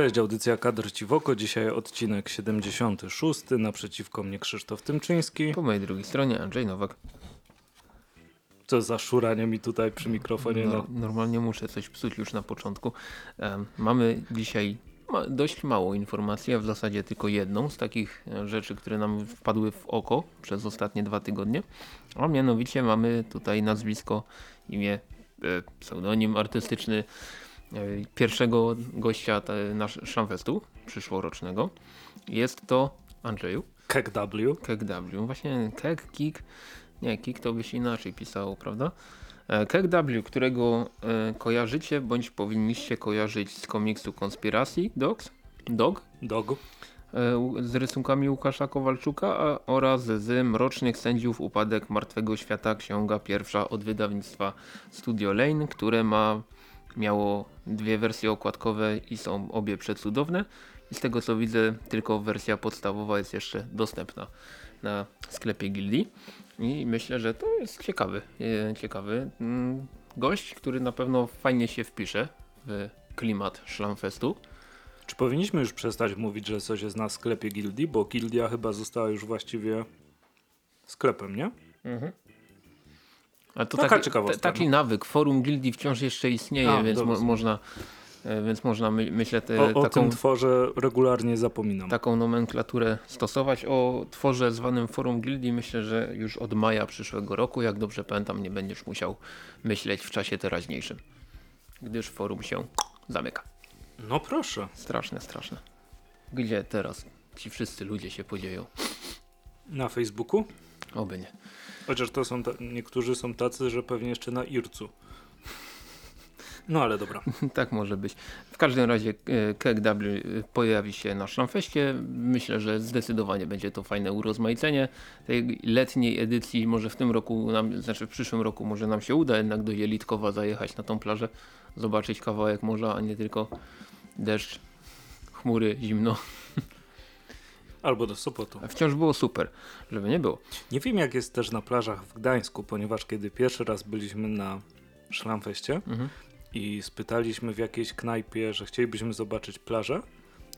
Cześć, audycja Kadr Ci w oko. Dzisiaj odcinek 76. Naprzeciwko mnie Krzysztof Tymczyński. Po mojej drugiej stronie Andrzej Nowak. Co za szuranie mi tutaj przy mikrofonie. No, No. normalnie muszę coś psuć już na początku. Um, mamy dzisiaj ma, dość mało informacji, a w zasadzie tylko jedną z takich e, rzeczy, które nam wpadły w oko przez ostatnie dwa tygodnie. A mianowicie mamy tutaj nazwisko, imię, e, pseudonim artystyczny pierwszego gościa nasz Szamfestu przyszłorocznego. Jest to Andrzeju. Kek W. Kek W. Właśnie Kek, Kik. Nie, Kik to by się inaczej pisało, prawda? E, Kek W, którego e, kojarzycie, bądź powinniście kojarzyć z komiksu Konspiracji Dogs, Dog, Dog. e, z rysunkami Łukasza Kowalczuka oraz z Mrocznych Sędziów Upadek Martwego Świata, ksiąga pierwsza od wydawnictwa Studio Lane, które ma, miało dwie wersje okładkowe i są obie przecudowne. I z tego co widzę, tylko wersja podstawowa jest jeszcze dostępna na sklepie Gildii. I myślę, że to jest ciekawy, e, ciekawy mm, gość, który na pewno fajnie się wpisze w klimat Szlamfestu. Czy powinniśmy już przestać mówić, że coś jest na sklepie Gildii? Bo Gildia chyba została już właściwie sklepem, nie? A to Taka taki, taki nawyk. Forum Gildii wciąż jeszcze istnieje, A, więc mo można, e, więc można my myślę te, O, o taką, tym tworze regularnie zapominam. taką nomenklaturę stosować. O tworze zwanym Forum Gildii myślę, że już od maja przyszłego roku, jak dobrze pamiętam, nie będziesz musiał myśleć w czasie teraźniejszym. Gdyż forum się zamyka. No proszę. Straszne, straszne. Gdzie teraz ci wszyscy ludzie się podzieją? Na Facebooku? Oby nie. Chociaż to są niektórzy są tacy, że pewnie jeszcze na Ircu. No ale dobra. Tak może być. W każdym razie e, Keg W e, pojawi się na Szlamfeście. Myślę, że zdecydowanie będzie to fajne urozmaicenie tej letniej edycji. Może w tym roku, nam, znaczy w przyszłym roku może nam się uda jednak do Jelitkowa zajechać na tą plażę, zobaczyć kawałek morza, a nie tylko deszcz, chmury, zimno. Albo do Sopotu. A wciąż było super, żeby nie było. Nie wiem jak jest też na plażach w Gdańsku, ponieważ kiedy pierwszy raz byliśmy na Szlamfeście Mhm. i spytaliśmy w jakiejś knajpie, że chcielibyśmy zobaczyć plażę,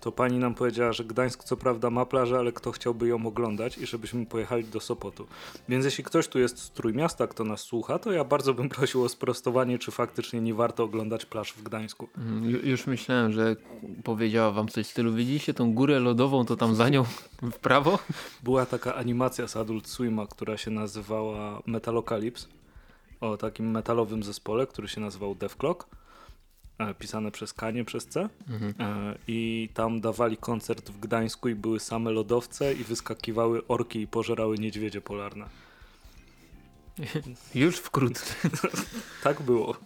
to pani nam powiedziała, że Gdańsk co prawda ma plażę, ale kto chciałby ją oglądać i żebyśmy pojechali do Sopotu. Więc jeśli ktoś tu jest z Trójmiasta, kto nas słucha, to ja bardzo bym prosił o sprostowanie, czy faktycznie nie warto oglądać plaż w Gdańsku. Mhm, ju- Już myślałem, że powiedziała wam coś w stylu, widzicie tą górę lodową, to tam za nią w prawo? Była taka animacja z Adult Swima, która się nazywała Metalocalypse, o takim metalowym zespole, który się nazywał Death Clock, pisane przez K, nie przez C. Mhm. E, I tam dawali koncert w Gdańsku i były same lodowce i wyskakiwały orki i pożerały niedźwiedzie polarne. Już wkrótce. Tak było.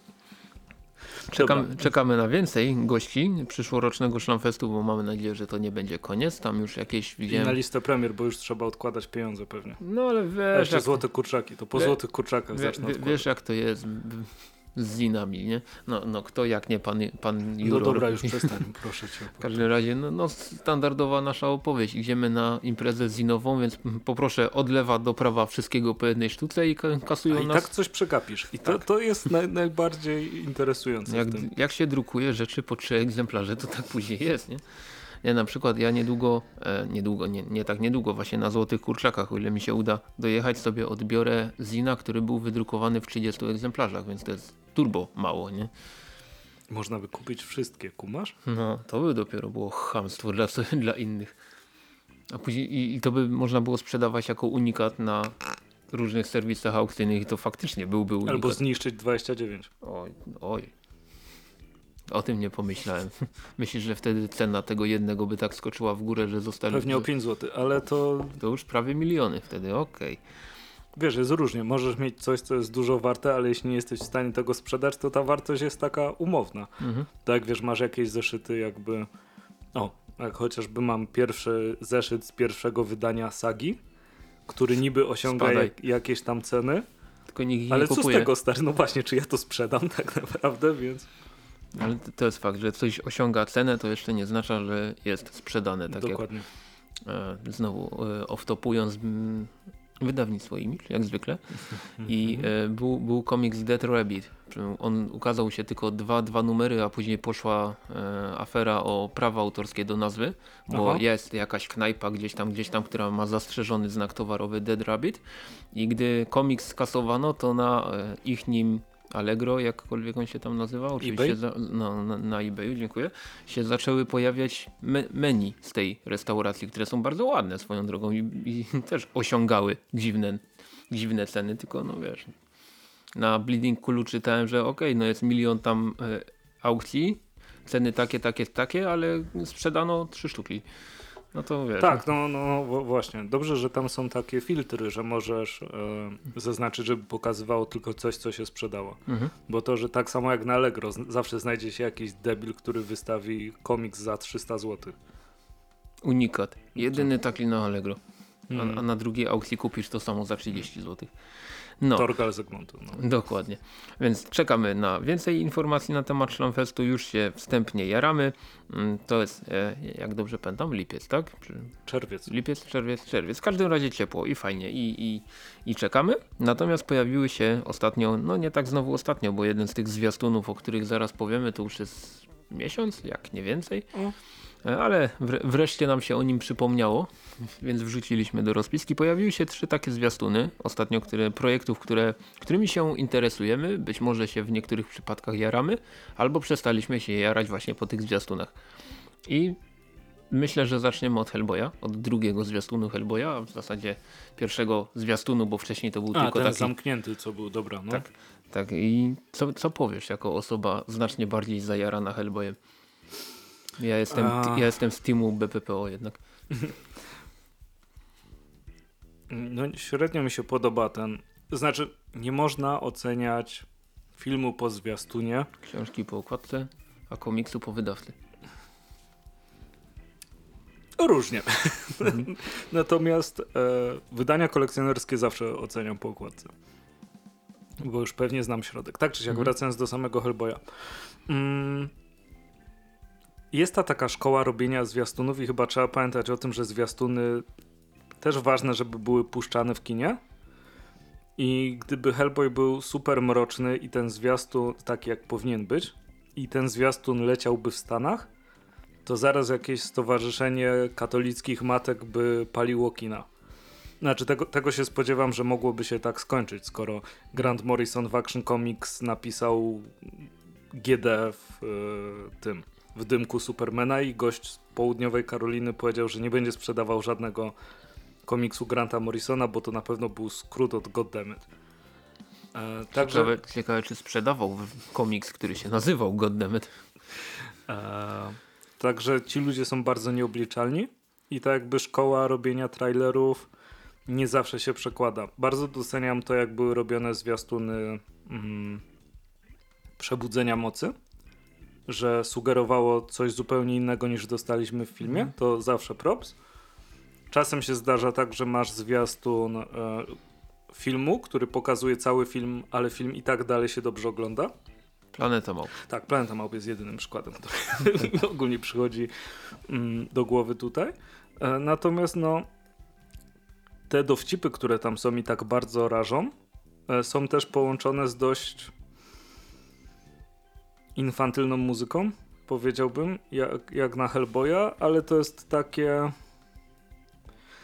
Czekamy, Dobra. czekamy na więcej gości przyszłorocznego Szlamfestu, bo mamy nadzieję, że to nie będzie koniec. Tam już jakieś I na widziałem. listę premier, bo już trzeba odkładać pieniądze pewnie. No ale A wiesz, jeszcze jak, złote kurczaki, to po wie- złotych kurczakach wie, zacznę wie, odkładać. wiesz jak to jest z zinami, nie? No, no kto jak nie pan, pan No Juror. dobra, już przestań, proszę cię. W każdym razie, no, no standardowa nasza opowieść. Idziemy na imprezę zinową, więc poproszę od lewa do prawa wszystkiego po jednej sztuce i ka- kasują A i nas. tak coś przegapisz. I to, Tak. to jest naj, najbardziej interesujące Jak, jak się drukuje rzeczy po trzy egzemplarze, to tak później jest, nie? Ja na przykład, ja niedługo, e, niedługo, nie, nie tak niedługo, właśnie na Złotych Kurczakach, o ile mi się uda dojechać, sobie odbiorę Zina, który był wydrukowany w 30 egzemplarzach, więc to jest turbo mało, nie? Można by kupić wszystkie, kumasz? No, to by dopiero było chamstwo dla, dla innych. A później i, i to by można było sprzedawać jako unikat na różnych serwisach aukcyjnych i to faktycznie byłby unikat. Albo zniszczyć 29. Oj, oj. O tym nie pomyślałem. Myślisz, że wtedy cena tego jednego by tak skoczyła w górę, że zostali... Pewnie o 5 zł, ale to To już prawie miliony wtedy, okej. Wiesz, jest różnie. Możesz mieć coś, co jest dużo warte, ale jeśli nie jesteś w stanie tego sprzedać, to ta wartość jest taka umowna. Mhm. Tak jak wiesz, masz jakieś zeszyty jakby... O, jak chociażby mam pierwszy zeszyt z pierwszego wydania Sagi, który niby osiąga jak, jakieś tam ceny, Tylko nikt ale nie co z kupuje. tego stary? No właśnie, czy ja to sprzedam tak naprawdę, więc... Ale to, jest fakt, że coś osiąga cenę, to jeszcze nie oznacza, że jest sprzedane. Tak jak Dokładnie. e, znowu e, off-topując, mm, wydawnictwo Image, jak zwykle. I e, był, był komiks Dead Rabbit. On ukazał się tylko dwa, dwa numery, a później poszła e, afera o prawa autorskie do nazwy, bo Aha. jest jakaś knajpa gdzieś tam, gdzieś tam, która ma zastrzeżony znak towarowy Dead Rabbit. I gdy komiks skasowano, to na e, ich nim Allegro, jakkolwiek on się tam nazywał, oczywiście za, no, na, na eBayu, dziękuję, się zaczęły pojawiać me, menu z tej restauracji, które są bardzo ładne swoją drogą i, i też osiągały dziwne, dziwne ceny, tylko no wiesz, na Bleeding Kulu czytałem, że okej, no jest milion tam e, aukcji, ceny takie, takie, takie, ale sprzedano trzy sztuki. No to wiesz. Tak, no, no właśnie. Dobrze, że tam są takie filtry, że możesz e, zaznaczyć, żeby pokazywało tylko coś, co się sprzedało. Mhm. Bo to, że tak samo jak na Allegro, zawsze znajdzie się jakiś debil, który wystawi komiks za 300 zł. Unikat. Jedyny taki na Allegro. A, Mm. a na drugiej aukcji kupisz to samo za 30 zł. No. Torgal Zegmontu. No. Dokładnie. Więc czekamy na więcej informacji na temat Szlamfestu. Już się wstępnie jaramy. Mm, To jest, e, jak dobrze pamiętam, lipiec, tak? Czerwiec. Lipiec, czerwiec, czerwiec. W każdym razie ciepło i fajnie i, i, i czekamy. Natomiast pojawiły się ostatnio, no nie tak znowu ostatnio, bo jeden z tych zwiastunów, o których zaraz powiemy, to już jest miesiąc, jak nie więcej. O. Ale wre- wreszcie nam się o nim przypomniało, więc wrzuciliśmy do rozpiski. Pojawiły się trzy takie zwiastuny ostatnio, które, projektów, które, którymi się interesujemy. Być może się w niektórych przypadkach jaramy, albo przestaliśmy się jarać właśnie po tych zwiastunach. I myślę, że zaczniemy od Hellboya, od drugiego zwiastunu Hellboya, a w zasadzie pierwszego zwiastunu, bo wcześniej to był A, tylko ten taki... zamknięty, co był, dobra. No. Tak. Tak, i co, co powiesz jako osoba znacznie bardziej zajarana Hellboyem? Ja jestem, A. ja jestem z teamu BPPO jednak. No średnio mi się podoba ten, znaczy nie można oceniać filmu po zwiastunie. Książki po okładce, a komiksu po wydawcy. Różnie. Natomiast e, wydania kolekcjonerskie zawsze oceniam po okładce. Bo już pewnie znam środek. Tak czy siak, Mhm. wracając do samego Hellboya. Mm, jest ta taka szkoła robienia zwiastunów i chyba trzeba pamiętać o tym, że zwiastuny też ważne, żeby były puszczane w kinie. I gdyby Hellboy był super mroczny i ten zwiastun taki jak powinien być i ten zwiastun leciałby w Stanach, to zaraz jakieś stowarzyszenie katolickich matek by paliło kina. Znaczy tego, tego się spodziewam, że mogłoby się tak skończyć, skoro Grant Morrison w Action Comics napisał GD w y, tym, w dymku Supermana i gość z południowej Karoliny powiedział, że nie będzie sprzedawał żadnego komiksu Granta Morrisona, bo to na pewno był skrót od Goddammit. E, także, Ciekawe, ciekawe, czy sprzedawał komiks, który się nazywał Goddammit. E, także ci ludzie są bardzo nieobliczalni i tak jakby szkoła robienia trailerów nie zawsze się przekłada. Bardzo doceniam to, jak były robione zwiastuny mm, Przebudzenia Mocy, że sugerowało coś zupełnie innego niż dostaliśmy w filmie. Mhm. To zawsze props. Czasem się zdarza tak, że masz zwiastun e, filmu, który pokazuje cały film, ale film i tak dalej się dobrze ogląda. Planeta Małp. Tak, Planeta Małp jest jedynym przykładem, który ogólnie przychodzi mm, do głowy tutaj. E, natomiast no, te dowcipy, które tam są i tak bardzo rażą, e, są też połączone z dość infantylną muzyką, powiedziałbym, jak, jak na Hellboya, ale to jest takie...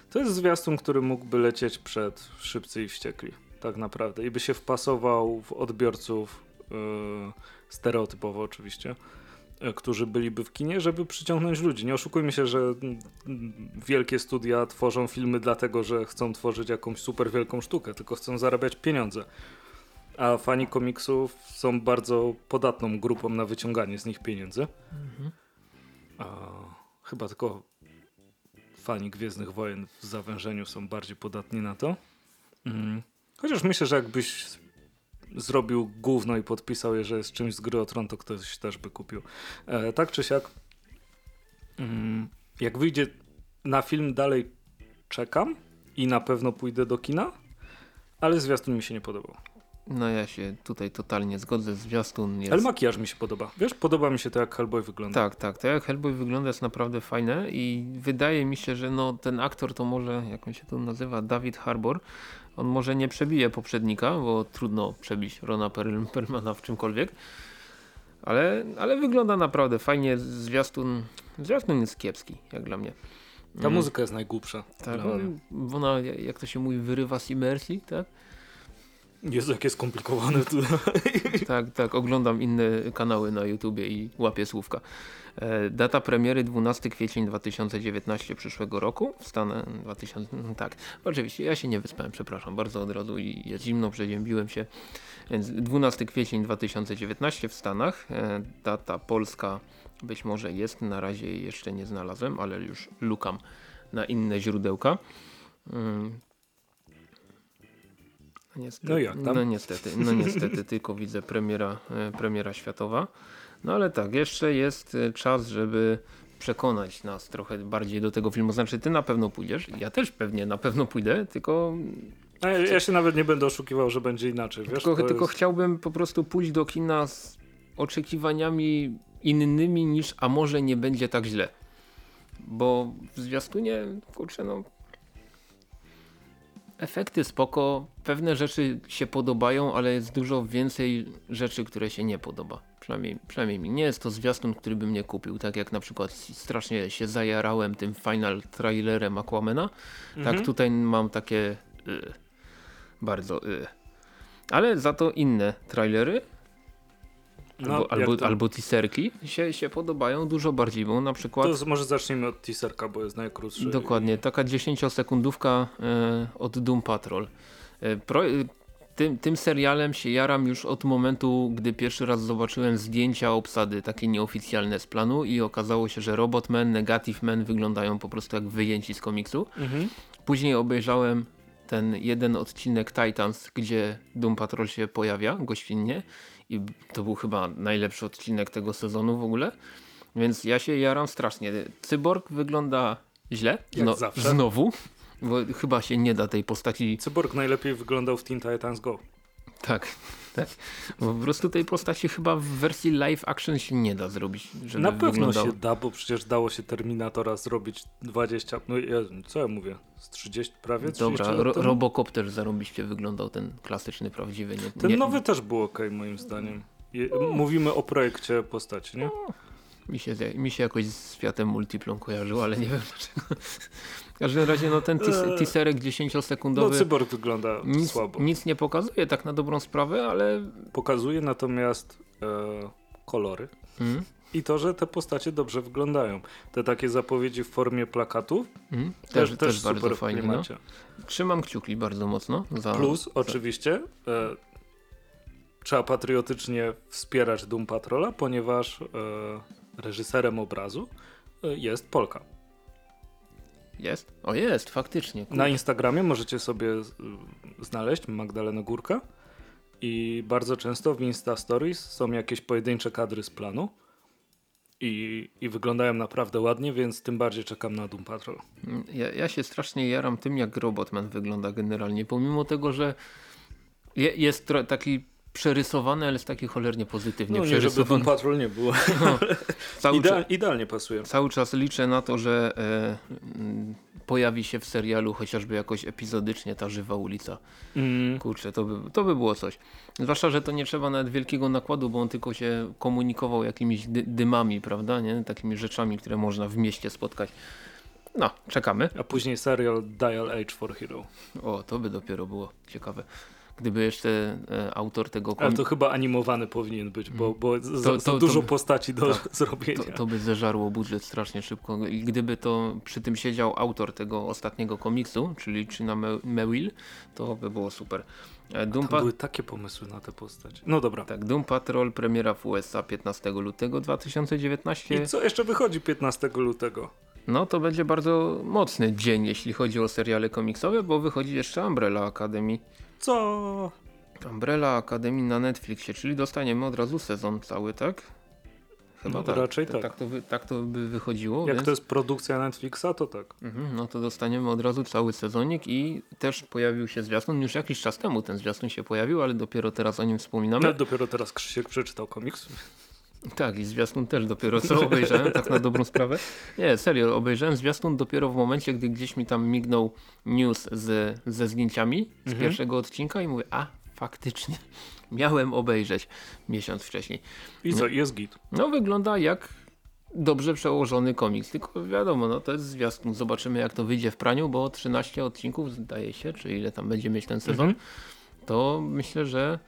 To jest zwiastun, który mógłby lecieć przed Szybcy i Wściekli, tak naprawdę. I by się wpasował w odbiorców yy, stereotypowo oczywiście, którzy byliby w kinie, żeby przyciągnąć ludzi. Nie oszukujmy się, że mm, mm, wielkie studia tworzą filmy dlatego, że chcą tworzyć jakąś super wielką sztukę, tylko chcą zarabiać pieniądze. A fani komiksów są bardzo podatną grupą na wyciąganie z nich pieniędzy. A, chyba tylko fani Gwiezdnych Wojen w zawężeniu są bardziej podatni na to. Mm. Chociaż myślę, że jakbyś zrobił gówno i podpisał je, że jest czymś z gry o tron, to ktoś też by kupił. E, tak czy siak, mm, jak wyjdzie na film dalej czekam i na pewno pójdę do kina, ale zwiastun mi się nie podobał. No ja się tutaj totalnie zgodzę. Zwiastun jest... Ale makijaż mi się podoba. Wiesz, podoba mi się to, jak Hellboy wygląda. Tak, tak. To jak Hellboy wygląda jest naprawdę fajne i wydaje mi się, że no, ten aktor to może, jak on się tu nazywa, David Harbour, on może nie przebije poprzednika, bo trudno przebić Rona Perl- Perlmana w czymkolwiek, ale, ale wygląda naprawdę fajnie. Zwiastun, zwiastun jest kiepski, jak dla mnie. Ta Mm, muzyka jest najgłupsza. Tak, on, ona, jak to się mówi, wyrywa z imersji, tak? Jezu, jakie skomplikowane tu. Tak, tak, oglądam inne kanały na YouTubie i łapię słówka. E, data premiery 12 kwiecień 2019 przyszłego roku w Stanach 2000, no tak, oczywiście ja się nie wyspałem, przepraszam bardzo od razu i jest zimno, przeziębiłem się. Więc 12 kwiecień 2019 w Stanach, e, data polska być może jest, na razie jeszcze nie znalazłem, ale już lukam na inne źródełka. No Niestety, No jak tam? No niestety, no niestety tylko widzę premiera, e, premiera światowa. No ale tak, jeszcze jest e, czas, żeby przekonać nas trochę bardziej do tego filmu. Znaczy ty na pewno pójdziesz, ja też pewnie na pewno pójdę, tylko, A Ja, ja się nawet nie będę oszukiwał, że będzie inaczej. Wiesz, tylko, tylko jest... chciałbym po prostu pójść do kina z oczekiwaniami innymi niż a może nie będzie tak źle. Bo w zwiastunie, kurczę no efekty spoko, pewne rzeczy się podobają, ale jest dużo więcej rzeczy, które się nie podoba. Przynajmniej, przynajmniej mi. Nie jest to zwiastun, który bym nie kupił. Tak jak na przykład strasznie się zajarałem tym final trailerem Aquamena. Mhm. Tak tutaj mam takie y, bardzo y. Ale za to inne trailery No, albo, jak albo, teaserki się, się podobają dużo bardziej, bo na przykład To może zacznijmy od teaserka, bo jest najkrótszy. Dokładnie, taka 10-sekundówka e, od Doom Patrol. E, pro, e, tym, tym serialem się jaram już od momentu, gdy pierwszy raz zobaczyłem zdjęcia obsady, takie nieoficjalne z planu i okazało się, że Robotman, Negative Man wyglądają po prostu jak wyjęci z komiksu. Mhm. Później obejrzałem ten jeden odcinek Titans, gdzie Doom Patrol się pojawia gościnnie i to był chyba najlepszy odcinek tego sezonu w ogóle. Więc ja się jaram strasznie. Cyborg wygląda źle. Jak zawsze. Znowu. Bo chyba się nie da tej postaci. Cyborg najlepiej wyglądał w Teen Titans Go. Tak, tak. Bo po prostu tej postaci chyba w wersji live action się nie da zrobić. Na pewno wyglądał. się da, bo przecież dało się Terminatora zrobić 20, no Jezu, co ja mówię, z 30 prawie 30 Dobra, ro? Robocop też zarobiście wyglądał, ten klasyczny, prawdziwy. Nie, Ten nie, nowy też był ok moim zdaniem. Je, mówimy o projekcie postaci, nie? Mi się, mi się jakoś z Fiatem Multiplą kojarzył, ale nie wiem dlaczego. W każdym razie no ten tis, Eee. teaserek No 10-sekundowy cyborg wygląda nic, słabo. nic nie pokazuje tak na dobrą sprawę, ale Pokazuje natomiast e, kolory mm, i to, że te postacie dobrze wyglądają. Te takie zapowiedzi w formie plakatów mm, też, też, też, też bardzo fajnie. No. Trzymam kciuki bardzo mocno za... Plus oczywiście e, trzeba patriotycznie wspierać Doom Patrola, ponieważ e, reżyserem obrazu e, jest Polka. Jest? O jest, faktycznie. Na Instagramie możecie sobie z- znaleźć Magdalenę Górkę i bardzo często w Insta Stories są jakieś pojedyncze kadry z planu i, i wyglądają naprawdę ładnie, więc tym bardziej czekam na Doom Patrol. Ja, ja się strasznie jaram tym, jak Robotman wygląda generalnie, pomimo tego, że je, jest taki przerysowany, ale jest taki cholernie pozytywnie No nie, żeby przerysowany. Doom Patrol nie było. No, cały, Ideal, idealnie pasuje. cały czas liczę na to, że e, mm, pojawi się w serialu chociażby jakoś epizodycznie ta żywa ulica. Mm, Kurczę, to by, to by było coś. Zwłaszcza, że to nie trzeba nawet wielkiego nakładu, bo on tylko się komunikował jakimiś dy, dymami, prawda, nie? Takimi rzeczami, które można w mieście spotkać. No, czekamy. a później serial Dial Age for Hero. O, to by dopiero było ciekawe. Gdyby jeszcze e, autor tego Ale komiksu, to chyba animowany powinien być, bo, bo za, To- za to- dużo to- postaci do tak. zrobienia. to, to by zeżarło budżet strasznie szybko. I gdyby to przy tym siedział autor tego ostatniego komiksu, czyli China Me- Mewil, to by było super. E, Doom, były takie pomysły na te postacie. No dobra. tak, Doom Patrol premiera w USA 15 lutego 2019. I co jeszcze wychodzi 15 lutego? No to będzie bardzo mocny dzień, jeśli chodzi o seriale komiksowe, bo wychodzi jeszcze Umbrella Academy. Chyba No, tak. raczej tak. Tak to, tak to by wychodziło. Jak więc... to jest produkcja Netflixa, to tak. Mhm, no to dostaniemy od razu cały sezonik i też pojawił się zwiastun. Już jakiś czas temu ten zwiastun się pojawił, ale dopiero teraz o nim wspominamy. No, dopiero teraz Krzysiek przeczytał komiks. Tak, i zwiastun też dopiero co obejrzałem, tak na dobrą sprawę. Nie, serio, obejrzałem zwiastun dopiero w momencie, gdy gdzieś mi tam mignął news z, ze zdjęciami z Mhm. pierwszego odcinka i mówię, a faktycznie, miałem obejrzeć miesiąc wcześniej. I co, jest git. No wygląda jak dobrze przełożony komiks, tylko wiadomo, no to jest zwiastun. Zobaczymy jak to wyjdzie w praniu, bo 13 odcinków zdaje się, czy ile tam będzie mieć ten sezon, Mhm. to myślę, że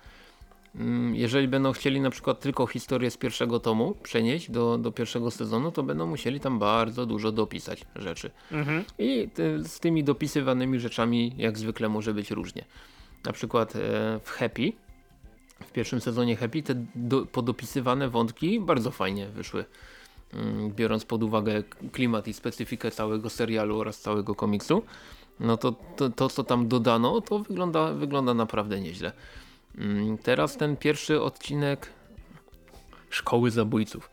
jeżeli będą chcieli na przykład tylko historię z pierwszego tomu przenieść do, do pierwszego sezonu, to będą musieli tam bardzo dużo dopisać rzeczy. Mhm. I ty, z tymi dopisywanymi rzeczami jak zwykle może być różnie. Na przykład e, w Happy, w pierwszym sezonie Happy te do, podopisywane wątki bardzo fajnie wyszły. Mm, Biorąc pod uwagę klimat i specyfikę całego serialu oraz całego komiksu, no to to, to co tam dodano, to wygląda, wygląda naprawdę nieźle. Mm, Teraz ten pierwszy odcinek Szkoły Zabójców.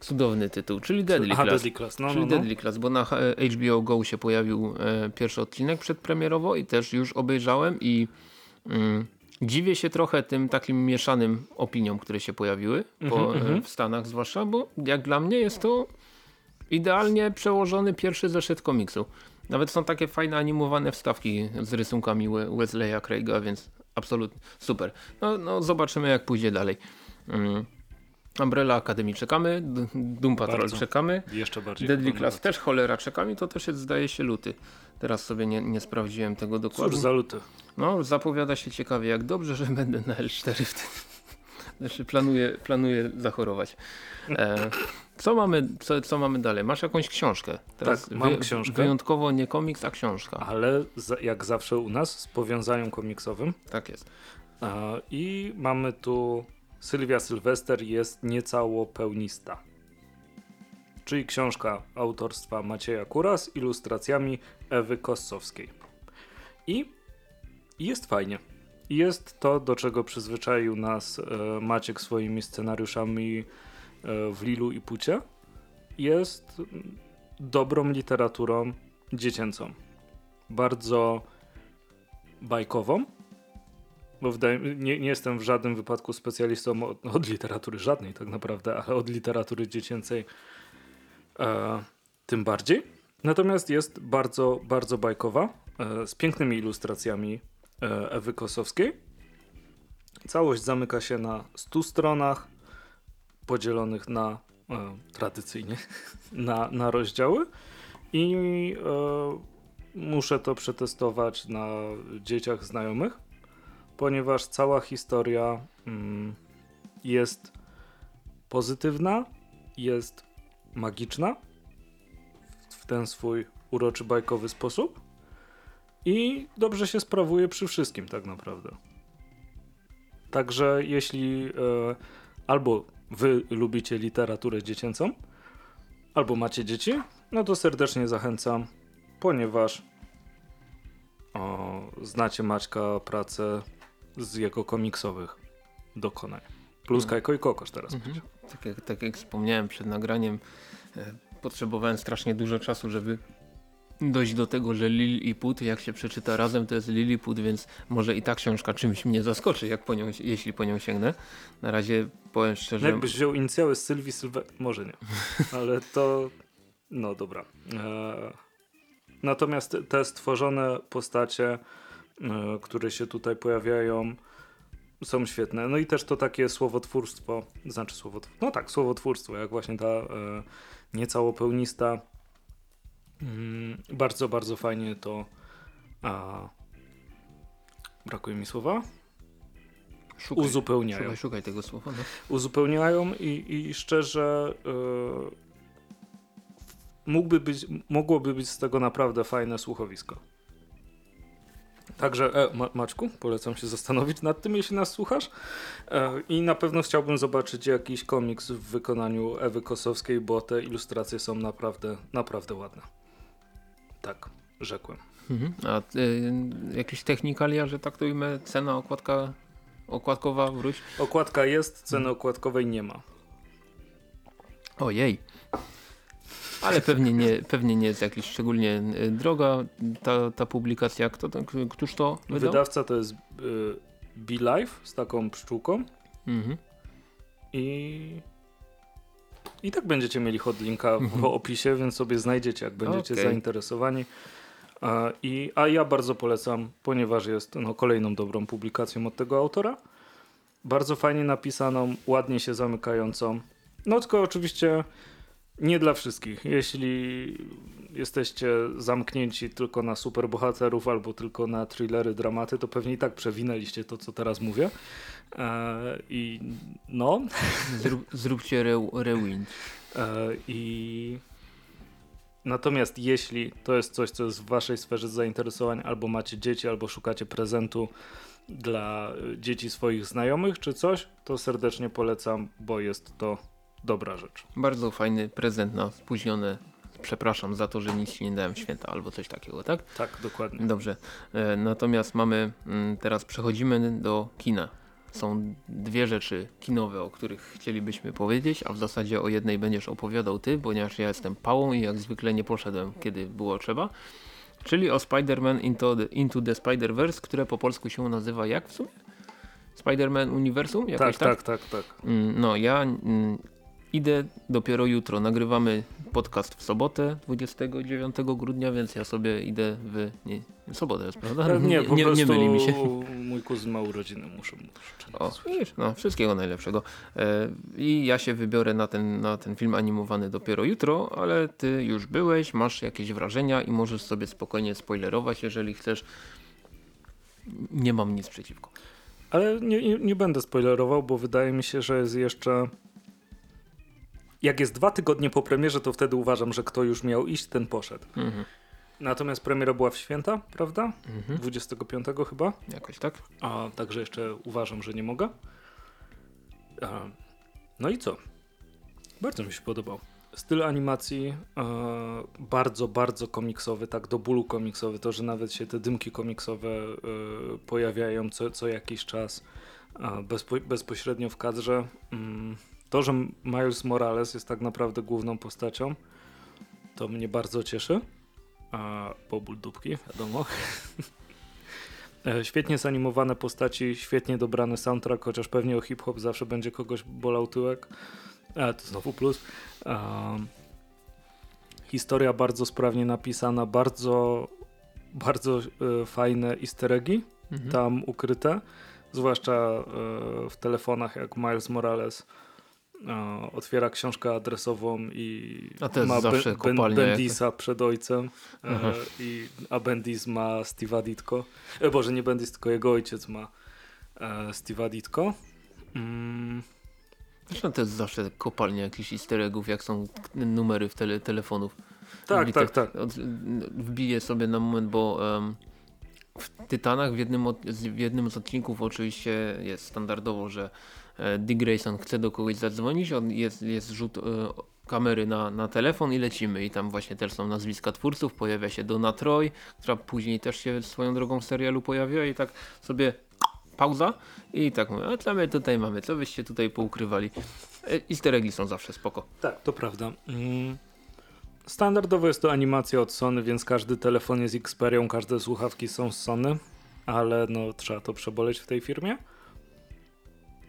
Cudowny tytuł, czyli Deadly Aha, Class. Deadly Class. No, Czyli no, no. Deadly Class, bo na HBO Go się pojawił e, pierwszy odcinek przedpremierowo i też już obejrzałem i mm, dziwię się trochę tym takim mieszanym opiniom, które się pojawiły po, Mhm, e, w Stanach zwłaszcza, bo jak dla mnie jest to idealnie przełożony pierwszy zeszyt komiksu. Nawet są takie fajne animowane wstawki z rysunkami We- Wesleya Craiga, więc absolutnie super. No, no zobaczymy jak pójdzie dalej. Mm. Umbrella Academy czekamy, Doom Patrol Bardzo. czekamy. Jeszcze bardziej. Deadly Class też cholera czekami, to też jest zdaje się luty. Teraz sobie nie, nie sprawdziłem tego dokładnie. Cóż za luty. No zapowiada się ciekawie jak dobrze, że będę na L4 wtedy. Znaczy planuję, planuję zachorować. E, co, mamy, co, co mamy dalej? Masz jakąś książkę? Teraz Tak, mam książkę. Wyjątkowo nie komiks, a książka. Ale za, jak zawsze u nas z powiązaniem komiksowym. Tak jest. E, I mamy tu Sylwia Sylwester jest niecało pełnista. Czyli książka autorstwa Macieja Kura z ilustracjami Ewy Kossowskiej. I jest fajnie. Jest to, do czego przyzwyczaił nas e, Maciek swoimi scenariuszami w Lilu i Pucie. Jest dobrą literaturą dziecięcą. Bardzo bajkową, bo wydaje, nie, nie jestem w żadnym wypadku specjalistą od, od literatury żadnej tak naprawdę, ale od literatury dziecięcej e, tym bardziej. Natomiast jest bardzo, bardzo bajkowa, e, z pięknymi ilustracjami e, Ewy Kosowskiej. Całość zamyka się na 100 stronach, podzielonych na e, tradycyjnie na, na rozdziały i e, muszę to przetestować na dzieciach znajomych ponieważ cała historia mm, jest pozytywna, jest magiczna w, ten swój uroczy bajkowy sposób i dobrze się sprawuje przy wszystkim tak naprawdę. Także jeśli e, albo wy lubicie literaturę dziecięcą, albo macie dzieci, no to serdecznie zachęcam, ponieważ o, znacie Maćka pracę z jego komiksowych dokonań. Plus Mhm. Kajko i Kokosz teraz Mhm. będzie. Tak, jak, tak jak wspomniałem przed nagraniem, e, potrzebowałem strasznie dużo czasu, żeby dojść do tego, że Lil i Put, jak się przeczyta razem, to jest Lilliput, więc może i ta książka czymś mnie zaskoczy, jak po nią, jeśli po nią sięgnę. Na razie powiem szczerze, Jakbyś wziął inicjały z Sylwii Sylwe... Może nie, ale to... No dobra. E... Natomiast te stworzone postacie, e, które się tutaj pojawiają, są świetne. No i też to takie słowotwórstwo, znaczy słowotwórstwo, no tak, słowotwórstwo, jak właśnie ta e, niecałopełnista. Mm, bardzo, bardzo fajnie to a, brakuje mi słowa. szukaj, Uzupełniają. szukaj, szukaj tego słowa. No. uzupełniają i, i szczerze e, mógłby być, mogłoby być z tego naprawdę fajne słuchowisko. Także e, Ma Maćku, polecam się zastanowić nad tym, jeśli nas słuchasz. E, I na pewno chciałbym zobaczyć jakiś komiks w wykonaniu Ewy Kosowskiej, bo te ilustracje są naprawdę, naprawdę ładne. Tak, rzekłem. Mhm. A y, jakieś technikalia, że tak to ujmę, cena okładka okładkowa wróć? Okładka jest, ceny okładkowej nie ma. Ojej. Ale pewnie nie, pewnie nie jest jakaś szczególnie y, droga ta, ta publikacja. Kto, to- któż to wydał? Wydawca to jest y, Be Life z taką pszczółką Mhm. i i tak będziecie mieli hotlinka w Mhm. opisie, więc sobie znajdziecie, jak będziecie Okej. zainteresowani. A, i, a ja bardzo polecam, ponieważ jest no, kolejną dobrą publikacją od tego autora. Bardzo fajnie napisaną, ładnie się zamykającą. No tylko oczywiście nie dla wszystkich. Jeśli jesteście zamknięci tylko na superbohaterów albo tylko na thrillery, dramaty, to pewnie i tak przewinęliście to, co teraz mówię. E, I no, Zrób, zróbcie re, rewind. E, I natomiast jeśli to jest coś, co jest w waszej sferze zainteresowań, albo macie dzieci, albo szukacie prezentu dla dzieci swoich znajomych, czy coś, to serdecznie polecam, bo jest to dobra rzecz. Bardzo fajny prezent na spóźnione. Przepraszam za to, że nic nie dałem w święta albo coś takiego, tak? Tak, dokładnie. Dobrze. E, natomiast mamy, mm, teraz przechodzimy do kina. Są dwie rzeczy kinowe, o których chcielibyśmy powiedzieć, a w zasadzie o jednej będziesz opowiadał ty, ponieważ ja jestem pałą i jak zwykle nie poszedłem, kiedy było trzeba. Czyli o Spider-Man Into the, Into the Spider-Verse, które po polsku się nazywa jak w sumie? Spider-Man Uniwersum? Jakoś Tak, tak, tak, tak. Mm, No, ja mm, idę dopiero jutro. Nagrywamy podcast w sobotę 29 grudnia, więc ja sobie idę w. Nie, sobotę jest, prawda? E, Nie, po nie, prostu nie myli mi się. mój kuzyn ma urodziny, muszę mu. O, widzisz, no, wszystkiego najlepszego. E, I ja się wybiorę na ten, na ten film animowany dopiero jutro, ale ty już byłeś, masz jakieś wrażenia i możesz sobie spokojnie spoilerować, jeżeli chcesz. Nie mam nic przeciwko. Ale nie, nie, nie będę spoilerował, bo wydaje mi się, że jest jeszcze. Jak jest dwa tygodnie po premierze, to wtedy uważam, że kto już miał iść, ten poszedł. Mhm. Natomiast premiera była w święta, prawda? Mhm. 25 chyba. Jakoś tak? A także jeszcze uważam, że nie mogę. A, no i co? Bardzo mi się podobał. Styl animacji e, bardzo, bardzo komiksowy, tak do bólu komiksowy. To, że nawet się te dymki komiksowe e, pojawiają co, co jakiś czas e, bezpo, bezpośrednio w kadrze. Mm, to, że Miles Morales jest tak naprawdę główną postacią, to mnie bardzo cieszy. A, bo ból dupki, wiadomo. E, Świetnie zanimowane postaci, świetnie dobrany soundtrack, chociaż pewnie o hip-hop zawsze będzie kogoś bolał tyłek. Ale to znowu plus. Um, historia bardzo sprawnie napisana, bardzo, bardzo e, fajne easter eggi Mhm. tam ukryte. Zwłaszcza e, w telefonach, jak Miles Morales e, otwiera książkę adresową i A to jest ma zawsze Ben- kopalnia Bendisa przed ojcem, e, i, a Bendis ma Steve'a Ditko. E, Boże, nie Bendis, tylko jego ojciec ma e, Steve'a Ditko. Mm, Zresztą to jest zawsze kopalnia jakichś easter eggów, jak są numery w tele, telefonów. tak, tak, tak. Od, wbiję sobie na moment, bo em, w Tytanach w jednym, od, z- w jednym z odcinków oczywiście jest standardowo, że Dick Grayson chce do kogoś zadzwonić, on jest, jest rzut e, kamery na, na telefon i lecimy i tam właśnie też są nazwiska twórców, pojawia się Donna Troy, która później też się swoją drogą w serialu pojawia i tak sobie pauza i tak mówię, a co my tutaj mamy, co byście tutaj poukrywali. E, Easter eggi są zawsze spoko. Tak, to prawda. Mm. Standardowo jest to animacja od Sony, więc każdy telefon jest Xperią, każde słuchawki są z Sony, ale no trzeba to przeboleć w tej firmie.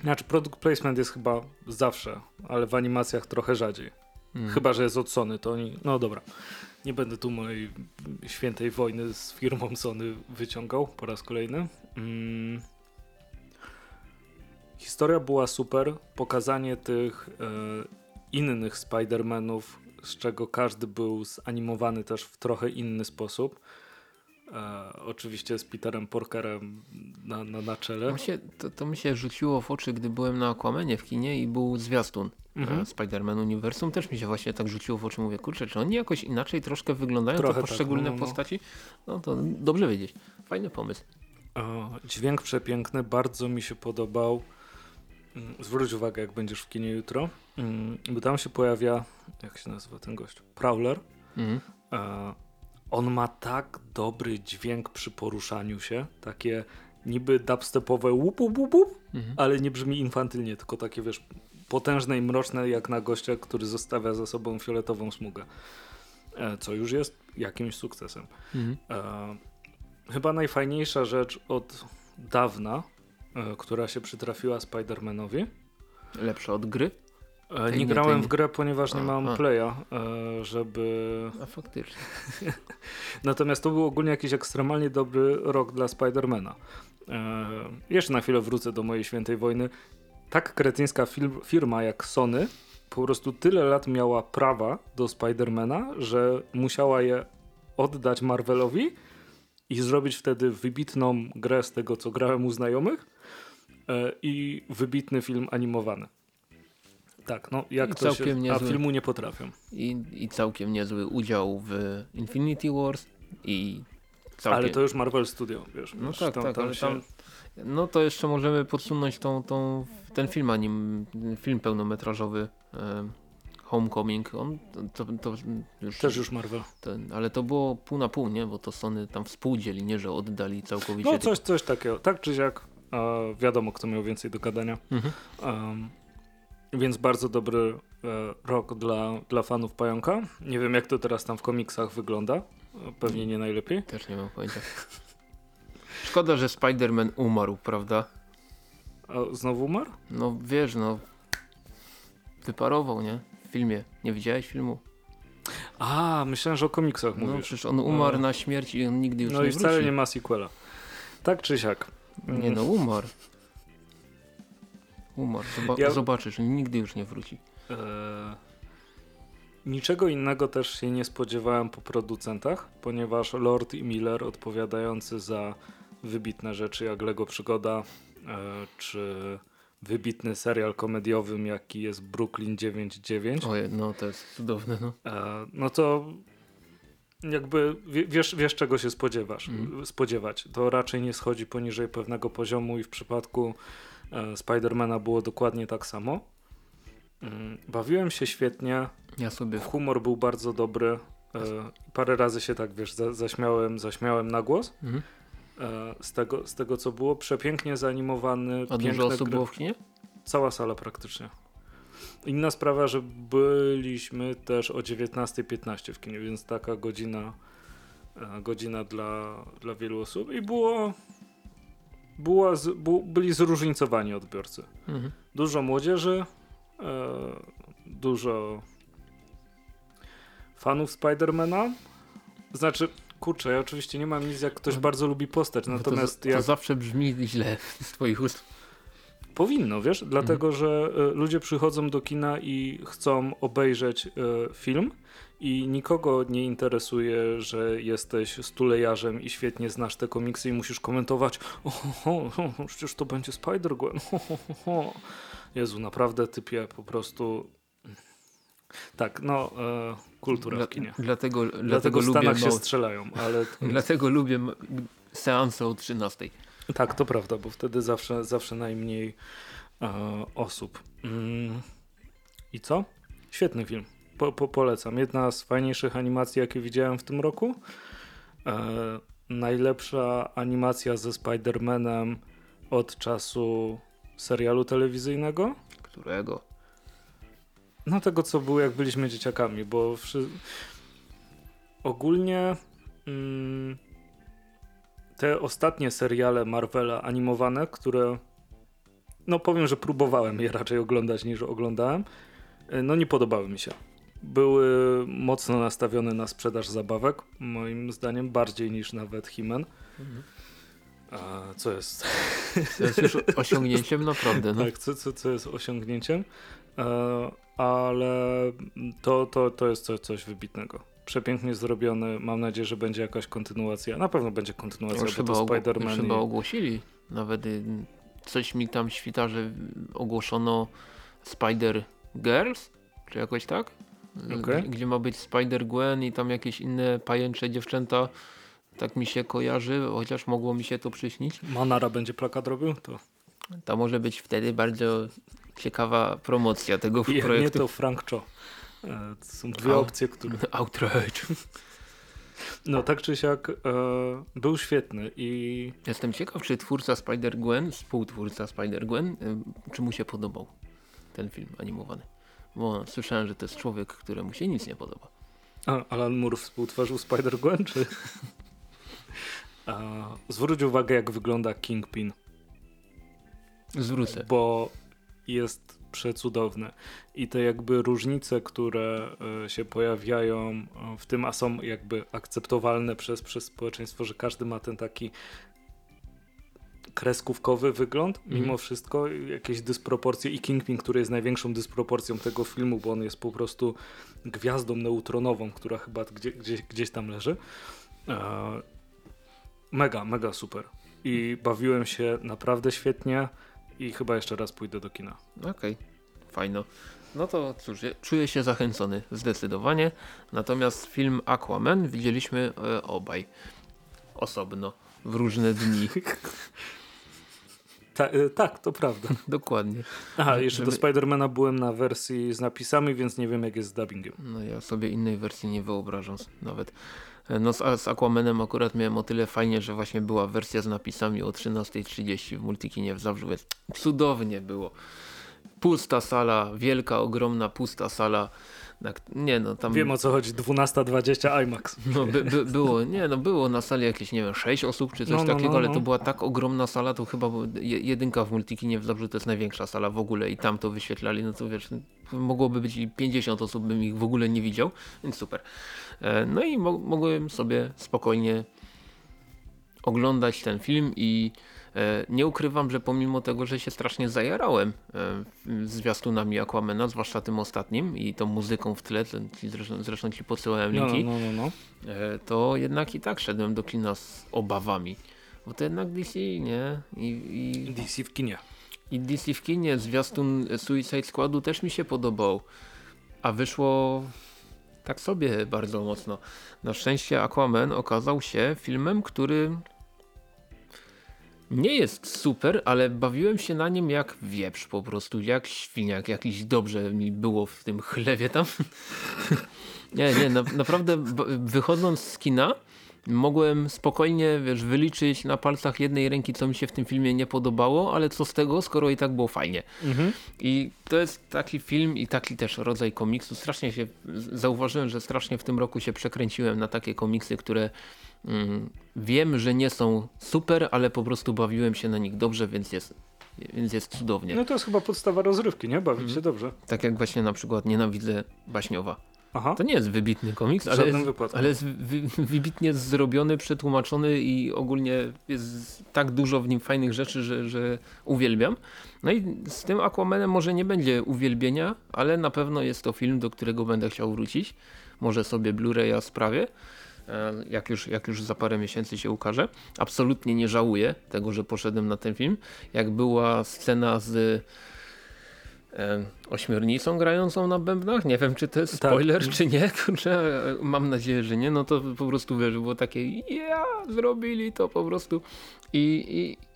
Znaczy product placement jest chyba zawsze, ale w animacjach trochę rzadziej. Mm. Chyba, że jest od Sony, to oni... No dobra, nie będę tu mojej świętej wojny z firmą Sony wyciągał po raz kolejny. Mm. Historia była super. Pokazanie tych e, innych Spider-Manów, z czego każdy był zanimowany też w trochę inny sposób. E, oczywiście z Peterem Porkerem na, na, na czele. To, się, to, to mi się rzuciło w oczy, gdy byłem na Aquamanie w kinie i był zwiastun Mhm. e, Spider-Man Uniwersum. Też mi się właśnie tak rzuciło w oczy. Mówię, kurczę, czy oni jakoś inaczej troszkę wyglądają, Trochę te tak, poszczególne no, no, no. postaci? No to dobrze wiedzieć. Fajny pomysł. E, Dźwięk przepiękny, bardzo mi się podobał. Mm, Zwróć uwagę, jak będziesz w kinie jutro, mm, bo tam się pojawia, jak się nazywa ten gość? Prowler. Mhm. E, On ma tak dobry dźwięk przy poruszaniu się, takie niby dubstepowe łup, łup, łup, łup, Mhm. ale nie brzmi infantylnie, tylko takie wiesz, potężne i mroczne jak na gościa, który zostawia za sobą fioletową smugę. E, co już jest jakimś sukcesem. Mhm. E, chyba najfajniejsza rzecz od dawna, e, która się przytrafiła Spider-Manowi. Lepsza od gry? E, Tej nie nie- grałem tej w grę, ponieważ nie A, mam a. playa, e, żeby... A faktycznie. Natomiast to był ogólnie jakiś ekstremalnie dobry rok dla Spidermana. E, jeszcze na chwilę wrócę do mojej świętej wojny. Tak kretyńska firma jak Sony po prostu tyle lat miała prawa do Spidermana, że musiała je oddać Marvelowi i zrobić wtedy wybitną grę z tego, co grałem u znajomych i wybitny film animowany. Tak, no jak I to się... całkiem A niezły. filmu nie potrafią. I, I całkiem niezły udział w Infinity Wars i całkiem... Ale to już Marvel Studio, wiesz. No wiesz, tak, tak, ale się- tam... No to jeszcze możemy podsunąć tą, tą, ten film anim, film pełnometrażowy Homecoming. On to, to, już, Też już Marvel. ten, ale to było pół na pół, nie? Bo to Sony tam współdzieli, nie, że oddali całkowicie. No coś, coś takiego. Tak czy siak, e, wiadomo kto miał więcej do gadania. Mhm. Więc bardzo dobry e, rok dla, dla fanów Pająka. Nie wiem jak to teraz tam w komiksach wygląda. Pewnie nie najlepiej. Też nie mam pojęcia. Szkoda, że Spider-Man umarł, prawda? A znowu umarł? No wiesz, no wyparował, nie? W filmie. Nie widziałeś filmu? A, myślałem, że o komiksach No mówisz. przecież on umarł No. na śmierć i on nigdy już No nie i wróci. wcale nie ma sequela. Tak czy siak. Nie no, umarł. Umarł. Zoba Ja- Zobaczysz, nigdy już nie wróci. E, niczego innego też się nie spodziewałem po producentach, ponieważ Lord i Miller odpowiadający za wybitne rzeczy jak Lego Przygoda, e, czy wybitny serial komediowy jaki jest Brooklyn 99, Ojej, no to jest cudowne, no. e, no to jakby wie- wiesz, wiesz czego się spodziewasz, Mhm. spodziewać. To raczej nie schodzi poniżej pewnego poziomu i w przypadku Spidermana było dokładnie tak samo. Mm, Bawiłem się świetnie, Ja sobie... Humor był bardzo dobry. E, parę razy się tak, wiesz, za, zaśmiałem, zaśmiałem na głos Mhm. e, z, tego, z tego, co było. Przepięknie zanimowany, A dużo osób gry- było w kinie? Cała sala praktycznie. Inna sprawa, że byliśmy też o 19.15 w kinie, więc taka godzina, e, godzina dla, dla wielu osób i było, było z, bu, byli zróżnicowani odbiorcy. Mhm. Dużo młodzieży, e, dużo fanów Spidermana. Znaczy, kurczę, ja oczywiście nie mam nic, jak ktoś No, bardzo lubi postać, Bo natomiast to, jak to zawsze brzmi źle z twoich ust. powinno, wiesz, dlatego, że e, ludzie przychodzą do kina i chcą obejrzeć e, film i nikogo nie interesuje, że jesteś stulejarzem i świetnie znasz te komiksy i musisz komentować o, ho, ho, ho, przecież to będzie Spider-Gwen. Jezu, naprawdę typie po prostu... Tak, no, e, kultura Dla, w kinie. dlatego, Dlatego, dlatego, w lubię Stanach się małe, strzelają, ale dlatego lubię seanse o 13. tak, to prawda, bo wtedy zawsze, zawsze najmniej e, osób. Mm. I co? Świetny film. Po, po, polecam. Jedna z fajniejszych animacji, jakie widziałem w tym roku. E, najlepsza animacja ze Spider-Manem od czasu serialu telewizyjnego. Którego? No tego, co było, jak byliśmy dzieciakami, bo wszy... ogólnie mm, te ostatnie seriale Marvela animowane, które no powiem, że próbowałem je raczej oglądać niż oglądałem, y, no nie podobały mi się. Były mocno nastawione na sprzedaż zabawek, moim zdaniem bardziej niż nawet He-Man. A co jest To jest już osiągnięciem naprawdę, no. tak, co, co, co jest osiągnięciem, e, ale to, to, to jest coś, coś wybitnego. Przepięknie zrobiony, mam nadzieję, że będzie jakaś kontynuacja. Na pewno będzie kontynuacja, Już bo to Spider-Man. już i- chyba ogłosili. Nawet y, coś mi tam świta, że ogłoszono Spider Girls, czy jakoś tak? Y. G- Gdzie ma być Spider Gwen i tam jakieś inne pajęcze dziewczęta. Tak mi się kojarzy, chociaż mogło mi się to przyśnić. Manara będzie plakat robił? To To może być wtedy bardzo ciekawa promocja tego I, nie projektu. to Frank Cho. E, To są dwie A. opcje, które... Outrage. No tak czy siak e, był świetny i Jestem ciekaw, czy twórca Spider-Gwen, współtwórca Spider-Gwen, y, czy mu się podobał. ten film animowany. Bo słyszałem, że to jest człowiek, któremu się nic nie podoba. A, Alan Moore współtworzył Spider-Gwen, czy... Zwróć uwagę, jak wygląda Kingpin. Zwrócę. Bo jest przecudowny. I te jakby różnice, które e, się pojawiają e, w tym, a są jakby akceptowalne przez, przez społeczeństwo, że każdy ma ten taki kreskówkowy wygląd, Mhm. mimo wszystko jakieś dysproporcje i Kingpin, który jest największą dysproporcją tego filmu, bo on jest po prostu gwiazdą neutronową, która chyba gdzie, gdzieś, gdzieś tam leży. E, mega, mega super. I bawiłem się naprawdę świetnie i chyba jeszcze raz pójdę do kina. Okej, fajno. No to cóż, czuję się zachęcony zdecydowanie. Natomiast film Aquaman widzieliśmy e, obaj osobno w różne dni. Ta, e, tak, to prawda. Dokładnie. Aha, jeszcze Żeby- do Spidermana byłem na wersji z napisami, więc nie wiem jak jest z dubbingiem. No ja sobie innej wersji nie wyobrażam nawet. E, No z, z Aquamanem akurat miałem o tyle fajnie, że właśnie była wersja z napisami o 13.30 w Multikinie w Zabrzu, więc cudownie było. Pusta sala, wielka, ogromna, pusta sala. Nie no, tam Wiem o co chodzi, 12.20 IMAX. no, by, by, było, nie no, było na sali jakieś, nie wiem, 6 osób czy coś No, no, takiego, no, ale no. to była tak ogromna sala, to chyba jedynka w Multikinie w Zabrzu to jest największa sala w ogóle i tam to wyświetlali, no to wiesz, mogłoby być i 50 osób, bym ich w ogóle nie widział, więc super. E, No i mo mogłem sobie spokojnie oglądać ten film i nie ukrywam, że pomimo tego, że się strasznie zajarałem e, zwiastunami Aquamena, zwłaszcza tym ostatnim i tą muzyką w tle, zresztą, zresztą ci podsyłałem No, linki, no, no, no. e, to jednak i tak szedłem do kina z obawami. Bo to jednak DC, nie? I, i, DC w kinie. i DC w kinie, zwiastun Suicide Squadu też mi się podobał. A wyszło tak sobie bardzo mocno. Na szczęście Aquaman okazał się filmem, który nie jest super, ale bawiłem się na nim jak wieprz po prostu, jak świniak, jakiś dobrze mi było w tym chlewie tam. nie, nie, na, naprawdę wychodząc z kina mogłem spokojnie, wiesz, wyliczyć na palcach jednej ręki, co mi się w tym filmie nie podobało, ale co z tego, skoro i tak było fajnie. Mhm. I to jest taki film i taki też rodzaj komiksu. Strasznie się, zauważyłem, że strasznie w tym roku się przekręciłem na takie komiksy, które wiem, że nie są super, ale po prostu bawiłem się na nich dobrze, więc jest, więc jest cudownie. No to jest chyba podstawa rozrywki, nie? Bawić Mhm. się dobrze. Tak jak właśnie na przykład Nienawidzę Baśniowa. Aha. To nie jest wybitny komiks, ale jest, ale jest wy, wybitnie zrobiony, przetłumaczony i ogólnie jest tak dużo w nim fajnych rzeczy, że, że uwielbiam. No i z tym Aquamanem może nie będzie uwielbienia, ale na pewno jest to film, do którego będę chciał wrócić. Może sobie Blu-raya sprawię, jak już, jak już za parę miesięcy się ukaże. Absolutnie nie żałuję tego, że poszedłem na ten film. Jak była scena z ośmiornicą grającą na bębnach. Nie wiem, czy to jest Tak. spoiler, czy nie. Kurczę, mam nadzieję, że nie. No to po prostu wiesz, było takie ja, zrobili to po prostu. I,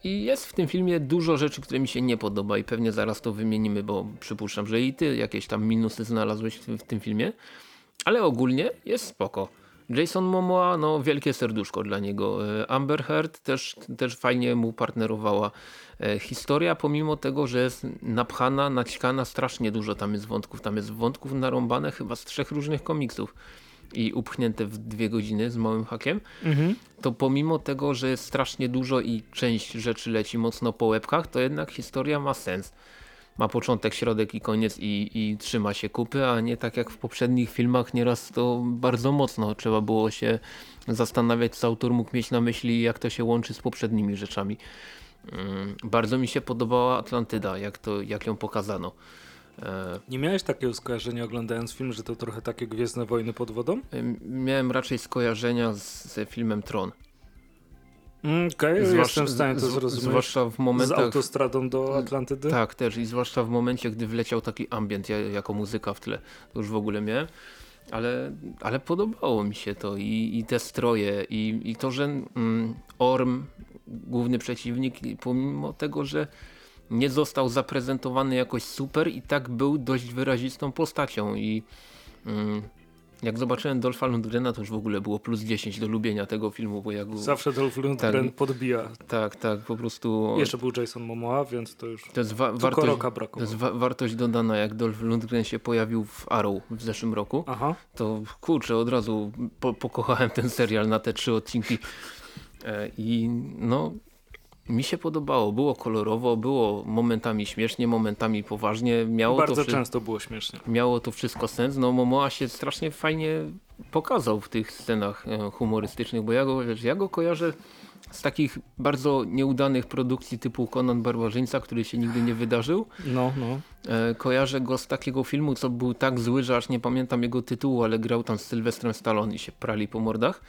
i, I jest w tym filmie dużo rzeczy, które mi się nie podoba i pewnie zaraz to wymienimy, bo przypuszczam, że i ty jakieś tam minusy znalazłeś w tym filmie. Ale ogólnie jest spoko. Jason Momoa, no wielkie serduszko dla niego. E, Amber Heard też, też fajnie mu partnerowała. E, Historia, pomimo tego, że jest napchana, naćkana, strasznie dużo tam jest wątków. Tam jest wątków narąbane chyba z trzech różnych komiksów i upchnięte w dwie godziny z małym hakiem. Mhm. To pomimo tego, że jest strasznie dużo i część rzeczy leci mocno po łebkach, to jednak historia ma sens. Ma początek, środek i koniec i, i trzyma się kupy, a nie tak jak w poprzednich filmach nieraz to bardzo mocno trzeba było się zastanawiać, co autor mógł mieć na myśli i jak to się łączy z poprzednimi rzeczami. Mm, Bardzo mi się podobała Atlantyda, jak, to, jak ją pokazano. E, Nie miałeś takiego skojarzenia oglądając film, że to trochę takie Gwiezdne Wojny pod wodą? em, miałem raczej skojarzenia z filmem Tron. Mm, Okej, Zwłaszcza- jestem w stanie to z- zrozumieć. Zwłaszcza w Z momentach... autostradą do Atlantydy? Tak, też i zwłaszcza w momencie, gdy wleciał taki ambient ja, jako muzyka w tle, to już w ogóle miałem. Ale, ale podobało mi się to i, i te stroje i, i to, że mm, Orm, główny przeciwnik, pomimo tego, że nie został zaprezentowany jakoś super i tak był dość wyrazistą postacią i mm, Jak zobaczyłem Dolpha Lundgrena, to już w ogóle było plus 10 do lubienia tego filmu, bo ja go... Zawsze Dolph Lundgren Tak. podbija. Tak, tak, po prostu... Jeszcze był Jason Momoa, więc to już To jest wa wartość, to jest wa wartość dodana, jak Dolph Lundgren się pojawił w Arrow w zeszłym roku. Aha. to kurczę, od razu po, pokochałem ten serial na te trzy odcinki. E, I no, mi się podobało. Było kolorowo, było momentami śmiesznie, momentami poważnie. Miało, Bardzo to, często było śmiesznie. miało to wszystko sens. No, Momoa się strasznie fajnie pokazał w tych scenach e, humorystycznych, bo ja go, wiesz, ja go kojarzę z takich bardzo nieudanych produkcji typu Conan Barbarzyńca, który się nigdy nie wydarzył. No, no. E, kojarzę go z takiego filmu, co był tak zły, że aż nie pamiętam jego tytułu, ale grał tam z Sylwestrem Stallone i się prali po mordach.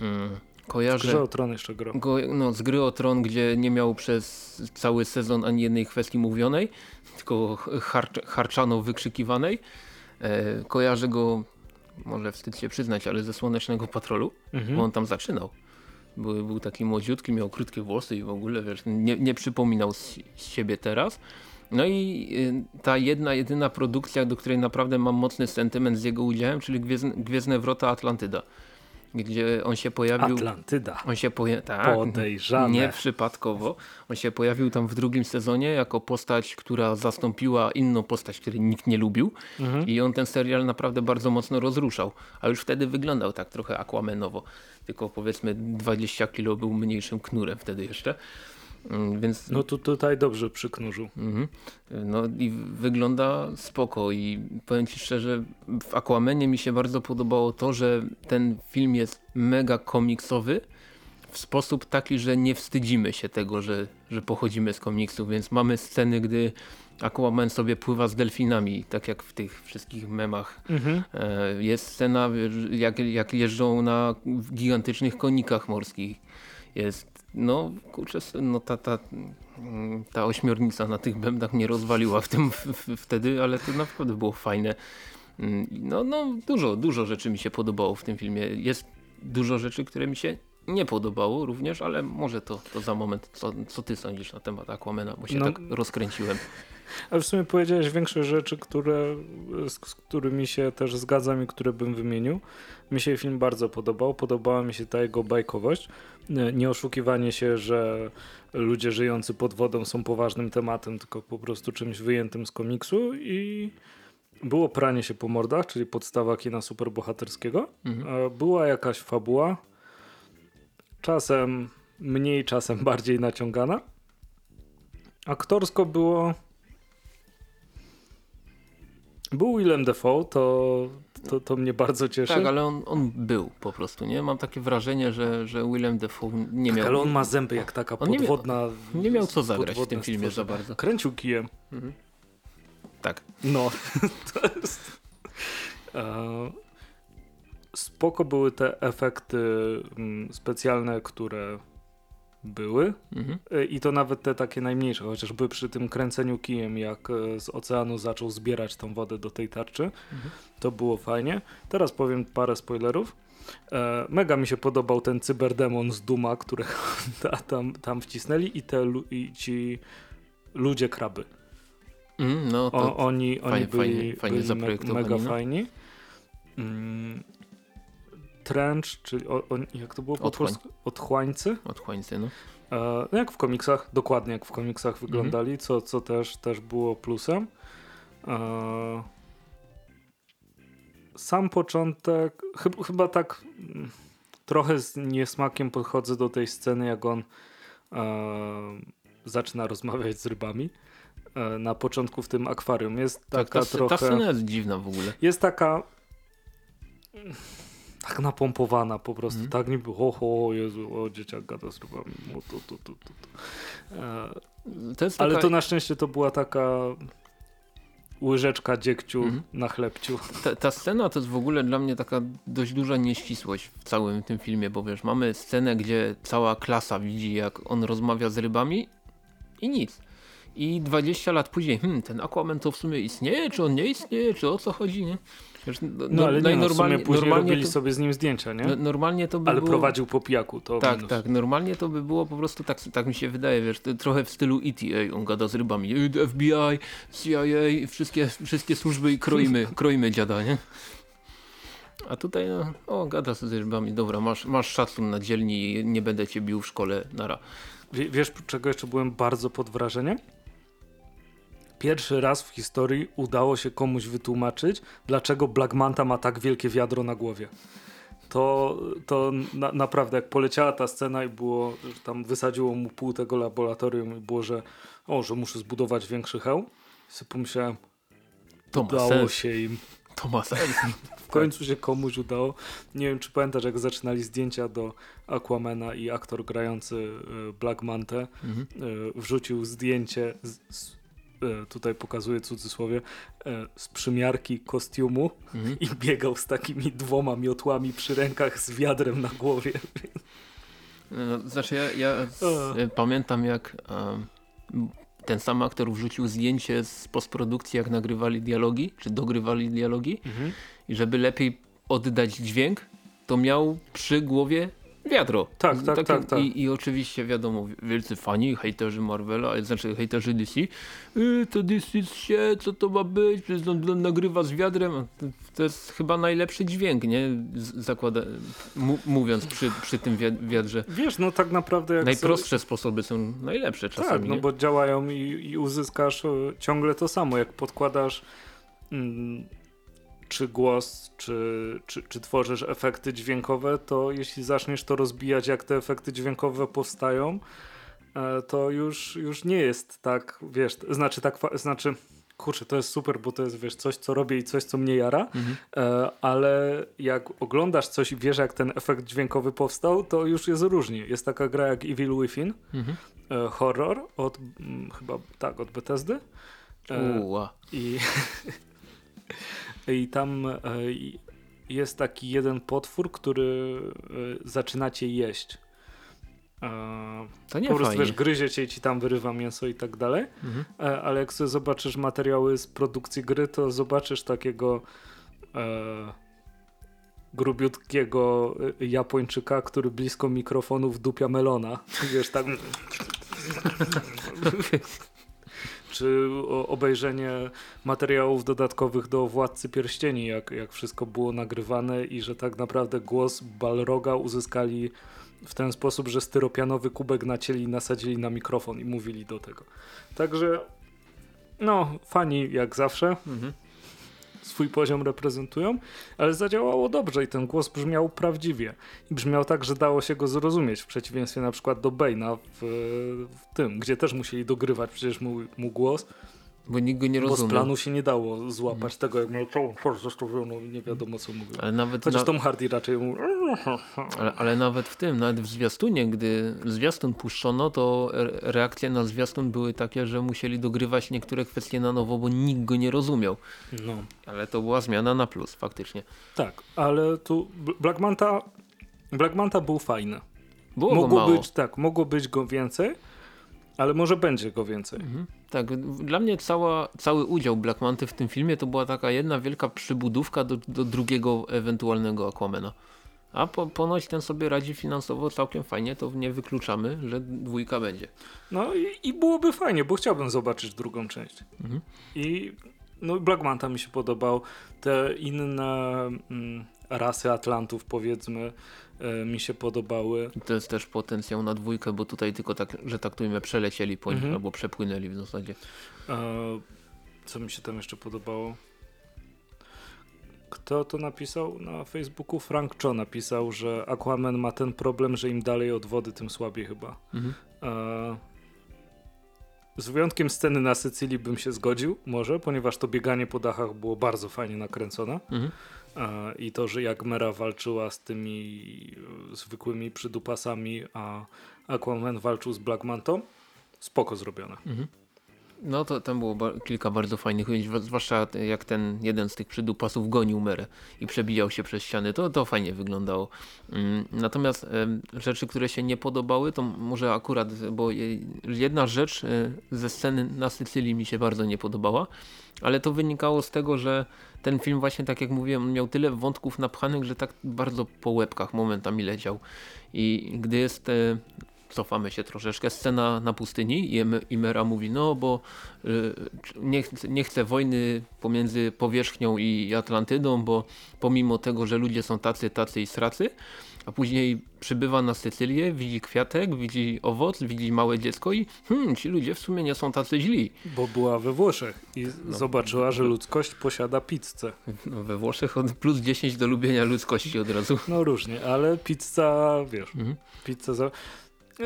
Mm, Kojarzę o Tron jeszcze grał. go no, z gry o Tron, gdzie nie miał przez cały sezon ani jednej kwestii mówionej, tylko harcz, harczano wykrzykiwanej. E, kojarzę go, może wstyd się przyznać, ale ze Słonecznego Patrolu, Mhm. bo on tam zaczynał. Był, był taki młodziutki, miał krótkie włosy i w ogóle wiesz, nie, nie przypominał z, z siebie teraz. No i y, ta jedna, jedyna produkcja, do której naprawdę mam mocny sentyment z jego udziałem, czyli Gwiezdne, Gwiezdne Wrota Atlantyda. Gdzie on się pojawił... Atlantyda. On się poja- tak, Podejrzane. Nie przypadkowo. On się pojawił tam w drugim sezonie jako postać, która zastąpiła inną postać, której nikt nie lubił. Mhm. I on ten serial naprawdę bardzo mocno rozruszał. A już wtedy wyglądał tak trochę Aquamanowo. Tylko powiedzmy 20 kilo był mniejszym knurem wtedy jeszcze. Mm, Więc No tu tutaj dobrze przyknurzył. Mhm. No i wygląda spoko i powiem Ci szczerze, w Aquamanie mi się bardzo podobało to, że ten film jest mega komiksowy w sposób taki, że nie wstydzimy się tego, że, że pochodzimy z komiksów, więc mamy sceny, gdy Aquaman sobie pływa z delfinami, tak jak w tych wszystkich memach. Mhm. E, Jest scena, jak, jak jeżdżą na gigantycznych konikach morskich. Jest, no kurczę, no ta, ta, ta ośmiornica na tych bębnach mnie rozwaliła w tym w, w, wtedy, ale to naprawdę było fajne. No, no dużo, dużo rzeczy mi się podobało w tym filmie. Jest dużo rzeczy, które mi się nie podobało również, ale może to, to za moment, co, co ty sądzisz na temat Aquamana, bo się No. tak rozkręciłem. Ale w sumie powiedziałeś większość rzeczy, które, z, z którymi się też zgadzam i które bym wymienił. Mi się film bardzo podobał. Podobała mi się ta jego bajkowość. Nie- Nie oszukiwanie się, że ludzie żyjący pod wodą są poważnym tematem, tylko po prostu czymś wyjętym z komiksu i było pranie się po mordach, czyli podstawa kina superbohaterskiego. Mhm. Była jakaś fabuła, czasem mniej, czasem bardziej naciągana. Aktorsko było. Był Willem Dafoe, to, to, to mnie bardzo cieszy. Tak, ale on, on był po prostu, nie? Mam takie wrażenie, że, że Willem Dafoe nie Tak, miał... ale on ma zęby jak taka On nie miał- podwodna. Nie miał co zagrać w tym filmie za bardzo. Kręcił kijem. Tak. No, to jest. Spoko były te efekty mm, specjalne, które były. Mhm. E, I to nawet te takie najmniejsze, chociażby przy tym kręceniu kijem, jak e, z oceanu zaczął zbierać tą wodę do tej tarczy. Mhm. To było fajnie. Teraz powiem parę spoilerów. E, mega mi się podobał ten cyberdemon z Duma, którego ta, tam, tam wcisnęli i, te, i ci ludzie kraby. Mm, no to O, oni oni fajnie- byli, fajnie- fajnie byli me, mega no. fajni. Mm, trench, czyli o, on, jak to było po Otchłań. Otchłańcy. otchłańcy, no. E, no jak w komiksach, dokładnie jak w komiksach Mhm. wyglądali, co, co też, też było plusem. E, sam początek, chyb, chyba tak mm, trochę z niesmakiem podchodzę do tej sceny, jak on e, zaczyna rozmawiać z rybami. E, na początku w tym akwarium jest Tak, taka ta, trochę... ta scena jest dziwna w ogóle. Jest taka tak napompowana po prostu, Mhm. tak niby ho, ho, Jezu, o dzieciak rybami, o, to, to, to, to, to. E, To ale to na szczęście to była taka łyżeczka dziegciu Mhm. na chlebciu. ta, ta scena to jest w ogóle dla mnie taka dość duża nieścisłość w całym tym filmie, bo wiesz, mamy scenę, gdzie cała klasa widzi, jak on rozmawia z rybami i nic. I 20 lat później, hmm, ten Aquaman to w sumie istnieje, czy on nie istnieje, czy o co chodzi, nie? Wiesz, no, No ale no nie, no, w sumie normalnie, później normalnie robili to, sobie z nim zdjęcia, nie? no, normalnie to by ale było... prowadził po pijaku, to Tak, minus. tak. Normalnie to by było po prostu tak, tak mi się wydaje, wiesz, trochę w stylu ETA. On gada z rybami. FBI, CIA, wszystkie, wszystkie służby i kroimy, kroimy dziada, nie? A tutaj, no, o, gada z rybami. Dobra, masz, masz szacun na dzielni, nie będę cię bił w szkole, nara. Wie, wiesz, czego jeszcze byłem bardzo pod wrażeniem? Pierwszy raz w historii udało się komuś wytłumaczyć, dlaczego Black Manta ma tak wielkie wiadro na głowie. To, to na, naprawdę, jak poleciała ta scena i było, że tam wysadziło mu pół tego laboratorium i było, że o, że muszę zbudować większy hełm. I sobie pomyślałem, To udało się im. To ma sens. W końcu się komuś udało. Nie wiem, czy pamiętasz, jak zaczynali zdjęcia do Aquamana i aktor grający y, Black Mantę Mhm. y, wrzucił zdjęcie, z, z, tutaj pokazuję cudzysłowie, y, z przymiarki kostiumu Mhm. i biegał z takimi dwoma miotłami przy rękach z wiadrem na głowie. No, Znaczy ja, ja e, pamiętam jak ten sam aktor wrzucił zdjęcie z postprodukcji jak nagrywali dialogi, czy dogrywali dialogi i żeby lepiej oddać dźwięk, to miał przy głowie wiadro. Tak, tak, tak, tak. I, I oczywiście wiadomo, wielcy fani, hejterzy Marvela, ale znaczy hejterzy DC, y, to DC się, co to ma być, nagrywa z wiadrem. To, jest chyba najlepszy dźwięk, nie? Zakłada, mówiąc przy, przy tym wiad- wiadrze. Wiesz, no tak naprawdę jak... Najprostsze sposoby są najlepsze Tak, czasami. no nie? bo działają i, i uzyskasz e, ciągle to samo. Jak podkładasz mm, czy głos, czy, czy, czy tworzysz efekty dźwiękowe, to jeśli zaczniesz to rozbijać, jak te efekty dźwiękowe powstają, e, to już, już nie jest tak, wiesz, znaczy tak, znaczy kurczę, to jest super, bo to jest, wiesz, coś, co robię i coś, co mnie jara, Mhm. e, ale jak oglądasz coś i wiesz, jak ten efekt dźwiękowy powstał, to już jest różnie. Jest taka gra jak Evil Within, Mhm. e, horror od mm, chyba tak, od Bethesdy. Uła. I, I tam e, jest taki jeden potwór, który e, zaczyna cię jeść. E, To nie po prostu wiesz, gryzie cię i ci tam wyrywa mięso i tak dalej. Mhm. Ale jak sobie zobaczysz materiały z produkcji gry, to zobaczysz takiego e, grubiutkiego Japończyka, który blisko mikrofonu wdupia melona. Wiesz, tak... Czy obejrzenie materiałów dodatkowych do Władcy Pierścieni, jak, jak wszystko było nagrywane i że tak naprawdę głos Balroga uzyskali w ten sposób, że styropianowy kubek nacięli nasadzili na mikrofon i mówili do tego. Także no, fani jak zawsze Mhm. Swój poziom reprezentują, ale zadziałało dobrze i ten głos brzmiał prawdziwie. I brzmiał tak, że dało się go zrozumieć, w przeciwieństwie na przykład do Bane'a w, w tym, gdzie też musieli dogrywać przecież mu, mu głos, Bo nikt go nie bo z rozumie. planu się nie dało złapać tego, jak miał całą twarz zostawioną i nie wiadomo co mówił. Ale nawet, Chociaż na, Tom Hardy raczej mówił ale, ale nawet w tym, nawet w zwiastunie, gdy zwiastun puszczono, to re- reakcje na zwiastun były takie, że musieli dogrywać niektóre kwestie na nowo, bo nikt go nie rozumiał. no. Ale to była zmiana na plus, faktycznie. Tak, ale tu Bl- Black Manta, Black Manta był fajny. Było Mogło być, tak, mogło być go więcej, ale może będzie go więcej. Mhm. Tak, dla mnie cała, cały udział Black Manty w tym filmie to była taka jedna wielka przybudówka do, do drugiego ewentualnego Aquamana. A po, ponoć ten sobie radzi finansowo całkiem fajnie, to nie wykluczamy, że dwójka będzie. No i, i byłoby fajnie, bo chciałbym zobaczyć drugą część. Mhm. I no Black Manta mi się podobał. Te inne mm, rasy Atlantów powiedzmy e, mi się podobały. To jest też potencjał na dwójkę, bo tutaj tylko tak, że taktujmy, przelecieli po nich Mhm. albo przepłynęli w zasadzie. E, co mi się tam jeszcze podobało? Kto to napisał na Facebooku? Frank Cho napisał, że Aquaman ma ten problem, że im dalej od wody, tym słabiej chyba. Mhm. E, Z wyjątkiem sceny na Sycylii bym się zgodził, może, ponieważ to bieganie po dachach było bardzo fajnie nakręcone. Mhm. I to, że jak Mera walczyła z tymi e, zwykłymi przydupasami, a Aquaman walczył z Black Mantą, spoko zrobione. Mhm. No to tam było kilka bardzo fajnych ujęć, zwłaszcza jak ten jeden z tych przydupasów gonił Merę i przebijał się przez ściany, to, to fajnie wyglądało. Mm, natomiast rzeczy, które się nie podobały, to może akurat, bo jedna rzecz e, ze sceny na Sycylii mi się bardzo nie podobała, ale to wynikało z tego, że ten film właśnie, tak jak mówiłem, miał tyle wątków napchanych, że tak bardzo po łebkach momentami leciał. I gdy jest e, cofamy się troszeczkę, scena na pustyni i Imera mówi, no bo y, nie, nie chce wojny pomiędzy powierzchnią i Atlantydą, bo pomimo tego, że ludzie są tacy, tacy i sracy, a później przybywa na Sycylię, widzi kwiatek, widzi owoc, widzi małe dziecko i hmm, ci ludzie w sumie nie są tacy źli. Bo była we Włoszech i no. zobaczyła, że ludzkość posiada pizzę. No, we Włoszech od plus 10 do lubienia ludzkości od razu. No różnie, ale pizza, wiesz, mhm. pizza za...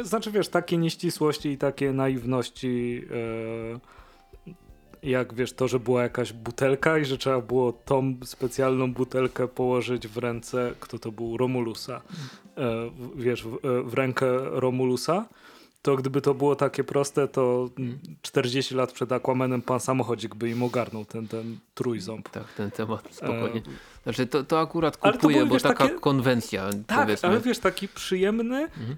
Znaczy wiesz, takie nieścisłości i takie naiwności e, jak wiesz, to, że była jakaś butelka i że trzeba było tą specjalną butelkę położyć w ręce, kto to był, Romulusa, e, wiesz, w, e, w, rękę Romulusa, to gdyby to było takie proste, to 40 lat przed Aquamanem pan samochodzik by im ogarnął ten, ten trójząb. Tak, ten temat, spokojnie. Znaczy to, to akurat kupuję, to bo wiesz, taka takie... konwencja, tak, powiedzmy. ale wiesz, taki przyjemny, mhm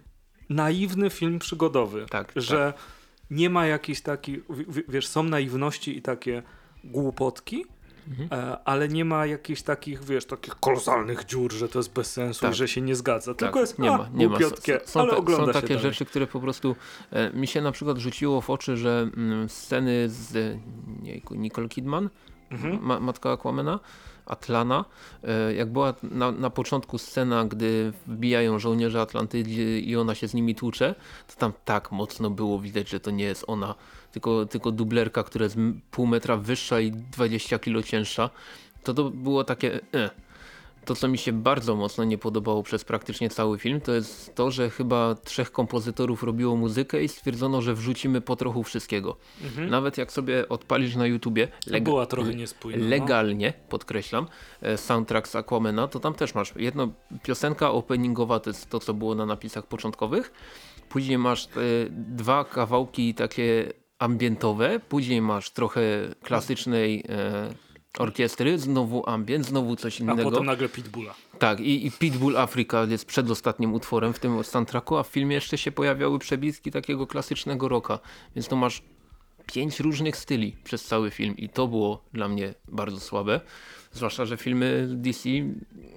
naiwny film przygodowy. Tak, że tak. nie ma jakichś takich, wiesz, są naiwności i takie głupotki, mhm. E, ale nie ma jakichś takich, wiesz, takich kolosalnych dziur, że to jest bez sensu tak. i że się nie zgadza. Tylko tak. jest nie a, ma, nie ma. Są, ale są takie rzeczy, które po prostu e, mi się na przykład rzuciło w oczy, że mm, sceny z Nicole Kidman, mhm. ma, matka Aquamena, Atlana. E, jak była na, na początku scena, gdy wbijają żołnierze Atlantydy i ona się z nimi tłucze, to tam tak mocno było widać, że to nie jest ona, tylko, tylko dublerka, która jest pół metra wyższa i 20 kilo cięższa. To to było takie... Eh to, co mi się bardzo mocno nie podobało przez praktycznie cały film, to jest to, że chyba trzech kompozytorów robiło muzykę i stwierdzono, że wrzucimy po trochu wszystkiego. Mhm. Nawet jak sobie odpalisz na YouTubie leg była trochę niespójna. No. legalnie, podkreślam, e, soundtrack z Aquamena, to tam też masz jedno piosenka openingowa, to jest to, co było na napisach początkowych. Później masz e, dwa kawałki takie ambientowe, później masz trochę klasycznej e, orkiestry, znowu ambient, znowu coś innego. A potem nagle Pitbulla. Tak, i, i Pitbull Africa jest przedostatnim utworem w tym soundtracku, a w filmie jeszcze się pojawiały przebitki takiego klasycznego rocka, więc to masz pięć różnych styli przez cały film i to było dla mnie bardzo słabe. Zwłaszcza, że filmy DC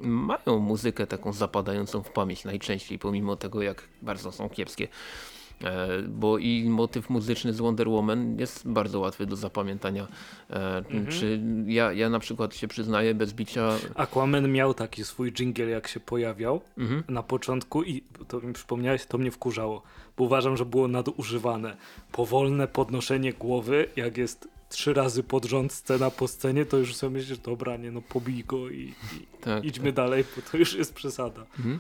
mają muzykę taką zapadającą w pamięć najczęściej, pomimo tego jak bardzo są kiepskie. E, bo i motyw muzyczny z Wonder Woman jest bardzo łatwy do zapamiętania. E, mhm. Czy ja, ja na przykład się przyznaję bez bicia... Aquaman miał taki swój jingle jak się pojawiał mhm. na początku i to mi przypomniałeś, to mnie wkurzało, bo uważam, że było nadużywane. Powolne podnoszenie głowy, jak jest trzy razy pod rząd scena po scenie, to już sobie myślisz, dobra, nie no pobij go i, i tak, idźmy tak. dalej, bo to już jest przesada. Mhm.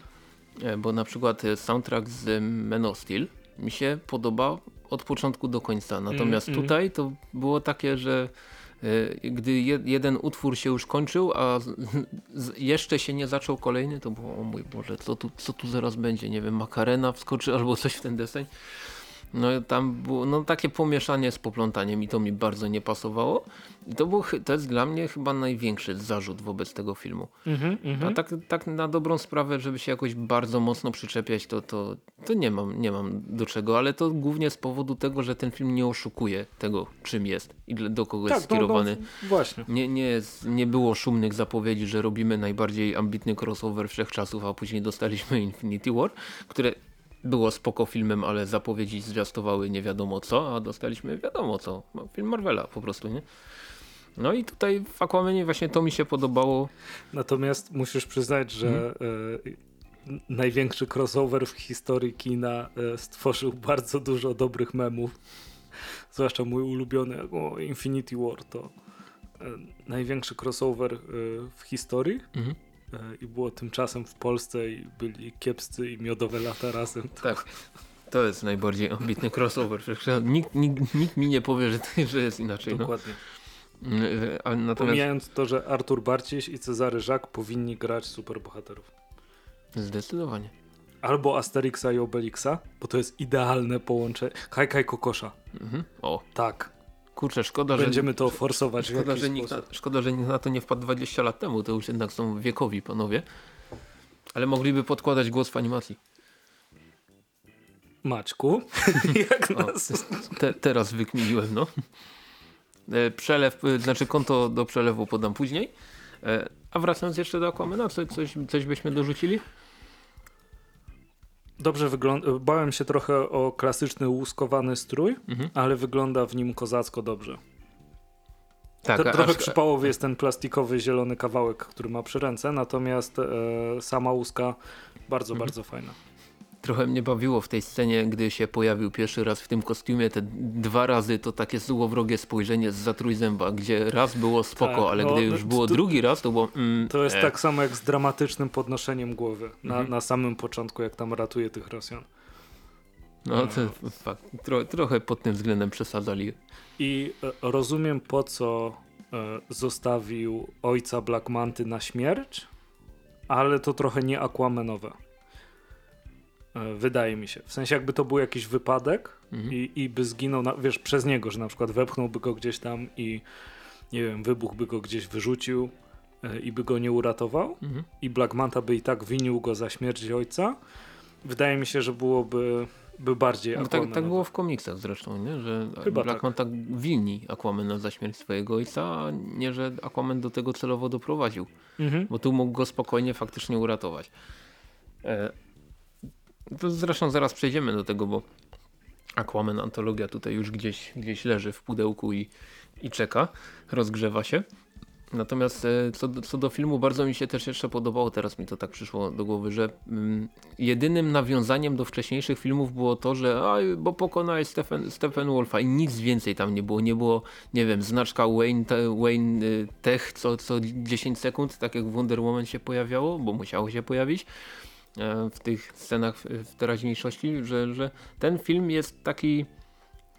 E, bo na przykład soundtrack z Men of Steel mi się podoba od początku do końca. Natomiast mm, tutaj to było takie, że y, gdy je, jeden utwór się już kończył, a jeszcze się nie zaczął kolejny, to było o mój Boże, co tu, co tu zaraz będzie, nie wiem, makarena wskoczy albo coś w ten deseń. No tam było no, takie pomieszanie z poplątaniem i to mi bardzo nie pasowało. I to, był, to jest dla mnie chyba największy zarzut wobec tego filmu. Mm -hmm, A tak, tak na dobrą sprawę, żeby się jakoś bardzo mocno przyczepiać, to, to, to nie, mam, nie mam do czego, ale to głównie z powodu tego, że ten film nie oszukuje tego, czym jest i do kogo tak, jest skierowany. No, no, właśnie. Nie, nie, jest, nie było szumnych zapowiedzi, że robimy najbardziej ambitny crossover wszechczasów, a później dostaliśmy Infinity War, które było spoko filmem, ale zapowiedzi zwiastowały nie wiadomo co, a dostaliśmy wiadomo co. No, film Marvela po prostu, nie? No i tutaj w Aquamanie właśnie to mi się podobało. Natomiast musisz przyznać, że hmm. e, największy crossover w historii kina e, stworzył bardzo dużo dobrych memów. Zwłaszcza mój ulubiony o Infinity War to e, największy crossover w historii. Mhm i było tymczasem w Polsce i byli kiepscy i miodowe lata razem. To... Tak. To jest najbardziej ambitny crossover. Nikt, nikt, nikt mi nie powie, że, że jest inaczej. No. Dokładnie. No. Natomiast... Pomijając to, że Artur Barciś i Cezary Żak powinni grać superbohaterów. Zdecydowanie. Albo Asterixa i Obelixa, bo to jest idealne połączenie. Kaj Kaj Kokosza. Mhm. O. Tak. Kurczę, szkoda, że... Będziemy to forsować Szkoda że, nikt na, szkoda, że nikt na to nie wpadł 20 lat temu, to już jednak są wiekowi panowie. Ale mogliby podkładać głos w animacji. Maćku, jak O, nas... te, teraz wykminiłem, no. E, Przelew, e, znaczy konto do przelewu podam później. E, A wracając jeszcze do Aquamana, co, coś, coś byśmy dorzucili? Dobrze wygląda. Bałem się trochę o klasyczny łuskowany strój, Mhm. ale wygląda w nim kozacko dobrze. Tak, a- trochę aż- przypałowy jest ten plastikowy zielony kawałek, który ma przy ręce, natomiast e, sama łuska bardzo, Mhm. bardzo fajna. Trochę mnie bawiło w tej scenie, gdy się pojawił pierwszy raz w tym kostiumie. Te dwa razy to takie złowrogie spojrzenie z zatrójzęba, gdzie raz było spoko, Tak, ale no, gdy już to- było to- drugi raz, to było. Mm, To jest e. tak samo jak z dramatycznym podnoszeniem głowy na, Mhm. na samym początku, jak tam ratuje tych Rosjan. No to fakt, tro, trochę pod tym względem przesadzali. I e, rozumiem po co e, zostawił ojca Black Manty na śmierć, ale to trochę nie Aquamanowe. E, wydaje mi się. W sensie jakby to był jakiś wypadek Mhm. i, i by zginął, na, wiesz, przez niego, że na przykład wepchnąłby go gdzieś tam i nie wiem, wybuch by go gdzieś wyrzucił e, i by go nie uratował Mhm. i Black Manta by i tak winił go za śmierć ojca. Wydaje mi się, że byłoby by bardziej No tak, tak było w komiksach zresztą, nie? że Chyba Blackman tak. winni Aquamana za śmierć swojego ojca, a nie, że Aquaman do tego celowo doprowadził. Mhm. Bo tu mógł go spokojnie faktycznie uratować. E, zresztą zaraz przejdziemy do tego, bo Aquaman antologia tutaj już gdzieś, gdzieś leży w pudełku i, i czeka, rozgrzewa się. Natomiast e, co, do- co do filmu, bardzo mi się też jeszcze podobało, teraz mi to tak przyszło do głowy, że mm, jedynym nawiązaniem do wcześniejszych filmów było to, że a, bo pokonałeś Stephen, Stephen Wolfa i nic więcej tam nie było. Nie było, nie wiem, znaczka Wayne, te, Wayne y, Tech co, co 10 sekund, tak jak w Wonder Woman się pojawiało, bo musiało się pojawić w tych scenach w, teraźniejszości, że, że ten film jest taki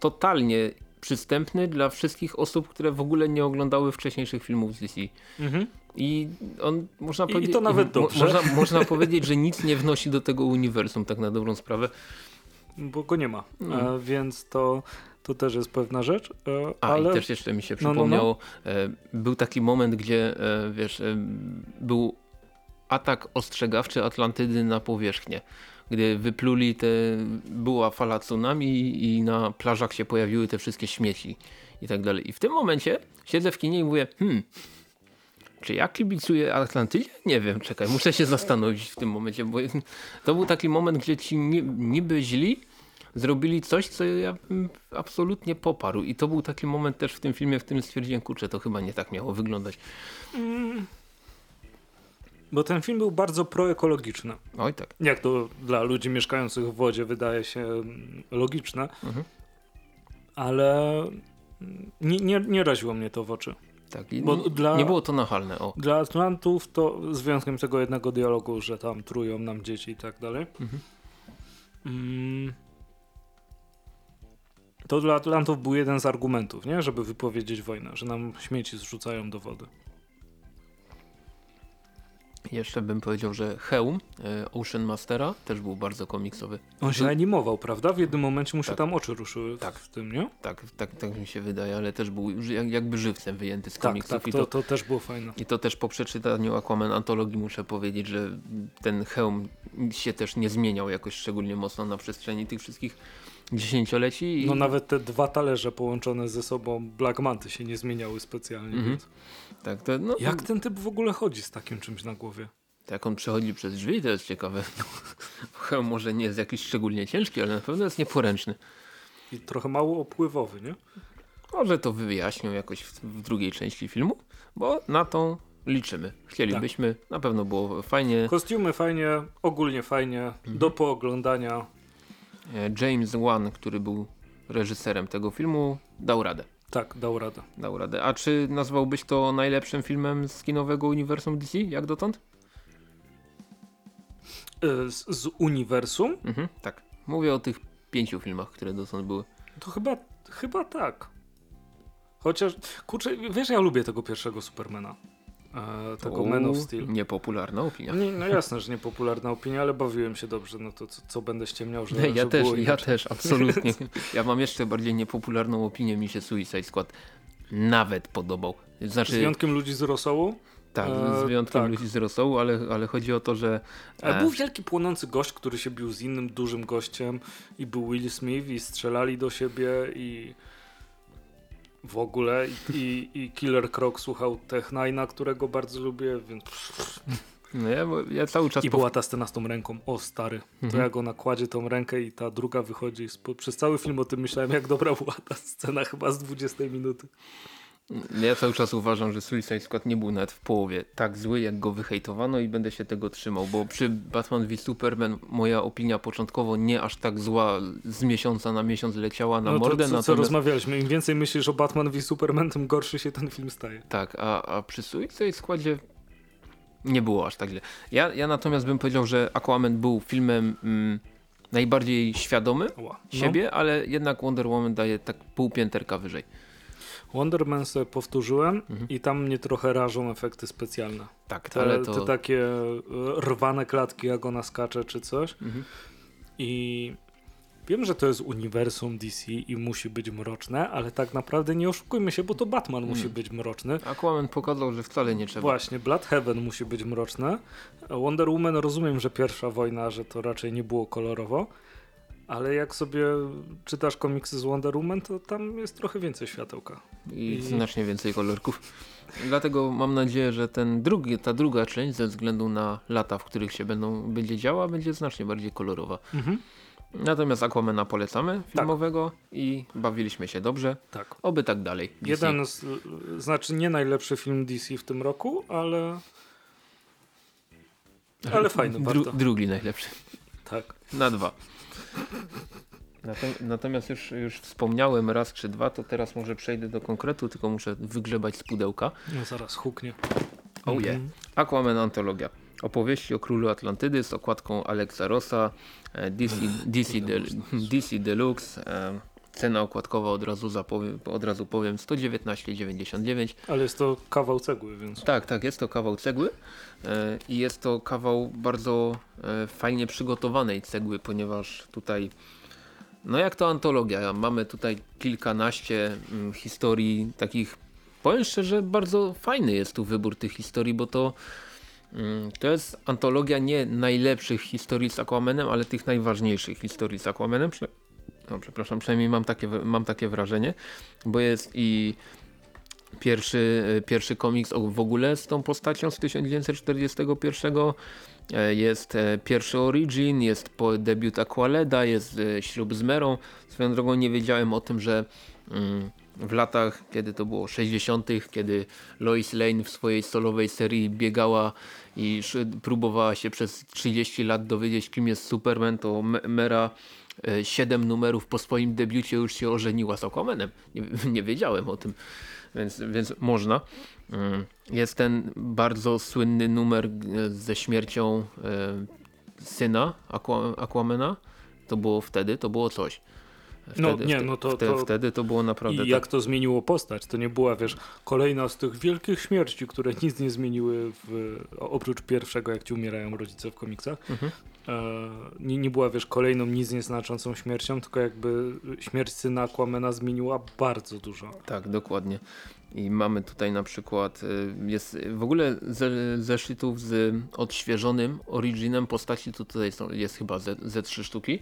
totalnie przystępny dla wszystkich osób, które w ogóle nie oglądały wcześniejszych filmów z DC. Mhm. I on można I- i powiedzieć. to nawet mo- dobrze. Można, można powiedzieć, że nic nie wnosi do tego uniwersum, tak na dobrą sprawę. bo go nie ma. Mm. E, więc to, to też jest pewna rzecz. E, A ale i też jeszcze mi się No, no, no. przypomniało, E, był taki moment, gdzie e, wiesz, e, był atak ostrzegawczy Atlantydy na powierzchnię. Gdy wypluli te, była fala tsunami i na plażach się pojawiły te wszystkie śmieci i tak dalej. I w tym momencie siedzę w kinie i mówię, hmm, czy ja kibicuję Atlantydzie? Nie wiem, czekaj, muszę się zastanowić w tym momencie, bo to był taki moment, gdzie ci ni- niby źli zrobili coś, co ja absolutnie poparł. I to był taki moment też w tym filmie, w którym stwierdziłem, kurczę, to chyba nie tak miało wyglądać. Bo ten film był bardzo proekologiczny. Oj tak. Jak to dla ludzi mieszkających w wodzie wydaje się mm, logiczne, Mhm. ale mm, nie, nie, nie raziło mnie to w oczy. tak. Bo nie, dla- nie było to nachalne, o. Dla Atlantów to z wyjątkiem tego jednego dialogu, że tam trują nam dzieci i tak dalej. Mhm. Mm, to dla Atlantów był jeden z argumentów, nie? żeby wypowiedzieć wojnę, że nam śmieci zrzucają do wody. Jeszcze bym powiedział, że hełm e, Ocean Mastera też był bardzo komiksowy. On się animował, prawda? W jednym momencie mu się Tak. tam oczy ruszyły Tak. w tym, nie? Tak, tak, tak mi się wydaje, ale też był jakby żywcem wyjęty z Tak, komiksów. tak, i to, to, to też było fajne. I to też po przeczytaniu Aquaman antologii muszę powiedzieć, że ten hełm się też nie zmieniał jakoś szczególnie mocno na przestrzeni tych wszystkich dziesięcioleci. I... No nawet te dwa talerze połączone ze sobą Black Manty się nie zmieniały specjalnie. Mhm. Więc... tak, to, no, Jak ten typ w ogóle chodzi z takim czymś na głowie? Jak on przechodzi przez drzwi, to jest ciekawe. Może nie jest jakiś szczególnie ciężki, ale na pewno jest nieporęczny. I trochę mało opływowy, nie? Może to wyjaśnią jakoś w, w drugiej części filmu, bo na tą liczymy. Chcielibyśmy, na pewno było fajnie. Kostiumy fajnie, ogólnie fajnie, Mhm. do pooglądania. E, James Wan, który był reżyserem tego filmu, dał radę. Tak, dał radę. Dał radę. A czy nazwałbyś to najlepszym filmem z kinowego uniwersum DC, jak dotąd? Y, Z, z uniwersum? Mhm, tak. Mówię o tych pięciu filmach, które dotąd były. To chyba, chyba tak. Chociaż, kurczę, wiesz, ja lubię tego pierwszego Supermana. E, tego Man of Steel. Niepopularna opinia. Nie, no jasne, że niepopularna opinia, ale bawiłem się dobrze, no to co, co będę ściemniał, że, ja że też, ja inaczej. też, absolutnie. Ja mam jeszcze bardziej niepopularną opinię, mi się Suicide Squad nawet podobał. Z Znaczy, wyjątkiem ludzi z Rosołu. tak, e, z wyjątkiem tak. ludzi z Rosołu, ale, ale chodzi o to, że Ale e, był wielki płonący gość, który się bił z innym dużym gościem i był Will Smith i strzelali do siebie i w ogóle i, i, Killer Croc słuchał Tech Nine'a, którego bardzo lubię, więc no ja, ja cały czas i była ta scena z tą ręką. O stary, to Mhm. jak ona kładzie tą rękę i ta druga wychodzi. Przez cały film o tym myślałem, jak dobra była ta scena chyba z 20 minuty. Ja cały czas uważam, że Suicide Squad nie był nawet w połowie tak zły, jak go wyhejtowano i będę się tego trzymał, bo przy Batman v Superman moja opinia początkowo nie aż tak zła z miesiąca na miesiąc leciała na No to mordę, co, co natomiast rozmawialiśmy, im więcej myślisz o Batman v Superman, tym gorszy się ten film staje. tak, a, a przy Suicide Squadzie nie było aż tak źle. Ja, ja natomiast bym powiedział, że Aquaman był filmem mm, najbardziej świadomym Ła. No. siebie, ale jednak Wonder Woman daje tak pół pięterka wyżej. Wonder Man sobie powtórzyłem Mhm. i tam mnie trochę rażą efekty specjalne. Tak, Te, ale to... te takie e, rwane klatki, jak ona skacze czy coś. Mhm. I wiem, że to jest uniwersum DC i musi być mroczne, ale tak naprawdę nie oszukujmy się, bo to Batman musi Mm. być mroczny. Aquaman pokazał, że wcale nie trzeba. Właśnie, Blood Heaven musi być mroczne. Wonder Woman rozumiem, że pierwsza wojna, że to raczej nie było kolorowo, ale jak sobie czytasz komiksy z Wonder Woman, to tam jest trochę więcej światełka. i I- znacznie więcej kolorków. Dlatego mam nadzieję, że ten drugi, ta druga część ze względu na lata, w których się będą, będzie działa, będzie znacznie bardziej kolorowa. Mhm. Natomiast Aquamana polecamy Tak. filmowego i bawiliśmy się dobrze. Tak. Oby tak dalej. DC. Jeden z, znaczy nie najlepszy film DC w tym roku, ale ale fajny Dru- bardzo. drugi najlepszy. Tak. Na dwa. Nato- Natomiast już, już wspomniałem raz czy dwa, to teraz może przejdę do konkretu, tylko muszę wygrzebać z pudełka. No zaraz huknie. Oh yeah. Mhm. Aquaman Antologia. Opowieści o królu Atlantydy z okładką Alexa Rossa, e, DC, DC, De, DC Deluxe. e, Cena okładkowa od razu, zapowiem, od razu powiem 119,99. Ale jest to kawał cegły, więc Tak, tak, jest to kawał cegły i jest to kawał bardzo e, fajnie przygotowanej cegły, ponieważ tutaj, no jak to antologia, mamy tutaj kilkanaście mm, historii takich, powiem szczerze, bardzo fajny jest tu wybór tych historii, bo to mm, to jest antologia nie najlepszych historii z Aquamanem, ale tych najważniejszych historii z Aquamanem. No, przepraszam, przynajmniej mam takie, mam takie wrażenie, bo jest i pierwszy, e, pierwszy komiks w ogóle z tą postacią z 1941. E, Jest e, pierwszy Origin, jest po debiut Aqualeda, jest ślub z Merą. Swoją drogą nie wiedziałem o tym, że mm, w latach, kiedy to było 60., kiedy Lois Lane w swojej solowej serii biegała i próbowała się przez 30 lat dowiedzieć, kim jest Superman, to Me- Mera 7 numerów po swoim debiucie już się ożeniła z Aquamanem. Nie, nie wiedziałem o tym, więc, więc można. Mm, Jest ten bardzo słynny numer e, ze śmiercią e, syna Aqua, Aquamana. To było wtedy, to było coś. No, nie, no to- wtedy, to- wtedy to było naprawdę I jak to zmieniło postać? To nie była, wiesz, kolejna z tych wielkich śmierci, które nic nie zmieniły w, oprócz pierwszego, jak ci umierają rodzice w komiksach. Mhm. E, nie, nie była, wiesz, kolejną nic nieznaczącą śmiercią, tylko jakby śmierć syna Aquamena zmieniła bardzo dużo. Tak, dokładnie. I mamy tutaj na przykład, y, jest w ogóle ze, zeszytów z odświeżonym originem postaci, to tutaj są, jest chyba ze, ze trzy sztuki,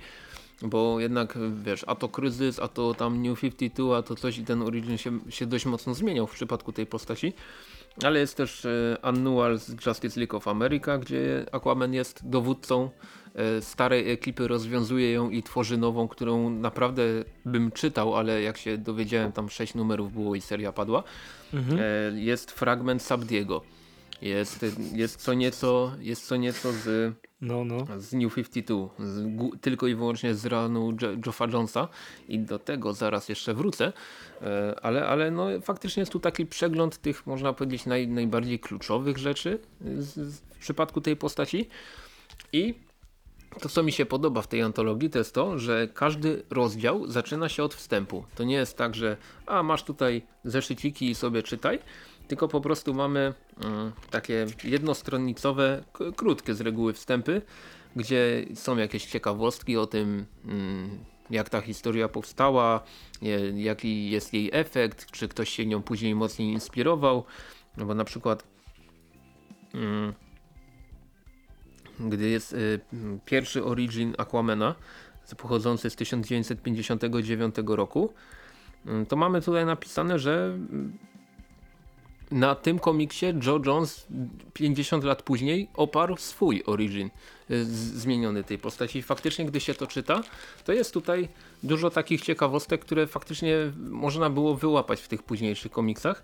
bo jednak wiesz, a to kryzys, a to tam New 52, a to coś i ten origin się, się dość mocno zmieniał w przypadku tej postaci. Ale jest też e, Annual z Justice League of America, gdzie Aquaman jest dowódcą e, starej ekipy, rozwiązuje ją i tworzy nową, którą naprawdę bym czytał, ale jak się dowiedziałem, tam 6 numerów było i seria padła. Mhm. E, Jest fragment Sabdiego. Jest, jest co nieco, jest co nieco z, No, no. z New 52, z, tylko i wyłącznie z ranu Jo- Joffa Jonesa i do tego zaraz jeszcze wrócę, e, ale, ale no, faktycznie jest tu taki przegląd tych, można powiedzieć, naj, najbardziej kluczowych rzeczy z, w przypadku tej postaci i to, co mi się podoba w tej antologii, to jest to, że każdy rozdział zaczyna się od wstępu. To nie jest tak, że a masz tutaj zeszyciki i sobie czytaj, tylko po prostu mamy mm, takie jednostronnicowe, krótkie z reguły wstępy, gdzie są jakieś ciekawostki o tym, mm, jak ta historia powstała, jaki jest jej efekt, czy ktoś się nią później mocniej inspirował, no bo na przykład mm, gdy jest y, pierwszy origin Aquamena pochodzący z 1959 roku to mamy tutaj napisane, że na tym komiksie Joe Jones 50 lat później oparł swój origin y, zmieniony tej postaci. Faktycznie gdy się to czyta, to jest tutaj dużo takich ciekawostek, które faktycznie można było wyłapać w tych późniejszych komiksach.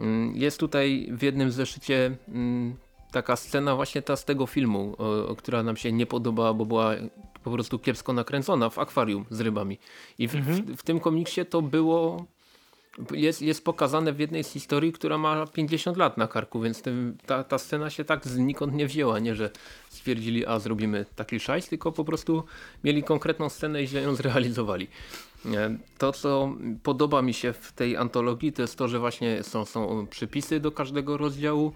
Mm, jest tutaj w jednym zeszycie mm, taka scena właśnie ta z tego filmu, która nam się nie podobała, bo była po prostu kiepsko nakręcona w akwarium z rybami. I w, mhm. w, w tym komiksie to było jest, jest pokazane w jednej z historii, która ma 50 lat na karku, więc tym, ta, ta scena się tak znikąd nie wzięła, nie że stwierdzili, a zrobimy taki szajs, tylko po prostu mieli konkretną scenę i źle ją zrealizowali. To, co podoba mi się w tej antologii, to jest to, że właśnie są, są przypisy do każdego rozdziału,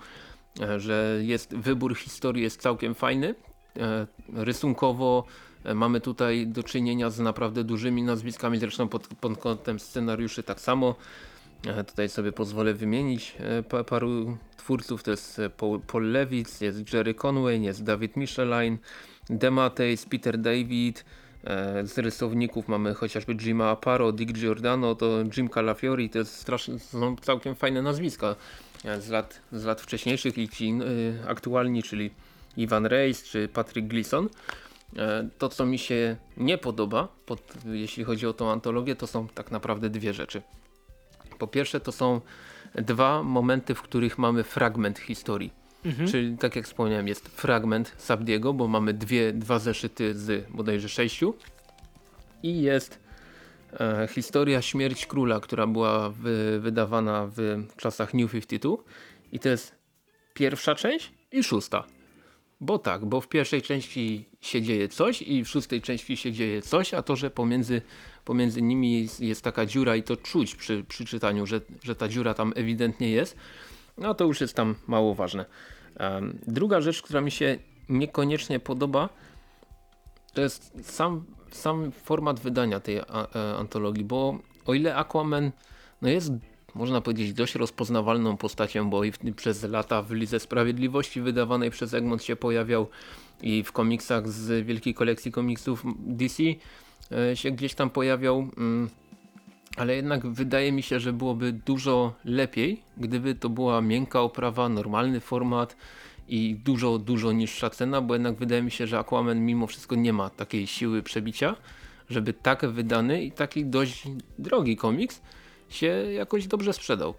e, że jest wybór historii jest całkiem fajny, e, rysunkowo E, mamy tutaj do czynienia z naprawdę dużymi nazwiskami, zresztą pod, pod kątem scenariuszy tak samo. E, tutaj sobie pozwolę wymienić e, paru twórców, to jest Paul, Paul Lewitz, jest Jerry Conway, jest David Michelin, Demateis, Peter David, z rysowników mamy chociażby Jima Aparo, Dick Giordano, to Jim Calafiori, to strasznie, są całkiem fajne nazwiska z lat, z lat wcześniejszych i ci aktualni, czyli Ivan Reis czy Patrick Gleason. E, to, co mi się nie podoba, pod, jeśli chodzi o tą antologię, to są tak naprawdę dwie rzeczy. Po pierwsze, to są dwa momenty, w których mamy fragment historii. Mhm. Czyli tak jak wspomniałem, jest fragment Sabdiego, bo mamy dwie, dwa zeszyty z bodajże sześciu. I jest e, historia Śmierć Króla, która była w, wydawana w czasach New 52. I to jest pierwsza część i szósta. Bo tak, bo w pierwszej części się dzieje coś i w szóstej części się dzieje coś, a to, że pomiędzy, pomiędzy nimi jest, jest taka dziura i to czuć przy, przy czytaniu, że, że ta dziura tam ewidentnie jest, no to już jest tam mało ważne. Um, druga rzecz, która mi się niekoniecznie podoba, to jest sam, sam format wydania tej a, e, antologii, bo o ile Aquaman no jest można powiedzieć, dość rozpoznawalną postacią, bo i przez lata w Lidze Sprawiedliwości wydawanej przez Egmont się pojawiał i w komiksach z wielkiej kolekcji komiksów DC e, się gdzieś tam pojawiał. Mm, ale jednak wydaje mi się, że byłoby dużo lepiej, gdyby to była miękka oprawa, normalny format i dużo, dużo niższa cena, bo jednak wydaje mi się, że Aquaman mimo wszystko nie ma takiej siły przebicia, żeby tak wydany i taki dość drogi komiks się jakoś dobrze sprzedał.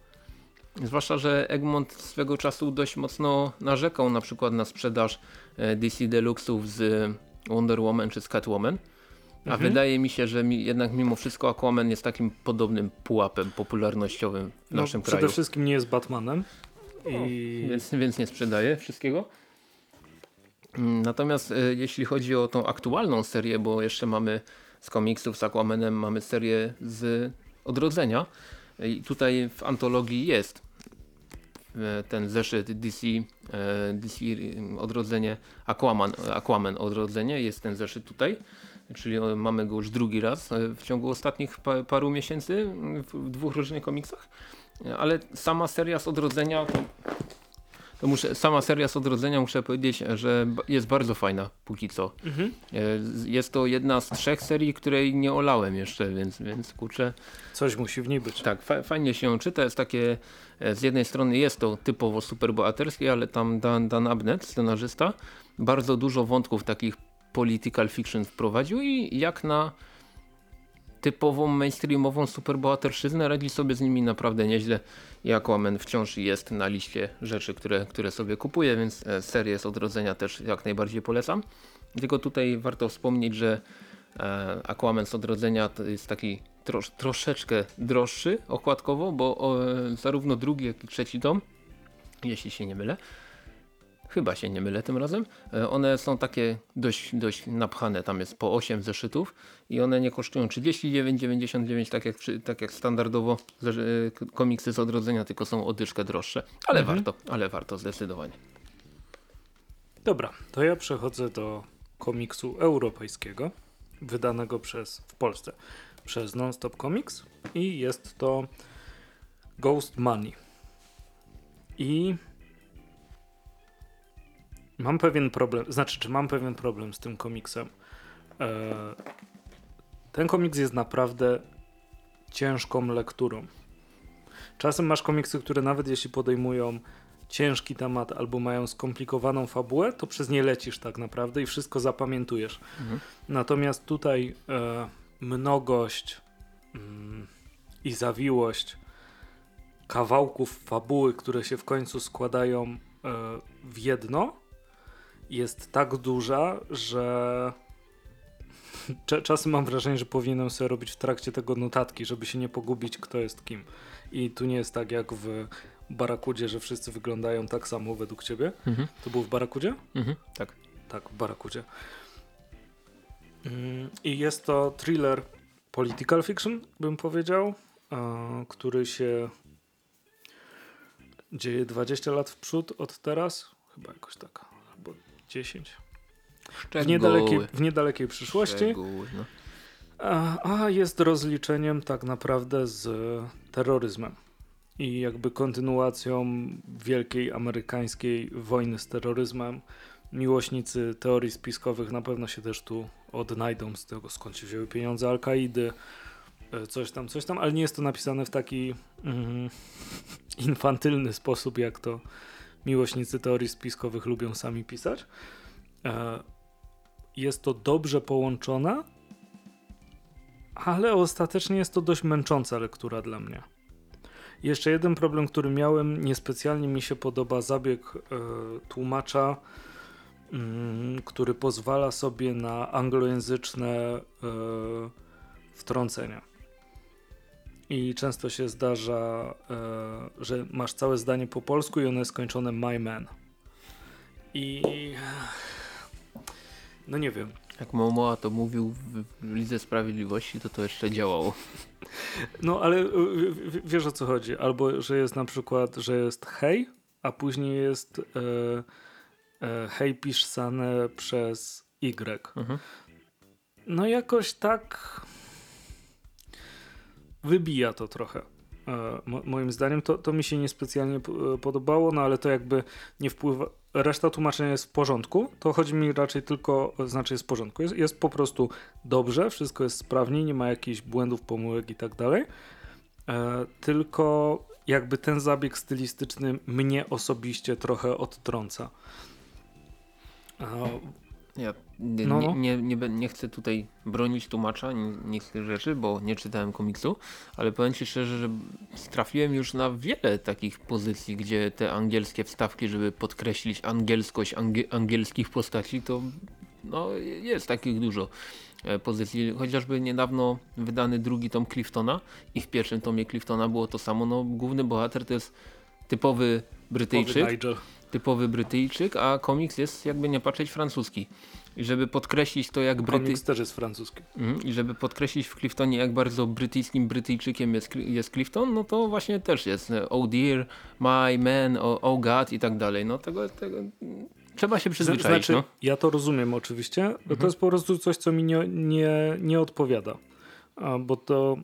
Zwłaszcza, że Egmont swego czasu dość mocno narzekał na przykład na sprzedaż e, DC Deluxe'ów z Wonder Woman czy z Catwoman. A mhm. wydaje mi się, że mi, jednak mimo wszystko Aquaman jest takim podobnym pułapem popularnościowym w no, naszym przede kraju. Przede wszystkim nie jest Batmanem. I... Więc, więc nie sprzedaje wszystkiego. Mm, natomiast e, jeśli chodzi o tą aktualną serię, bo jeszcze mamy z komiksów z Aquamanem, mamy serię z odrodzenia. I tutaj w antologii jest e, ten zeszyt DC, e, DC odrodzenie, Aquaman, Aquaman odrodzenie, jest ten zeszyt tutaj. Czyli mamy go już drugi raz e, w ciągu ostatnich paru miesięcy w dwóch różnych komiksach. Ale sama seria z odrodzenia to muszę, sama seria z odrodzenia muszę powiedzieć, że jest bardzo fajna póki co. Mhm. E, jest to jedna z trzech serii, której nie olałem jeszcze, więc, więc kurczę. Coś musi w niej być. Tak, fa fajnie się czyta, jest takie, e, z jednej strony jest to typowo superbohaterskie, ale tam Dan, Dan Abnett, scenarzysta, bardzo dużo wątków takich political fiction wprowadził i jak na typową mainstreamową superbohaterszyznę radzi sobie z nimi naprawdę nieźle i Aquaman wciąż jest na liście rzeczy, które, które sobie kupuję, więc e, serię z odrodzenia też jak najbardziej polecam. Tylko tutaj warto wspomnieć, że e, Aquaman z odrodzenia to jest taki trosz, troszeczkę droższy okładkowo, bo o, zarówno drugi jak i trzeci tom, jeśli się nie mylę, Chyba się nie mylę tym razem. E, One są takie dość, dość napchane, tam jest po 8 zeszytów i one nie kosztują 39,99 tak jak, tak jak standardowo k- komiksy z odrodzenia, tylko są o dyszkę droższe. Ale warto, ale warto zdecydowanie. Dobra, to ja przechodzę do komiksu europejskiego, wydanego przez, w Polsce przez Nonstop Comics i jest to Ghost Money. I mam pewien problem, znaczy, czy mam pewien problem z tym komiksem. E, ten komiks jest naprawdę ciężką lekturą. Czasem masz komiksy, które nawet jeśli podejmują ciężki temat albo mają skomplikowaną fabułę, to przez nie lecisz tak naprawdę i wszystko zapamiętujesz. Mhm. Natomiast tutaj e, mnogość mm, i zawiłość kawałków fabuły, które się w końcu składają e, w jedno, jest tak duża, że czasem mam wrażenie, że powinienem sobie robić w trakcie tego notatki, żeby się nie pogubić, kto jest kim. I tu nie jest tak jak w Barakudzie, że wszyscy wyglądają tak samo według ciebie. Mhm. To był w Barakudzie? Mhm, tak. Tak, w Barakudzie. Mm, I jest to thriller political fiction, bym powiedział, który się dzieje 20 lat w przód od teraz. Chyba jakoś tak, albo 10. W niedalekiej, w niedalekiej przyszłości. Szczegóły, no. A, a jest rozliczeniem tak naprawdę z terroryzmem i jakby kontynuacją wielkiej amerykańskiej wojny z terroryzmem. Miłośnicy teorii spiskowych na pewno się też tu odnajdą z tego, skąd się wzięły pieniądze Al-Kaidy, e, coś tam, coś tam, ale nie jest to napisane w taki mm, infantylny sposób, jak to miłośnicy teorii spiskowych lubią sami pisać. E, Jest to dobrze połączone, ale ostatecznie jest to dość męcząca lektura dla mnie. Jeszcze jeden problem, który miałem, niespecjalnie mi się podoba zabieg e, tłumacza, mm, który pozwala sobie na anglojęzyczne e, wtrącenia. I często się zdarza, e, że masz całe zdanie po polsku i ono jest skończone my man. I no nie wiem, Jak Momoa to mówił w Lidze Sprawiedliwości, to to jeszcze działało. No, ale y, wiesz o co chodzi. Albo, że jest na przykład, że jest hej, a później jest e, e, hej pisane przez Y. Mhm. No jakoś tak wybija to trochę. E, mo, moim zdaniem to, to mi się niespecjalnie e, podobało, no ale to jakby nie wpływa. Reszta tłumaczenia jest w porządku. To chodzi mi raczej tylko, znaczy jest w porządku. Jest, jest po prostu dobrze, wszystko jest sprawnie, nie ma jakichś błędów, pomyłek i tak dalej. E, tylko jakby ten zabieg stylistyczny mnie osobiście trochę odtrąca. Ja nie, No, nie, nie, nie, nie chcę tutaj bronić tłumacza, nie, tych rzeczy, bo nie czytałem komiksu, ale powiem Ci szczerze, że trafiłem już na wiele takich pozycji, gdzie te angielskie wstawki, żeby podkreślić angielskość angie, angielskich postaci, to no, jest takich dużo e, pozycji. Chociażby niedawno wydany drugi tom Cliftona i w pierwszym tomie Cliftona było to samo. No, główny bohater to jest typowy Brytyjczyk, Powy Nigel. Typowy Brytyjczyk, a komiks jest jakby nie patrzeć francuski. I żeby podkreślić to jak Bryty... Komiks też jest francuski. Mhm, I żeby podkreślić w Cliftonie jak bardzo brytyjskim Brytyjczykiem jest, jest Clifton, no to właśnie też jest e, oh dear, my man, oh, oh god i tak dalej. No tego, tego trzeba się przyzwyczaić. Znaczy, no. ja to rozumiem oczywiście, Mhm. to jest po prostu coś, co mi nie, nie, nie odpowiada. A, bo to...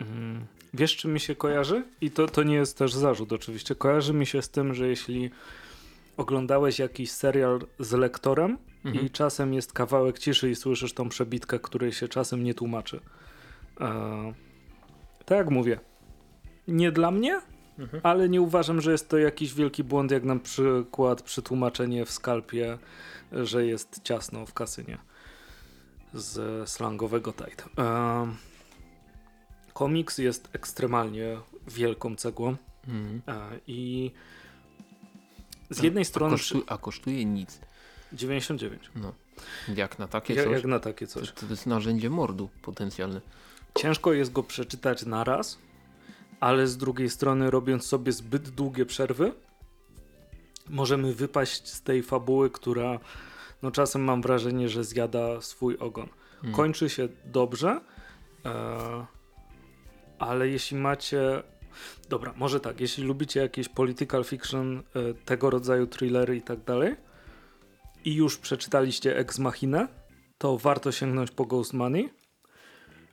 Mm, wiesz, czy mi się kojarzy? I to, to nie jest też zarzut oczywiście. Kojarzy mi się z tym, że jeśli oglądałeś jakiś serial z lektorem Mhm. i czasem jest kawałek ciszy i słyszysz tą przebitkę, której się czasem nie tłumaczy. E, tak jak mówię, nie dla mnie, Mhm. ale nie uważam, że jest to jakiś wielki błąd, jak na przykład przetłumaczenie w skalpie, że jest ciasno w kasynie z slangowego Tide. Um, komiks jest ekstremalnie wielką cegłą e, i z jednej A, strony kosztu, a kosztuje nic. 99. No. Jak na takie coś, jak na takie to, coś. to jest narzędzie mordu potencjalne. Ciężko jest go przeczytać naraz, ale z drugiej strony robiąc sobie zbyt długie przerwy, możemy wypaść z tej fabuły, która no czasem mam wrażenie, że zjada swój ogon. Hmm. Kończy się dobrze, e, ale jeśli macie. Dobra, może tak, jeśli lubicie jakieś political fiction, e, tego rodzaju thrillery i tak dalej, i już przeczytaliście Ex Machinę, to warto sięgnąć po Ghost Money.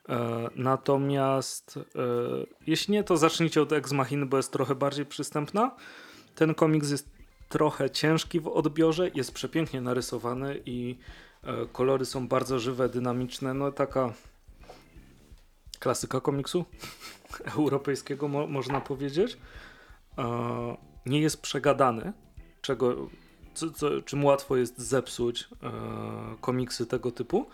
E, natomiast e, jeśli nie, to zacznijcie od Ex Machiny, bo jest trochę bardziej przystępna. Ten komiks jest trochę ciężki w odbiorze, jest przepięknie narysowany i kolory są bardzo żywe, dynamiczne. No taka klasyka komiksu europejskiego, mo można powiedzieć. E, nie jest przegadany, czego, co, co, czym łatwo jest zepsuć e, komiksy tego typu.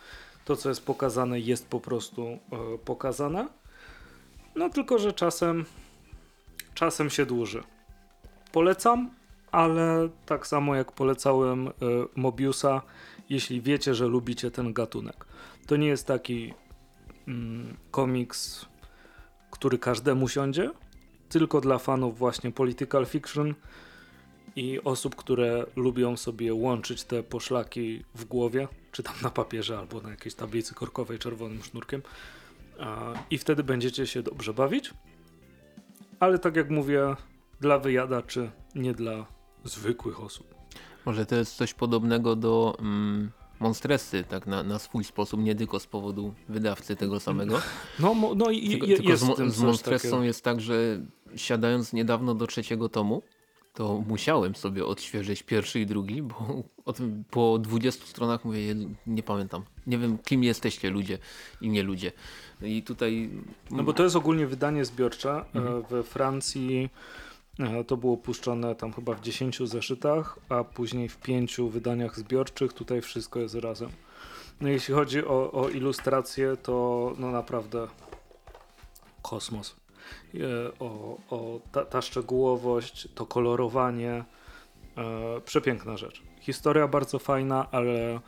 To, co jest pokazane, jest po prostu e, pokazane. No tylko, że czasem czasem się dłuży. Polecam, ale tak samo jak polecałem e, Mobiusa, jeśli wiecie, że lubicie ten gatunek. To nie jest taki mm, komiks, który każdemu siądzie, tylko dla fanów właśnie political fiction i osób, które lubią sobie łączyć te poszlaki w głowie, czy tam na papierze, albo na jakiejś tablicy korkowej czerwonym sznurkiem. I wtedy będziecie się dobrze bawić. Ale tak jak mówię, dla wyjadaczy, nie dla zwykłych osób. Może to jest coś podobnego do mm, Monstresy, tak na, na swój sposób, nie tylko z powodu wydawcy tego samego. No, mo- no i Tylko, je, tylko jest z, z Monstressą jest tak, że siadając niedawno do trzeciego tomu, to musiałem sobie odświeżyć pierwszy i drugi, bo od, po 20 stronach mówię, "Je- nie pamiętam. Nie wiem, kim jesteście ludzie i nie ludzie. I tutaj... No bo to jest ogólnie wydanie zbiorcze. E, Mhm. We Francji to było puszczone tam chyba w 10 zeszytach, a później w pięciu wydaniach zbiorczych. Tutaj wszystko jest razem. No jeśli chodzi o, o ilustrację, to no naprawdę kosmos. E, O, o ta, ta szczegółowość, to kolorowanie, e, przepiękna rzecz. Historia bardzo fajna, ale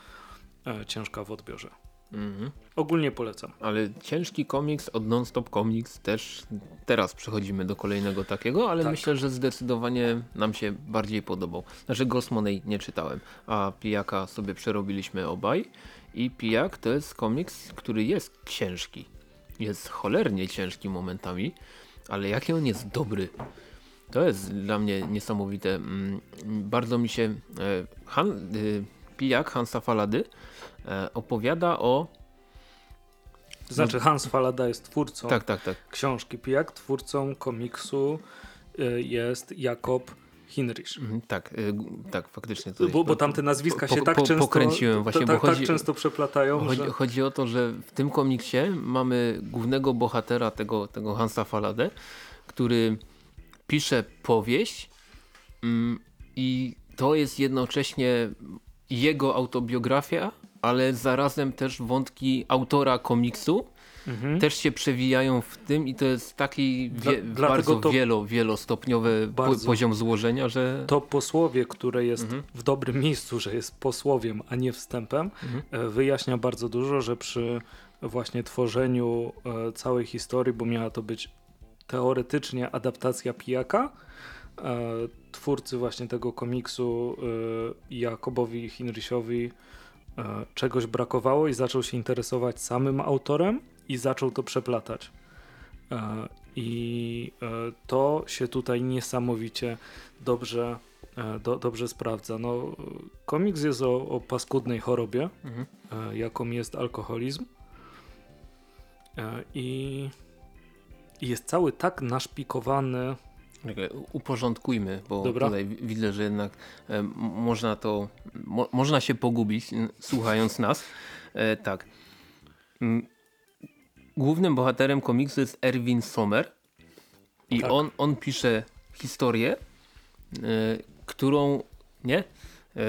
e, ciężka w odbiorze. Mhm. Ogólnie polecam. Ale ciężki komiks od Non-Stop Comics też teraz przechodzimy do kolejnego takiego, ale Tak. myślę, że zdecydowanie nam się bardziej podobał. Znaczy Ghost Money nie czytałem, a Pijaka sobie przerobiliśmy obaj i Pijak to jest komiks, który jest ciężki. Jest cholernie ciężki momentami, ale jaki on jest dobry. To jest dla mnie niesamowite. Mm, Bardzo mi się e, Han, y, Pijak Hansa Falady e, opowiada o To znaczy Hans Falada jest twórcą tak, tak, tak. książki Pijak, twórcą komiksu y, jest Jakob Hinrich. Mhm, Tak, g- tak, faktycznie. Tutaj Bo, bo tamte nazwiska po- się tak po- często pokręciłem właśnie, tak, bo chodzi- tak często przeplatają, chodzi, że... chodzi o to, że w tym komiksie mamy głównego bohatera tego, tego Hansa Faladę, który pisze powieść mm, i to jest jednocześnie jego autobiografia, ale zarazem też wątki autora komiksu Mhm. też się przewijają w tym i to jest taki Dla- wie, dlatego bardzo wielo, wielostopniowy Bardzo. poziom złożenia, że To posłowie, które jest Mhm. w dobrym miejscu, że jest posłowiem, a nie wstępem, Mhm. e, wyjaśnia bardzo dużo, że przy właśnie tworzeniu e, całej historii, bo miała to być teoretycznie adaptacja Pijaka, e, twórcy właśnie tego komiksu Jakobowi Hinrichowi czegoś brakowało i zaczął się interesować samym autorem i zaczął to przeplatać. E, I e, to się tutaj niesamowicie dobrze, e, do, dobrze sprawdza. No, e, komiks jest o, o paskudnej chorobie, Mhm. e, jaką jest alkoholizm. E, i jest cały tak naszpikowany. Uporządkujmy, bo Dobra. tutaj wi- widzę, że jednak e, można to, mo, można się pogubić słuchając nas. E, tak. Głównym bohaterem komiksu jest Erwin Sommer i Tak. on, on pisze historię, e, którą, nie? E,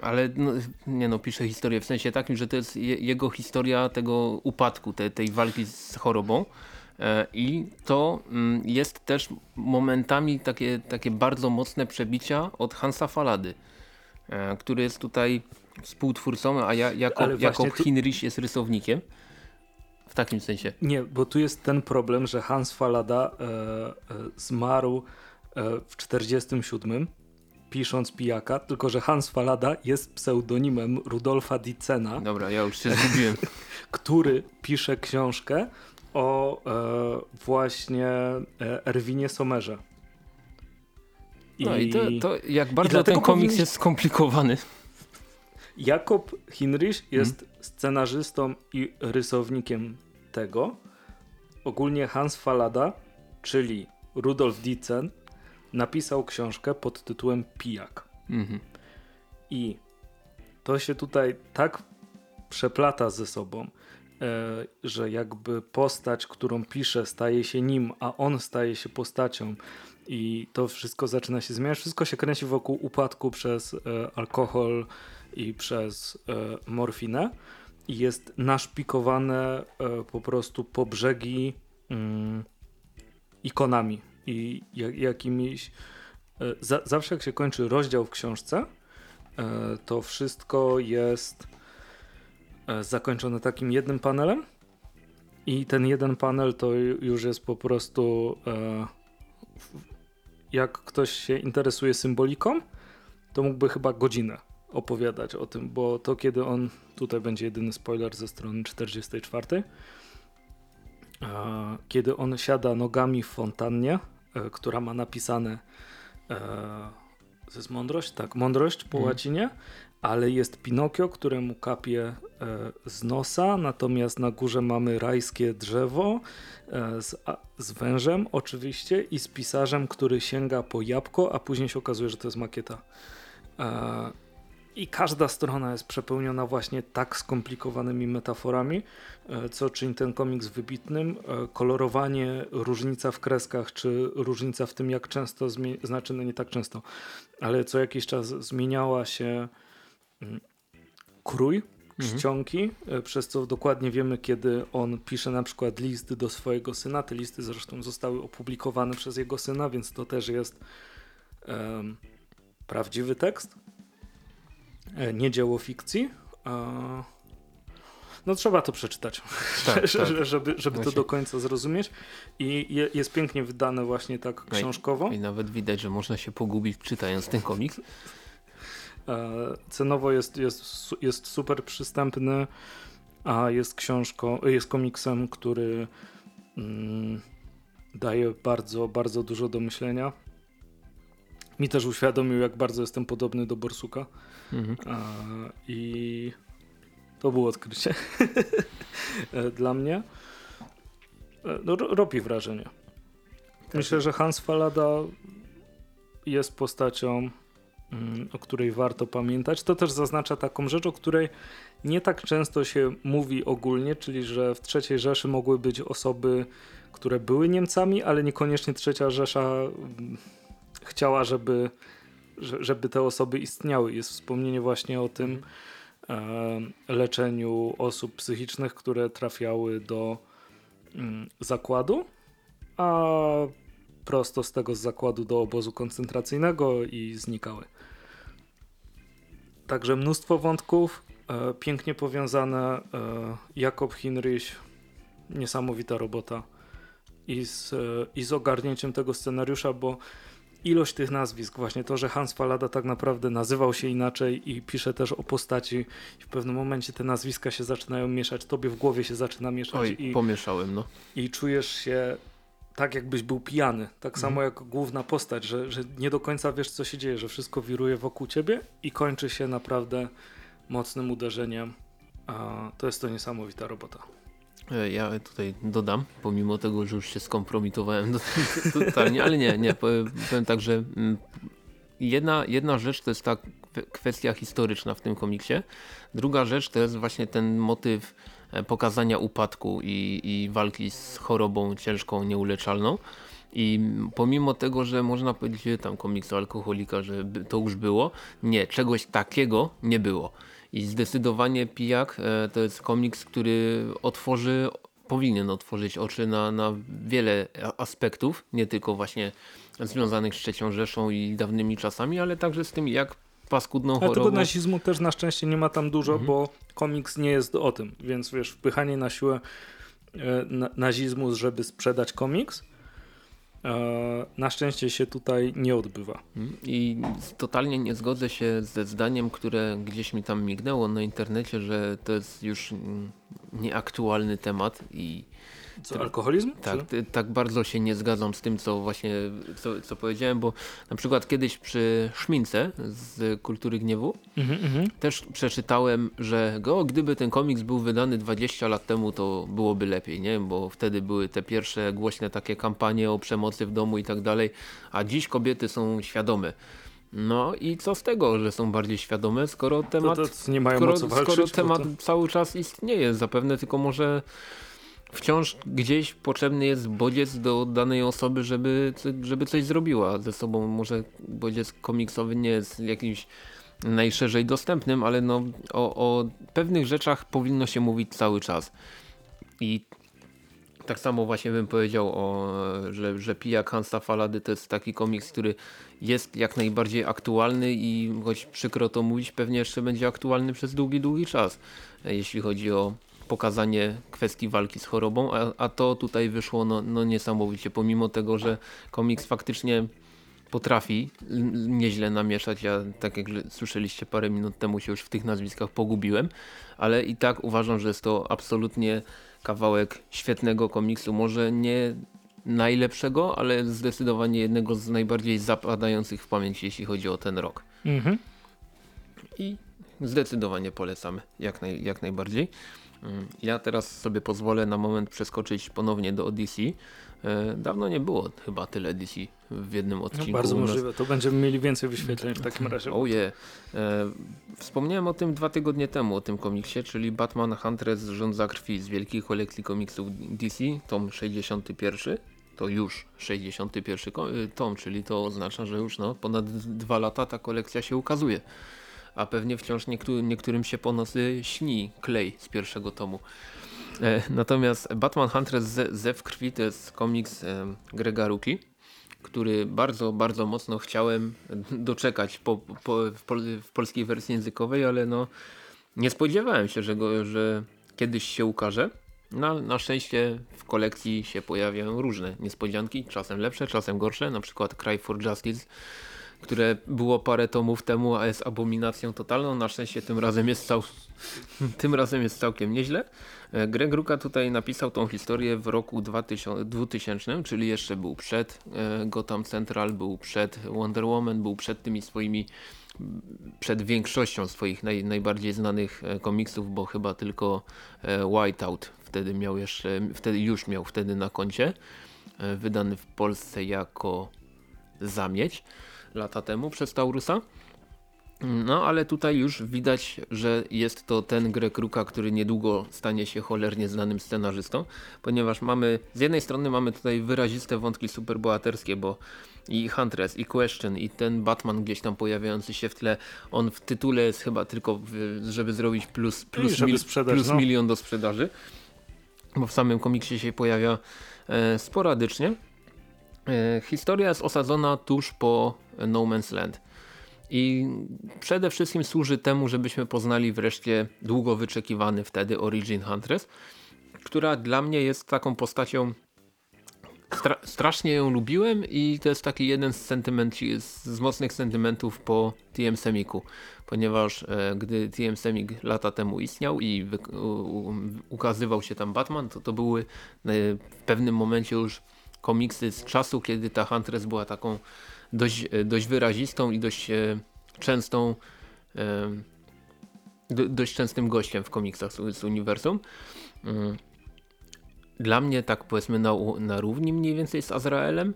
ale no, nie no, pisze historię w sensie takim, że to jest je, jego historia tego upadku, te, tej walki z chorobą. E, I to mm, jest też momentami takie, takie bardzo mocne przebicia od Hansa Falady, e, który jest tutaj współtwórcą, a ja, Jakob, Jakob tu- Hinrich jest rysownikiem. W takim sensie. Nie, bo tu jest ten problem, że Hans Falada e, e, zmarł e, w 47 pisząc pijaka, tylko że Hans Falada jest pseudonimem Rudolfa Dicena, Dobra, ja już się zgubiłem. który pisze książkę o e, właśnie e, Erwinie Somerze. No i to, to jak bardzo ten komiks powinni- jest skomplikowany. Jakob Hinrich jest scenarzystą i rysownikiem tego. Ogólnie Hans Falada, czyli Rudolf Dicen, napisał książkę pod tytułem Pijak. Mhm. I to się tutaj tak przeplata ze sobą, że jakby postać, którą pisze, staje się nim, a on staje się postacią. I to wszystko zaczyna się zmieniać. Wszystko się kręci wokół upadku przez e, alkohol i przez e, morfinę. I jest naszpikowane e, po prostu po brzegi mm, ikonami i jak, jakimiś. E, za, zawsze jak się kończy rozdział w książce, e, to wszystko jest e, zakończone takim jednym panelem. I ten jeden panel to ju- już jest po prostu. e, Jak ktoś się interesuje symboliką, to mógłby chyba godzinę opowiadać o tym, bo to kiedy on. Tutaj będzie jedyny spoiler ze strony 44. e, Kiedy on siada nogami w fontannie, e, która ma napisane. E, to jest mądrość? Tak, mądrość po Mhm. łacinie, ale jest Pinokio, któremu kapie e, z nosa, natomiast na górze mamy rajskie drzewo e, z, z wężem oczywiście i z pisarzem, który sięga po jabłko, a później się okazuje, że to jest makieta. E, I każda strona jest przepełniona właśnie tak skomplikowanymi metaforami, co czyni ten komiks wybitnym. Kolorowanie, różnica w kreskach, czy różnica w tym, jak często, znaczy no nie tak często, ale co jakiś czas zmieniała się krój czcionki, e, przez co dokładnie wiemy, kiedy on pisze na przykład list do swojego syna. Te listy zresztą zostały opublikowane przez jego syna, więc to też jest em, prawdziwy tekst, e, nie dzieło fikcji. No trzeba to przeczytać, Tak, tak. że- żeby, żeby to do końca zrozumieć. I je, jest pięknie wydane właśnie tak No i- książkowo. I nawet widać, że można się pogubić czytając ten komiks. E, Cenowo jest, jest, jest super przystępny, a jest książką, jest komiksem, który mm, daje bardzo, bardzo dużo do myślenia. Mi też uświadomił, jak bardzo jestem podobny do Borsuka Mhm. e, i to było odkrycie e, dla mnie. No, ro- robi wrażenie. Myślę, że Hans Falada jest postacią, o której warto pamiętać. To też zaznacza taką rzecz, o której nie tak często się mówi ogólnie, czyli że w III Rzeszy mogły być osoby, które były Niemcami, ale niekoniecznie trzecia Rzesza mm, chciała, żeby, że- żeby te osoby istniały. Jest wspomnienie właśnie o tym e, leczeniu osób psychicznych, które trafiały do mm, zakładu, a prosto z tego z zakładu do obozu koncentracyjnego i znikały. Także mnóstwo wątków, e, pięknie powiązane. E, Jakob Hinrich, niesamowita robota. I z, e, I z ogarnięciem tego scenariusza, bo ilość tych nazwisk, właśnie to, że Hans Falada tak naprawdę nazywał się inaczej i pisze też o postaci, i w pewnym momencie te nazwiska się zaczynają mieszać, tobie w głowie się zaczyna mieszać Oj, i, pomieszałem, no. i czujesz się tak, jakbyś był pijany. Tak Mhm. samo jak główna postać, że, że nie do końca wiesz, co się dzieje, że wszystko wiruje wokół ciebie i kończy się naprawdę mocnym uderzeniem. A to jest to niesamowita robota. E, Ja tutaj dodam, pomimo tego, że już się skompromitowałem do, totalnie, ale nie, nie, powiem, tak, że mm, jedna, jedna rzecz to jest ta kwe- kwestia historyczna w tym komiksie, druga rzecz to jest właśnie ten motyw pokazania upadku i, i walki z chorobą ciężką, nieuleczalną. I pomimo tego, że można powiedzieć, że tam komiks o alkoholika, że to już było, nie, czegoś takiego nie było. I zdecydowanie Pijak e, to jest komiks, który otworzy, powinien otworzyć oczy na, na wiele aspektów, nie tylko właśnie związanych z trzecią Rzeszą i dawnymi czasami, ale także z tym, jak paskudną Ale tego chorobą. nazizmu też na szczęście nie ma tam dużo, Mhm. bo komiks nie jest o tym. Więc wiesz, wpychanie na siłę e, na, nazizmu, żeby sprzedać komiks, E, na szczęście się tutaj nie odbywa. Mm, I totalnie nie zgodzę się ze zdaniem, które gdzieś mi tam mignęło na internecie, że to jest już nieaktualny temat i Co, alkoholizm? tak, tak bardzo się nie zgadzam z tym, co właśnie co, co powiedziałem, bo na przykład kiedyś przy Szmince z Kultury Gniewu Mhm, mhm. też przeczytałem, że o, gdyby ten komiks był wydany 20 lat temu, to byłoby lepiej, nie? Bo wtedy były te pierwsze głośne takie kampanie o przemocy w domu i tak dalej, a dziś kobiety są świadome. No i co z tego, że są bardziej świadome, skoro To, temat, to nie mają skoro, walczyć. skoro temat to... cały czas istnieje zapewne, tylko może wciąż gdzieś potrzebny jest bodziec do danej osoby, żeby, żeby coś zrobiła ze sobą. Może bodziec komiksowy nie jest jakimś najszerzej dostępnym, ale no, o, o pewnych rzeczach powinno się mówić cały czas. I tak samo właśnie bym powiedział, o, że, że Pijak Hansa Falady to jest taki komiks, który jest jak najbardziej aktualny i choć przykro to mówić, pewnie jeszcze będzie aktualny przez długi, długi czas, jeśli chodzi o pokazanie kwestii walki z chorobą, a, a to tutaj wyszło no, no niesamowicie, pomimo tego, że komiks faktycznie potrafi nieźle namieszać. Ja, tak jak słyszeliście parę minut temu, się już w tych nazwiskach pogubiłem, ale i tak uważam, że jest to absolutnie kawałek świetnego komiksu. Może nie najlepszego, ale zdecydowanie jednego z najbardziej zapadających w pamięć, jeśli chodzi o ten rok. Mhm. I zdecydowanie polecamy, jak, naj, jak najbardziej. Mm, Ja teraz sobie pozwolę na moment przeskoczyć ponownie do Odyssey. E, Dawno nie było chyba tyle DC w jednym No, odcinku. bardzo u nas. możliwe. To będziemy mieli więcej wyświetleń w takim razie. Oh yeah. e, Wspomniałem o tym dwa tygodnie temu, o tym komiksie, czyli Batman Huntress Rządza Krwi z wielkiej kolekcji komiksów DC, tom 61. To już 61 ko- y, tom, czyli to oznacza, że już no, ponad dwa lata ta kolekcja się ukazuje. A pewnie wciąż niektó niektórym się po nocy śni klej z pierwszego tomu. E, natomiast Batman Huntress Ze- Zew Krwi to jest komiks e, Grega Ruki który bardzo, bardzo mocno chciałem doczekać po, po, w, pol, w polskiej wersji językowej, ale no nie spodziewałem się, że, go, że kiedyś się ukaże. Na, na szczęście w kolekcji się pojawiają różne niespodzianki, czasem lepsze, czasem gorsze, na przykład Cry for Justice, które było parę tomów temu, a jest abominacją totalną. Na szczęście tym razem jest, cał... tym razem jest całkiem nieźle. E, Greg Ruka tutaj napisał tą historię w roku 2000, 2000 czyli jeszcze był przed e, Gotham Central, był przed Wonder Woman, był przed tymi swoimi przed większością swoich naj, najbardziej znanych e, komiksów, bo chyba tylko Whiteout wtedy miał jeszcze, wtedy już miał wtedy na koncie, wydany w Polsce jako Zamieć lata temu przez Taurusa. No ale tutaj już widać, że jest to ten Greg Ruka, który niedługo stanie się cholernie znanym scenarzystą, ponieważ mamy, z jednej strony mamy tutaj wyraziste wątki superbohaterskie, bo i Huntress, i Question, i ten Batman gdzieś tam pojawiający się w tle, on w tytule jest chyba tylko, żeby zrobić plus, plus, żeby mil, sprzedać, plus no. milion do sprzedaży, bo w samym komiksie się pojawia e, sporadycznie. E, historia jest osadzona tuż po No Man's Land. I przede wszystkim służy temu, żebyśmy poznali wreszcie długo wyczekiwany wtedy Origin Huntress, która dla mnie jest taką postacią stra strasznie ją lubiłem i to jest taki jeden z, z, mocnych sentymentów po TM Semiku, ponieważ e, gdy TM Semik lata temu istniał i ukazywał się tam Batman, to to były e, w pewnym momencie już komiksy z czasu, kiedy ta Huntress była taką dość, e, dość wyrazistą i dość e, częstą e, do, dość częstym gościem w komiksach z, uniwersum. Mm. Dla mnie tak powiedzmy na, na równi mniej więcej z Azraelem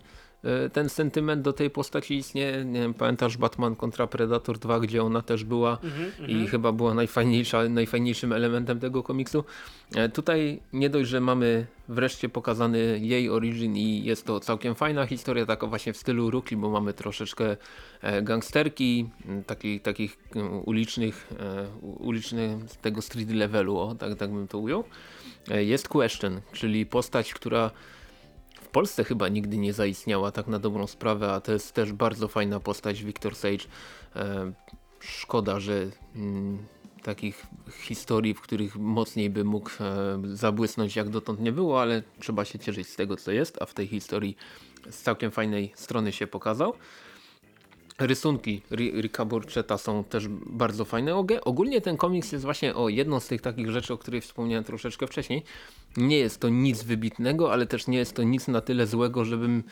ten sentyment do tej postaci istnieje. Nie wiem, pamiętasz Batman kontra Predator 2, gdzie ona też była i chyba była najfajniejsza, najfajniejszym elementem tego komiksu. E, Tutaj nie dość, że mamy wreszcie pokazany jej origin i jest to całkiem fajna historia, taka właśnie w stylu Ruki, bo mamy troszeczkę e, gangsterki, takich, takich ulicznych, e, ulicznych tego street levelu, o, tak, tak bym to ujął. E, Jest Question, czyli postać, która Polsce chyba nigdy nie zaistniała tak na dobrą sprawę, a to jest też bardzo fajna postać Victor Sage. E, szkoda, że mm, takich historii, w których mocniej by mógł e, zabłysnąć jak dotąd nie było, ale trzeba się cieszyć z tego co jest, a w tej historii z całkiem fajnej strony się pokazał. Rysunki Ricka są też bardzo fajne. Ogólnie ten komiks jest właśnie o jedną z tych takich rzeczy, o których wspomniałem troszeczkę wcześniej. Nie jest to nic wybitnego, ale też nie jest to nic na tyle złego, żebym,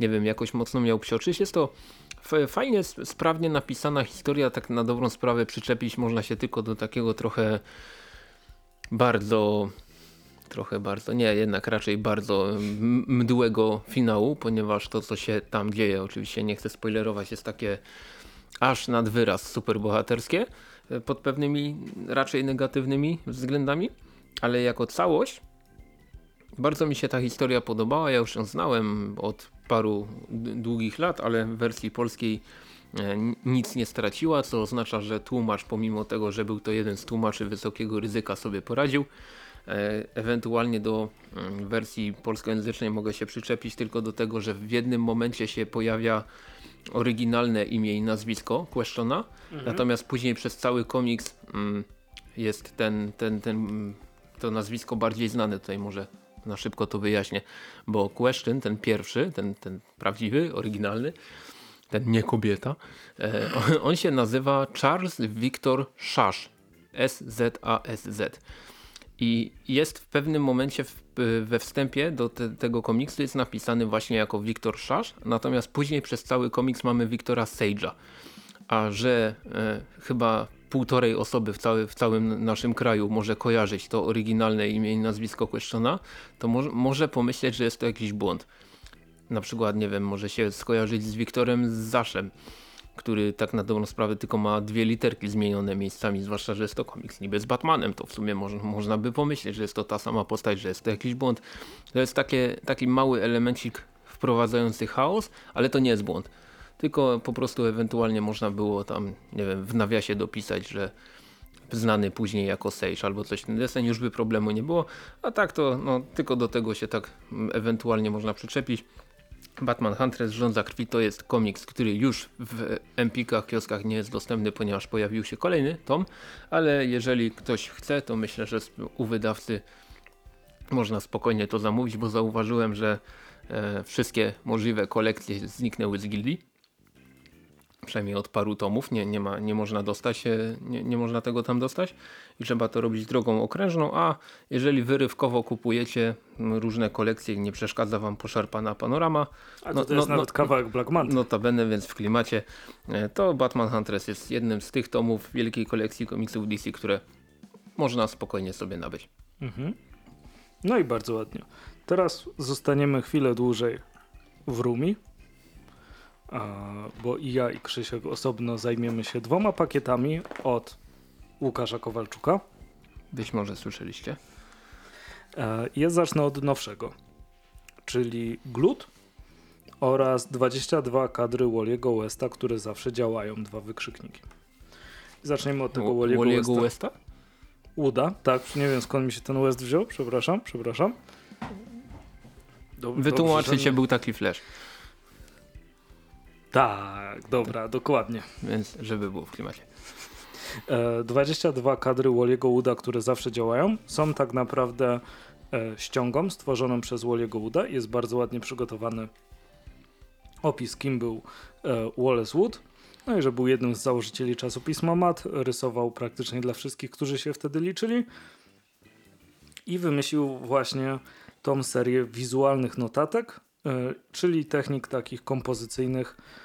nie wiem, jakoś mocno miał psioczyć. Jest to fajnie, sprawnie napisana historia, tak na dobrą sprawę przyczepić można się tylko do takiego trochę bardzo trochę bardzo, nie, jednak raczej bardzo mdłego finału, ponieważ to, co się tam dzieje, oczywiście nie chcę spoilerować, jest takie aż nad wyraz superbohaterskie e, pod pewnymi raczej negatywnymi względami, ale jako całość bardzo mi się ta historia podobała, ja już ją znałem od paru długich lat, ale w wersji polskiej e, nic nie straciła, co oznacza, że tłumacz pomimo tego, że był to jeden z tłumaczy wysokiego ryzyka sobie poradził. E, ewentualnie do mm, wersji polskojęzycznej mogę się przyczepić tylko do tego, że w jednym momencie się pojawia oryginalne imię i nazwisko Questiona, mhm. natomiast później przez cały komiks mm, jest ten, ten, ten, to nazwisko bardziej znane. Tutaj może na szybko to wyjaśnię, bo Question, ten pierwszy, ten, ten prawdziwy, oryginalny, ten nie kobieta, e, on, się nazywa Charles Victor Szasz. S-Z-A-S-Z. I jest w pewnym momencie w, we wstępie do te, tego komiksu jest napisany właśnie jako Wiktor Szasz, natomiast później przez cały komiks mamy Wiktora Sage'a. A że e, chyba półtorej osoby w, cały, w całym naszym kraju może kojarzyć to oryginalne imię i nazwisko Questiona, to mo może pomyśleć, że jest to jakiś błąd. Na przykład, nie wiem, może się skojarzyć z Wiktorem Zaszem który tak na dobrą sprawę tylko ma dwie literki zmienione miejscami, zwłaszcza, że jest to komiks niby z Batmanem, to w sumie można, można by pomyśleć, że jest to ta sama postać, że jest to jakiś błąd. To jest takie, taki mały elemencik wprowadzający chaos, ale to nie jest błąd. Tylko po prostu ewentualnie można było tam, nie wiem, w nawiasie dopisać, że znany później jako Sage albo coś. Desen już by problemu nie było, a tak to no, tylko do tego się tak ewentualnie można przyczepić. Batman Huntress Rządza Krwi to jest komiks, który już w Empikach, kioskach nie jest dostępny, ponieważ pojawił się kolejny tom, ale jeżeli ktoś chce, to myślę, że u wydawcy można spokojnie to zamówić, bo zauważyłem, że e, wszystkie możliwe kolekcje zniknęły z gildii przynajmniej od paru tomów, nie, nie, ma, nie można dostać, nie, nie można tego tam dostać i trzeba to robić drogą okrężną, a jeżeli wyrywkowo kupujecie różne kolekcje, nie przeszkadza wam poszarpana panorama. A to, no, to jest no, nawet no, kawałek Black Manta. Notabene, więc w klimacie, e, to Batman Huntress jest jednym z tych tomów wielkiej kolekcji komiksów DC, które można spokojnie sobie nabyć. Mhm. No i bardzo ładnie. Teraz zostaniemy chwilę dłużej w Rumi, bo i ja i Krzysiek osobno zajmiemy się dwoma pakietami od Łukasza Kowalczuka. Być może słyszeliście. E, ja zacznę od nowszego, czyli Glut oraz 22 kadry Walliego Westa, które zawsze działają, dwa wykrzykniki. Zaczniemy od tego Walliego Westa. Westa? Uda, tak, nie wiem skąd mi się ten West wziął, przepraszam, przepraszam. Wytłumaczycie, był taki flash. Tak, dobra, dokładnie. Więc żeby było w klimacie. E, 22 kadry Walliego Wooda, które zawsze działają, są tak naprawdę e, ściągą stworzoną przez Walliego Wooda. Jest bardzo ładnie przygotowany opis, kim był e, Wallace Wood. No i że był jednym z założycieli czasopisma Mat, rysował praktycznie dla wszystkich, którzy się wtedy liczyli. I wymyślił właśnie tą serię wizualnych notatek, e, czyli technik takich kompozycyjnych, E,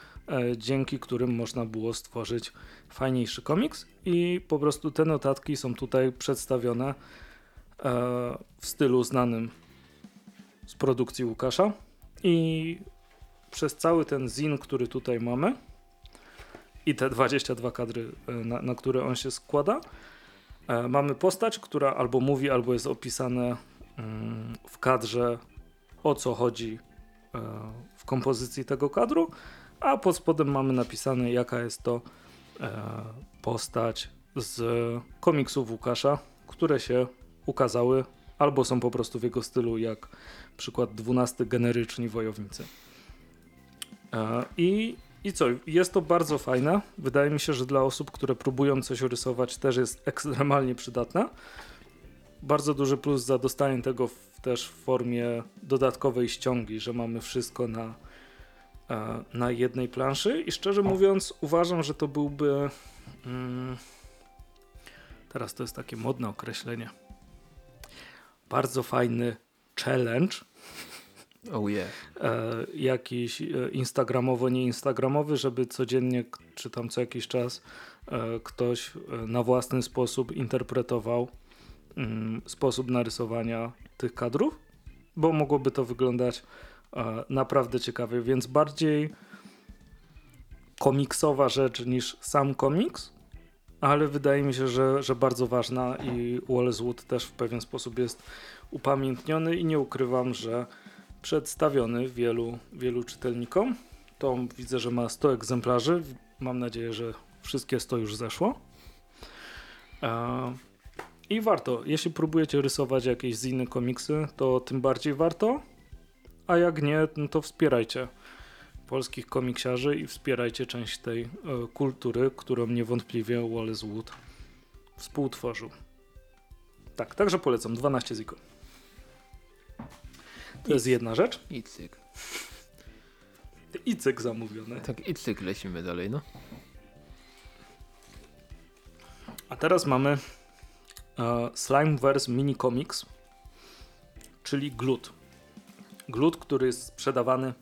dzięki którym można było stworzyć fajniejszy komiks. I po prostu te notatki są tutaj przedstawione e, w stylu znanym z produkcji Łukasza. I przez cały ten zin, który tutaj mamy i te 22 kadry, e, na, na które on się składa, mamy postać, która albo mówi, albo jest opisane mm, w kadrze o co chodzi w kompozycji tego kadru, a pod spodem mamy napisane jaka jest to e, postać z komiksów Łukasza, które się ukazały albo są po prostu w jego stylu, jak przykład 12 generyczni wojownicy. E, I I co, jest to bardzo fajne. Wydaje mi się, że dla osób, które próbują coś rysować, też jest ekstremalnie przydatne. Bardzo duży plus za dostanie tego w, też w formie dodatkowej ściągi, że mamy wszystko na, na jednej planszy. I szczerze mówiąc, uważam, że to byłby. Mm, teraz to jest takie modne określenie. Bardzo fajny challenge Oh yeah. e, jakiś e, instagramowo, nie instagramowy, żeby codziennie czy tam co jakiś czas e, ktoś e, na własny sposób interpretował mm, sposób narysowania tych kadrów, bo mogłoby to wyglądać e, naprawdę ciekawie, więc bardziej komiksowa rzecz niż sam komiks, ale wydaje mi się, że, że bardzo ważna i Wallace Wood też w pewien sposób jest upamiętniony i nie ukrywam, że przedstawiony wielu, wielu czytelnikom. Tom widzę, że ma 100 egzemplarzy. Mam nadzieję, że wszystkie 100 już zeszło. E, I warto, jeśli próbujecie rysować jakieś z innych komiksy, to tym bardziej warto. A jak nie, no to wspierajcie polskich komiksiarzy i wspierajcie część tej e, kultury, którą niewątpliwie Wallace Wood współtworzył. Tak, także polecam 12 ziko. To jest jedna rzecz. I cyk. I cyk zamówiony. Tak, i cyk lecimy dalej, no. A teraz mamy e, Slimeverse Mini Comics, czyli glut. Glut, który jest sprzedawany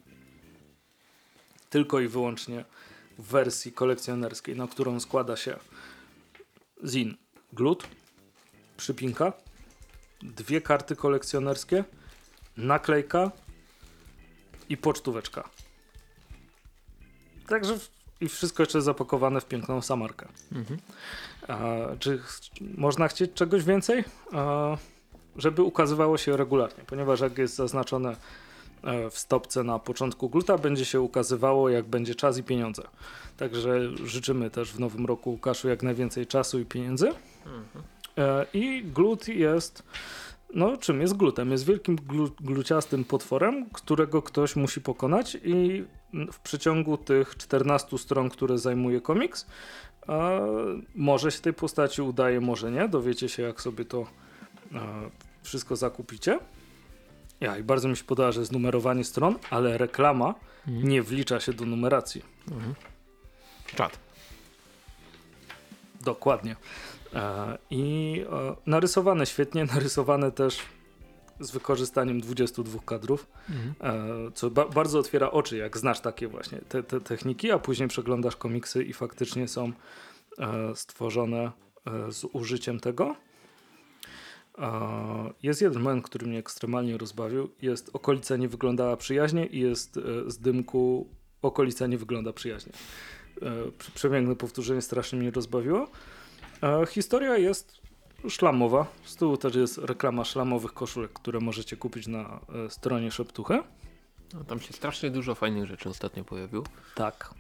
tylko i wyłącznie w wersji kolekcjonerskiej, na którą składa się zin glut, przypinka, dwie karty kolekcjonerskie, naklejka i pocztóweczka. Także w- i wszystko jeszcze zapakowane w piękną samarkę. Mhm. A, czy ch- można chcieć czegoś więcej? A, żeby ukazywało się regularnie, ponieważ jak jest zaznaczone e, w stopce na początku gluta, będzie się ukazywało jak będzie czas i pieniądze. Także życzymy też w nowym roku Łukaszu jak najwięcej czasu i pieniędzy. E, I glut jest. No, czym jest glutem? Jest wielkim glu, gluciastym potworem, którego ktoś musi pokonać, i w przeciągu tych 14 stron, które zajmuje komiks, e, może się tej postaci udaje, może nie. Dowiecie się, jak sobie to wszystko zakupicie. Ja, i bardzo mi się podoba, że jest numerowanie stron, ale reklama Mhm. nie wlicza się do numeracji. Mhm. Czad. Dokładnie. E, I e, narysowane świetnie, narysowane też z wykorzystaniem 22 kadrów, Mhm. e, co ba bardzo otwiera oczy, jak znasz takie właśnie te, te techniki, a później przeglądasz komiksy i faktycznie są e, stworzone e, z użyciem tego. Jest jeden moment, który mnie ekstremalnie rozbawił. Jest okolica nie wyglądała przyjaźnie i jest e, z dymku okolica nie wygląda przyjaźnie. E, prze- Przepiękne powtórzenie strasznie mnie rozbawiło. E, Historia jest szlamowa. Z tyłu też jest reklama szlamowych koszulek, które możecie kupić na stronie Szeptuchy. No, tam się strasznie dużo fajnych rzeczy ostatnio pojawiło, Tak.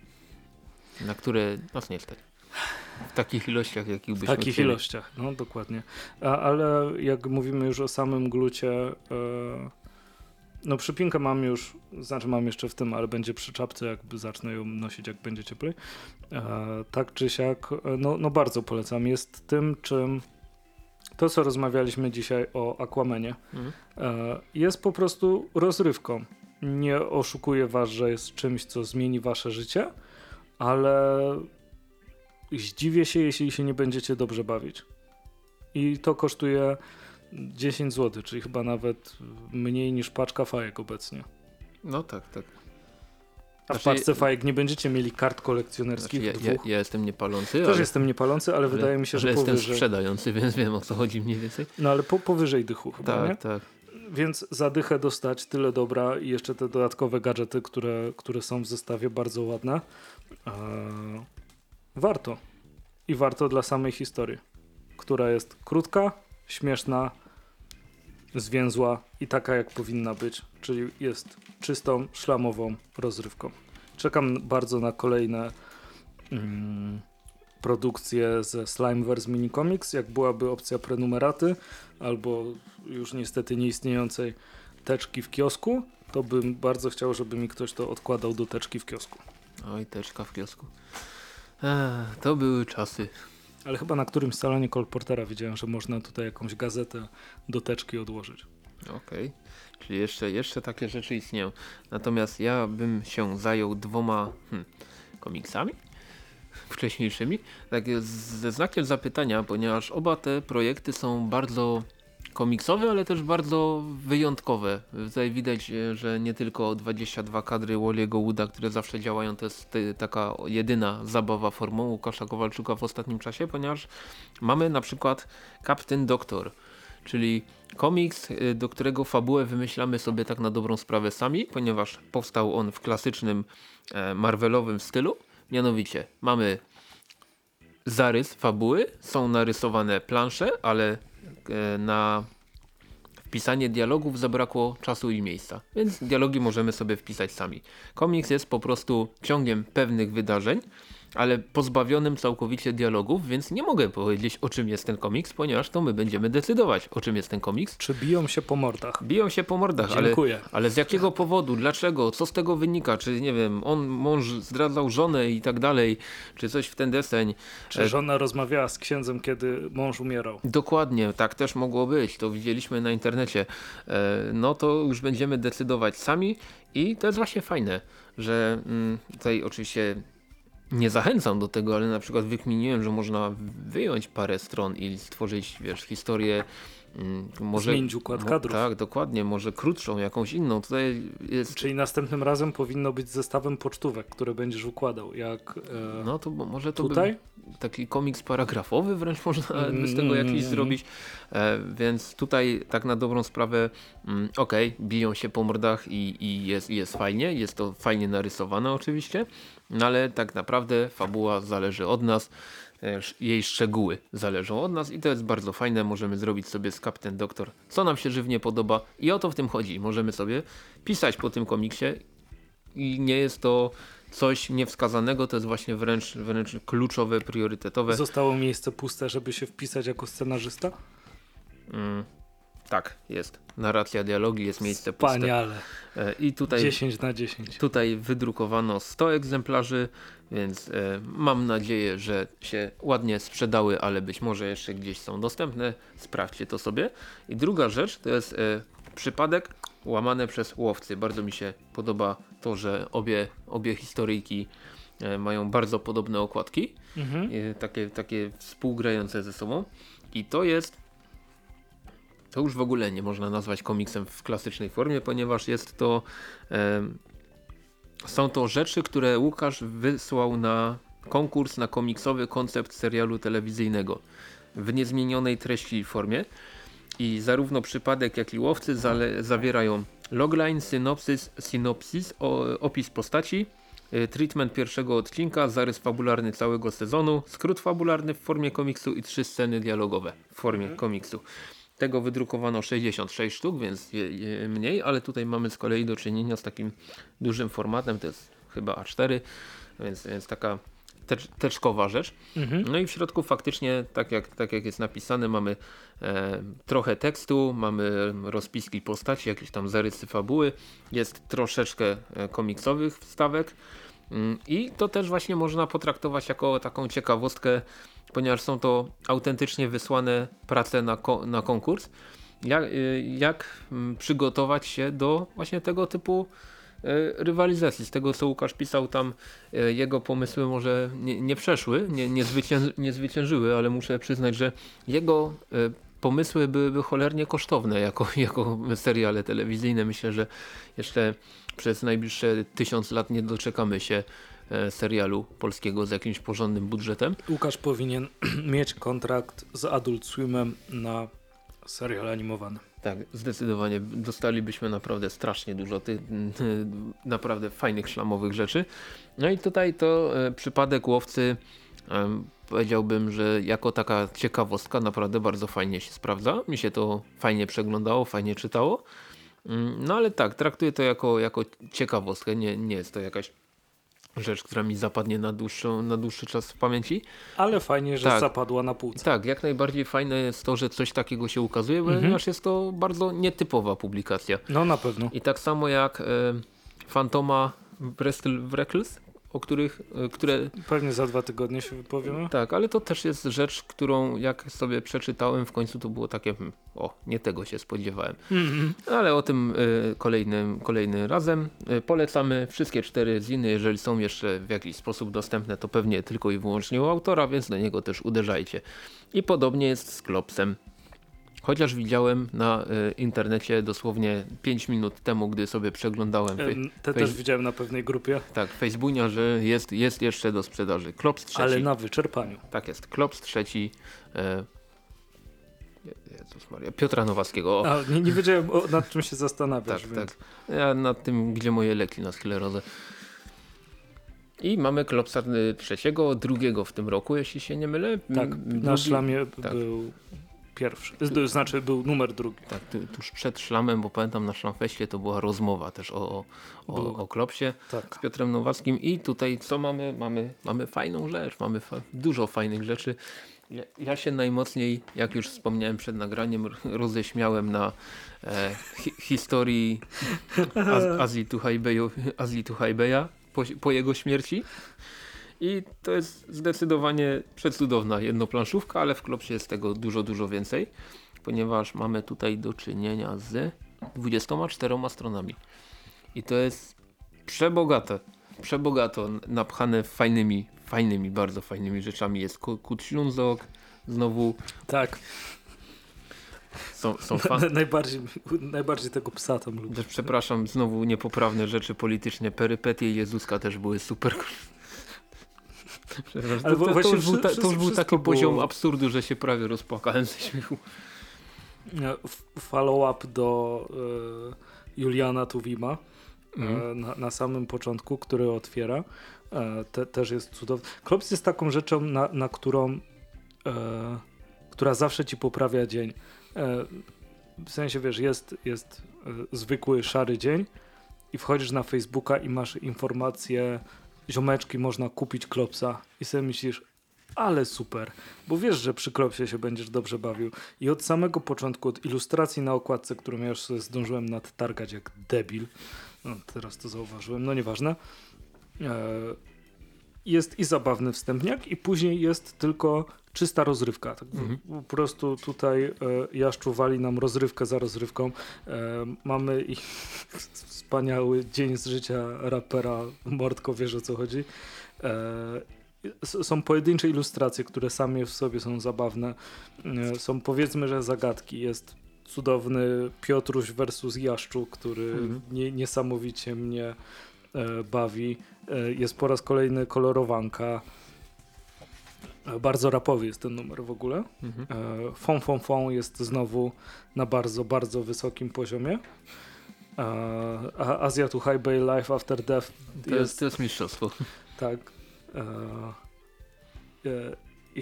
na które nas nie stać. W takich ilościach, jakich W byśmy takich chcieli. ilościach, no dokładnie. A, ale jak mówimy już o samym glucie, e, no przypinkę mam już, znaczy mam jeszcze w tym, ale będzie przy czapce, jakby zacznę ją nosić, jak będzie cieplej. E, tak czy siak, e, no, no bardzo polecam. Jest tym, czym to, co rozmawialiśmy dzisiaj o Aquamenie, Mhm. jest po prostu rozrywką. Nie oszukuję was, że jest czymś, co zmieni wasze życie, ale zdziwię się, jeśli się nie będziecie dobrze bawić. I to kosztuje 10 zł, czyli chyba nawet mniej niż paczka fajek obecnie. No tak, tak. A w Znaczy- paczce fajek nie będziecie mieli kart Znaczy, kolekcjonerskich ja, ja, dwóch. ja jestem niepalący, Też ale, jestem niepalący, ale, wydaje mi się, że ale jestem powyżej. sprzedający, więc wiem o co chodzi mniej więcej. No ale po, powyżej dychu chyba, nie? Tak, tak. Więc za dychę dostać tyle dobra i jeszcze te dodatkowe gadżety, które, które są w zestawie bardzo ładne. Eee, warto. I warto dla samej historii, która jest krótka, śmieszna, zwięzła i taka jak powinna być, czyli jest czystą, szlamową rozrywką. Czekam bardzo na kolejne mm, produkcje ze Slimeverse Mini Comics, jak byłaby opcja prenumeraty albo już niestety nieistniejącej teczki w kiosku, to bym bardzo chciał, żeby mi ktoś to odkładał do teczki w kiosku. Oj, teczka w kiosku. Ech, to były czasy. Ale chyba na którymś salonie kolportera widziałem, że można tutaj jakąś gazetę do teczki odłożyć. Okej. Czyli jeszcze, jeszcze takie rzeczy istnieją. Natomiast ja bym się zajął dwoma hmm, komiksami wcześniejszymi. Tak ze znakiem zapytania, ponieważ oba te projekty są bardzo komiksowe, ale też bardzo wyjątkowe. Tutaj widać, e, że nie tylko 22 kadry Wally'ego Wooda, które zawsze działają, to jest taka jedyna zabawa formą Łukasza Kowalczuka w ostatnim czasie, ponieważ mamy na przykład Captain Doctor, czyli komiks, e, do którego fabułę wymyślamy sobie tak na dobrą sprawę sami, ponieważ powstał on w klasycznym e, Marvelowym stylu. Mianowicie mamy zarys fabuły, są narysowane plansze, ale na wpisanie dialogów zabrakło czasu i miejsca, więc dialogi możemy sobie wpisać sami. Komiks jest po prostu ciągiem pewnych wydarzeń, ale pozbawionym całkowicie dialogów, więc nie mogę powiedzieć o czym jest ten komiks, ponieważ to my będziemy decydować o czym jest ten komiks. Czy biją się po mordach? Biją się po mordach, Dziękuję. ale, ale z jakiego powodu, dlaczego, co z tego wynika, czy nie wiem, on, mąż zdradzał żonę i tak dalej, czy coś w ten deseń. Czy e, żona rozmawiała z księdzem, kiedy mąż umierał? Dokładnie, tak też mogło być, to widzieliśmy na internecie. E, no to już będziemy decydować sami i to jest właśnie fajne, że mm, tutaj oczywiście nie zachęcam do tego, ale na przykład wykminiłem, że można wyjąć parę stron i stworzyć, wiesz, historię Mm, może, Zmienić układ kadrów. tak, dokładnie, może krótszą, jakąś inną. Tutaj jest... Czyli następnym razem powinno być zestawem pocztówek, które będziesz układał, jak e... No to może to tutaj? By taki komiks paragrafowy wręcz można by z tego jakiś mm. zrobić. E, więc tutaj tak na dobrą sprawę mm, okej, okay, biją się po mordach i, i jest, jest fajnie, jest to fajnie narysowane oczywiście, no ale tak naprawdę fabuła zależy od nas. E, jej szczegóły zależą od nas i to jest bardzo fajne. Możemy zrobić sobie z Captain Doktor, co nam się żywnie podoba i o to w tym chodzi. Możemy sobie pisać po tym komiksie i nie jest to coś niewskazanego, to jest właśnie wręcz, wręcz kluczowe, priorytetowe. Zostało miejsce puste, żeby się wpisać jako scenarzysta? Mm, tak, jest. Narracja dialogi, jest miejsce Wspaniale. puste. I tutaj 10 na 10. Tutaj wydrukowano 100 egzemplarzy, więc e, mam nadzieję, że się ładnie sprzedały, ale być może jeszcze gdzieś są dostępne. Sprawdźcie to sobie. I druga rzecz to jest e, przypadek łamane przez łowcy. Bardzo mi się podoba to, że obie, obie historyjki e, mają bardzo podobne okładki. Mhm. takie, takie współgrające ze sobą. I to jest to już w ogóle nie można nazwać komiksem w klasycznej formie, ponieważ jest to e, są to rzeczy, które Łukasz wysłał na konkurs na komiksowy koncept serialu telewizyjnego w niezmienionej treści formie i zarówno przypadek jak i łowcy zawierają logline, synopsis, synopsis o, opis postaci, y, treatment pierwszego odcinka, zarys fabularny całego sezonu, skrót fabularny w formie komiksu i trzy sceny dialogowe w formie mhm. komiksu. Tego wydrukowano 66 sztuk, więc mniej, ale tutaj mamy z kolei do czynienia z takim dużym formatem, to jest chyba A4, więc, więc taka tecz, teczkowa rzecz. Mhm. No i w środku faktycznie, tak jak, tak jak jest napisane, mamy e, trochę tekstu, mamy rozpiski postaci, jakieś tam zarysy fabuły, jest troszeczkę e, komiksowych wstawek mm, i to też właśnie można potraktować jako taką ciekawostkę ponieważ są to autentycznie wysłane prace na, ko na konkurs. Jak, y, jak mm, przygotować się do właśnie tego typu y, rywalizacji. Z tego co Łukasz pisał tam, y, jego pomysły może nie, nie przeszły, nie, nie, nie zwyciężyły, ale muszę przyznać, że jego pomysły byłyby cholernie kosztowne jako, jako seriale telewizyjne. Myślę, że jeszcze przez najbliższe tysiąc lat nie doczekamy się serialu polskiego z jakimś porządnym budżetem. Łukasz powinien mieć kontrakt z Adult Swimem na serial animowany. Tak, zdecydowanie. Dostalibyśmy naprawdę strasznie dużo tych naprawdę fajnych, szlamowych rzeczy. No i tutaj to e, przypadek łowcy e, powiedziałbym, że jako taka ciekawostka naprawdę bardzo fajnie się sprawdza. Mi się to fajnie przeglądało, fajnie czytało. Mm, no ale tak, traktuję to jako, jako ciekawostkę, nie, nie jest to jakaś rzecz, która mi zapadnie na, dłuższą, na dłuższy czas w pamięci. Ale fajnie, że tak, zapadła na półce. Tak, jak najbardziej fajne jest to, że coś takiego się ukazuje, mhm. ponieważ jest to bardzo nietypowa publikacja. No na pewno. I tak samo jak e, Fantoma Wrestles, o których, e, które Pewnie za dwa tygodnie się wypowiemy. tak, ale to też jest rzecz, którą jak sobie przeczytałem w końcu to było takie hmm, o, nie tego się spodziewałem. Mhm. Ale o tym y, kolejnym, kolejnym razem. Y, polecamy wszystkie cztery ziny, jeżeli są jeszcze w jakiś sposób dostępne, to pewnie tylko i wyłącznie u autora, więc do niego też uderzajcie. I podobnie jest z Klopsem. Chociaż widziałem na y, internecie dosłownie 5 minut temu, gdy sobie przeglądałem Te też widziałem na pewnej grupie, tak, Facebooka, że jest, jest jeszcze do sprzedaży. Klops trzeci. ale na wyczerpaniu. Tak jest, Klops trzeci. E, Jezus Maria, Piotra Nowackiego. O, A, nie, nie wiedziałem o, nad czym się zastanawiasz. Tak, więc... tak. Ja nad tym, gdzie moje leki na sklerozę. I mamy Klopsa y, trzeciego, drugiego w tym roku, jeśli się nie mylę. Tak, na szlamie tak. był pierwszy. Z- Znaczy był numer drugi. Tak, tu- tuż przed szlamem, bo pamiętam na szlamfeście to była rozmowa też o, o, o, o Klopsie z Tak. Piotrem Nowackim. I tutaj co mamy? Mamy, mamy fajną rzecz, mamy fa dużo fajnych rzeczy. Ja, ja się najmocniej, jak już wspomniałem przed nagraniem, roześmiałem na e, hi historii Az Azji Tuchajbeja po, po jego śmierci. I to jest zdecydowanie przecudowna jednoplanszówka, ale w Klopsie jest tego dużo, dużo więcej, ponieważ mamy tutaj do czynienia z 24 stronami. I to jest przebogate, przebogato napchane fajnymi, fajnymi, bardzo fajnymi rzeczami. Jest Ku- Kut Ślązok, znowu Tak. są, są fan... najbardziej, najbardziej tego psa tam lubię. Też przepraszam, znowu niepoprawne rzeczy polityczne. Perypetie Jezuska też były super. Przepraszam, Ale to, to, to, już był, ta, to już był taki wszystko poziom było- absurdu, że się prawie rozpłakałem ze śmiechu. Follow-up do e, Juliana Tuwima Mhm. e, na, na samym początku, który otwiera. E, te, też jest cudowny. Klops jest taką rzeczą, na, na którą która zawsze ci poprawia dzień. W sensie, wiesz, jest, jest zwykły szary dzień i wchodzisz na Facebooka i masz informację ziomeczki, można kupić Klopsa i sobie myślisz, ale super, bo wiesz, że przy Klopsie się będziesz dobrze bawił. I od samego początku, od ilustracji na okładce, którą ja już zdążyłem nadtargać jak debil, no, teraz to zauważyłem, no nieważne, e, jest i zabawny wstępniak i później jest tylko czysta rozrywka. Tak Mhm. Po prostu tutaj e, Jaszczu wali nam rozrywkę za rozrywką. E, mamy i wspaniały dzień z życia rapera Mordko, wiesz o co chodzi. E, są pojedyncze ilustracje, które same w sobie są zabawne. E, są powiedzmy, że zagadki. Jest cudowny Piotruś versus Jaszczu, który Mhm. nie, niesamowicie mnie bawi. E, jest po raz kolejny kolorowanka. E, Bardzo rapowy jest ten numer w ogóle. Mhm. E, Fon Fon Fon jest znowu na bardzo, bardzo wysokim poziomie. E, A Azja to High Bay Life After Death To, jest, jest, to jest mistrzostwo. tak. E, e, i,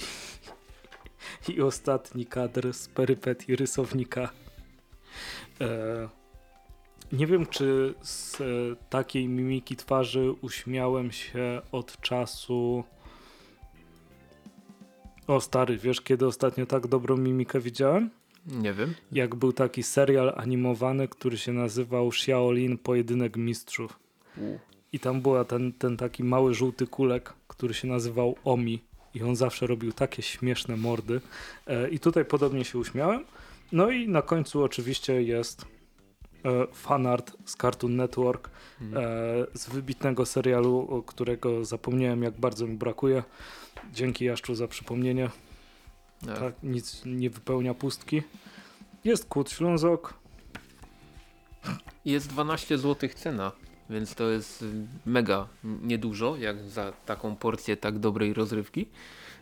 I ostatni kadr z perypetii rysownika. Nie wiem, czy z e, takiej mimiki twarzy uśmiałem się od czasu. O stary, wiesz kiedy ostatnio tak dobrą mimikę widziałem? Nie wiem. Jak był taki serial animowany, który się nazywał Shaolin Pojedynek Mistrzów. U. I tam była ten, ten taki mały żółty kulek, który się nazywał Omi. I on zawsze robił takie śmieszne mordy. E, I tutaj podobnie się uśmiałem. No i na końcu oczywiście jest fanart z Cartoon Network e, z wybitnego serialu, którego zapomniałem jak bardzo mi brakuje. Dzięki Jaszczu za przypomnienie. Tak. Tak, nic nie wypełnia pustki. Jest Kut Ślązok. Jest 12 zł cena, więc to jest mega niedużo, jak za taką porcję tak dobrej rozrywki.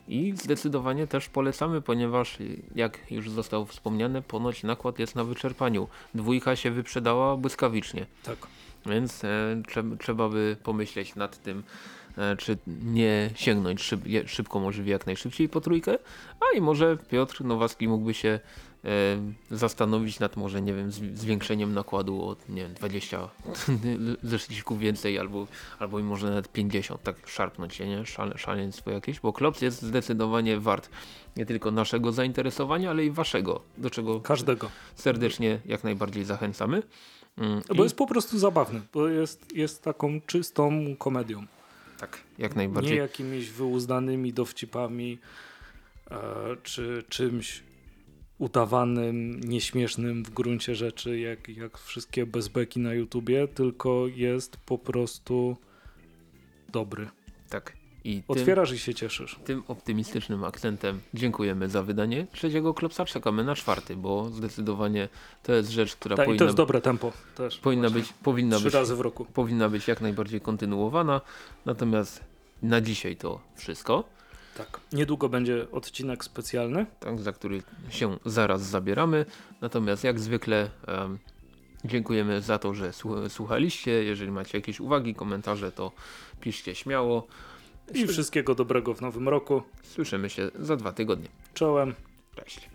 I zdecydowanie też polecamy, ponieważ jak już zostało wspomniane, ponoć nakład jest na wyczerpaniu. Dwójka się wyprzedała błyskawicznie, Tak. więc e, trzeba, trzeba by pomyśleć nad tym, e, czy nie sięgnąć szyb, szybko możliwie jak najszybciej po trójkę, a i może Piotr Nowacki mógłby się zastanowić nad może, nie wiem, zwiększeniem nakładu o, nie wiem, 20 zeszycików więcej albo, albo może nawet 50, tak szarpnąć się, nie? Szale, szaleństwo jakieś, bo Klops jest zdecydowanie wart nie tylko naszego zainteresowania, ale i waszego, do czego Każdego. serdecznie jak najbardziej zachęcamy. Mm, Bo i- jest po prostu zabawny, bo jest, jest taką czystą komedią. Tak, jak Nie najbardziej. jakimiś wyuznanymi dowcipami e, czy czymś udawanym, nieśmiesznym w gruncie rzeczy, jak, jak wszystkie bezbeki na YouTubie, tylko jest po prostu dobry. Tak. I tym, Otwierasz i się cieszysz. tym optymistycznym akcentem dziękujemy za wydanie trzeciego klopsa. Czekamy na czwarty, bo zdecydowanie to jest rzecz, która Tak, i to powinna, jest dobre tempo też. powinna, Właśnie. być, powinna, Trzy być, razy w roku. powinna być jak najbardziej kontynuowana. Natomiast na dzisiaj to wszystko. Tak. Niedługo będzie odcinek specjalny. tak, za który się zaraz zabieramy. Natomiast jak zwykle em, dziękujemy za to, że słu- słuchaliście. Jeżeli macie jakieś uwagi, komentarze, to piszcie śmiało. I wszystkiego dobrego w nowym roku. Słyszymy się za dwa tygodnie. Czołem. Cześć.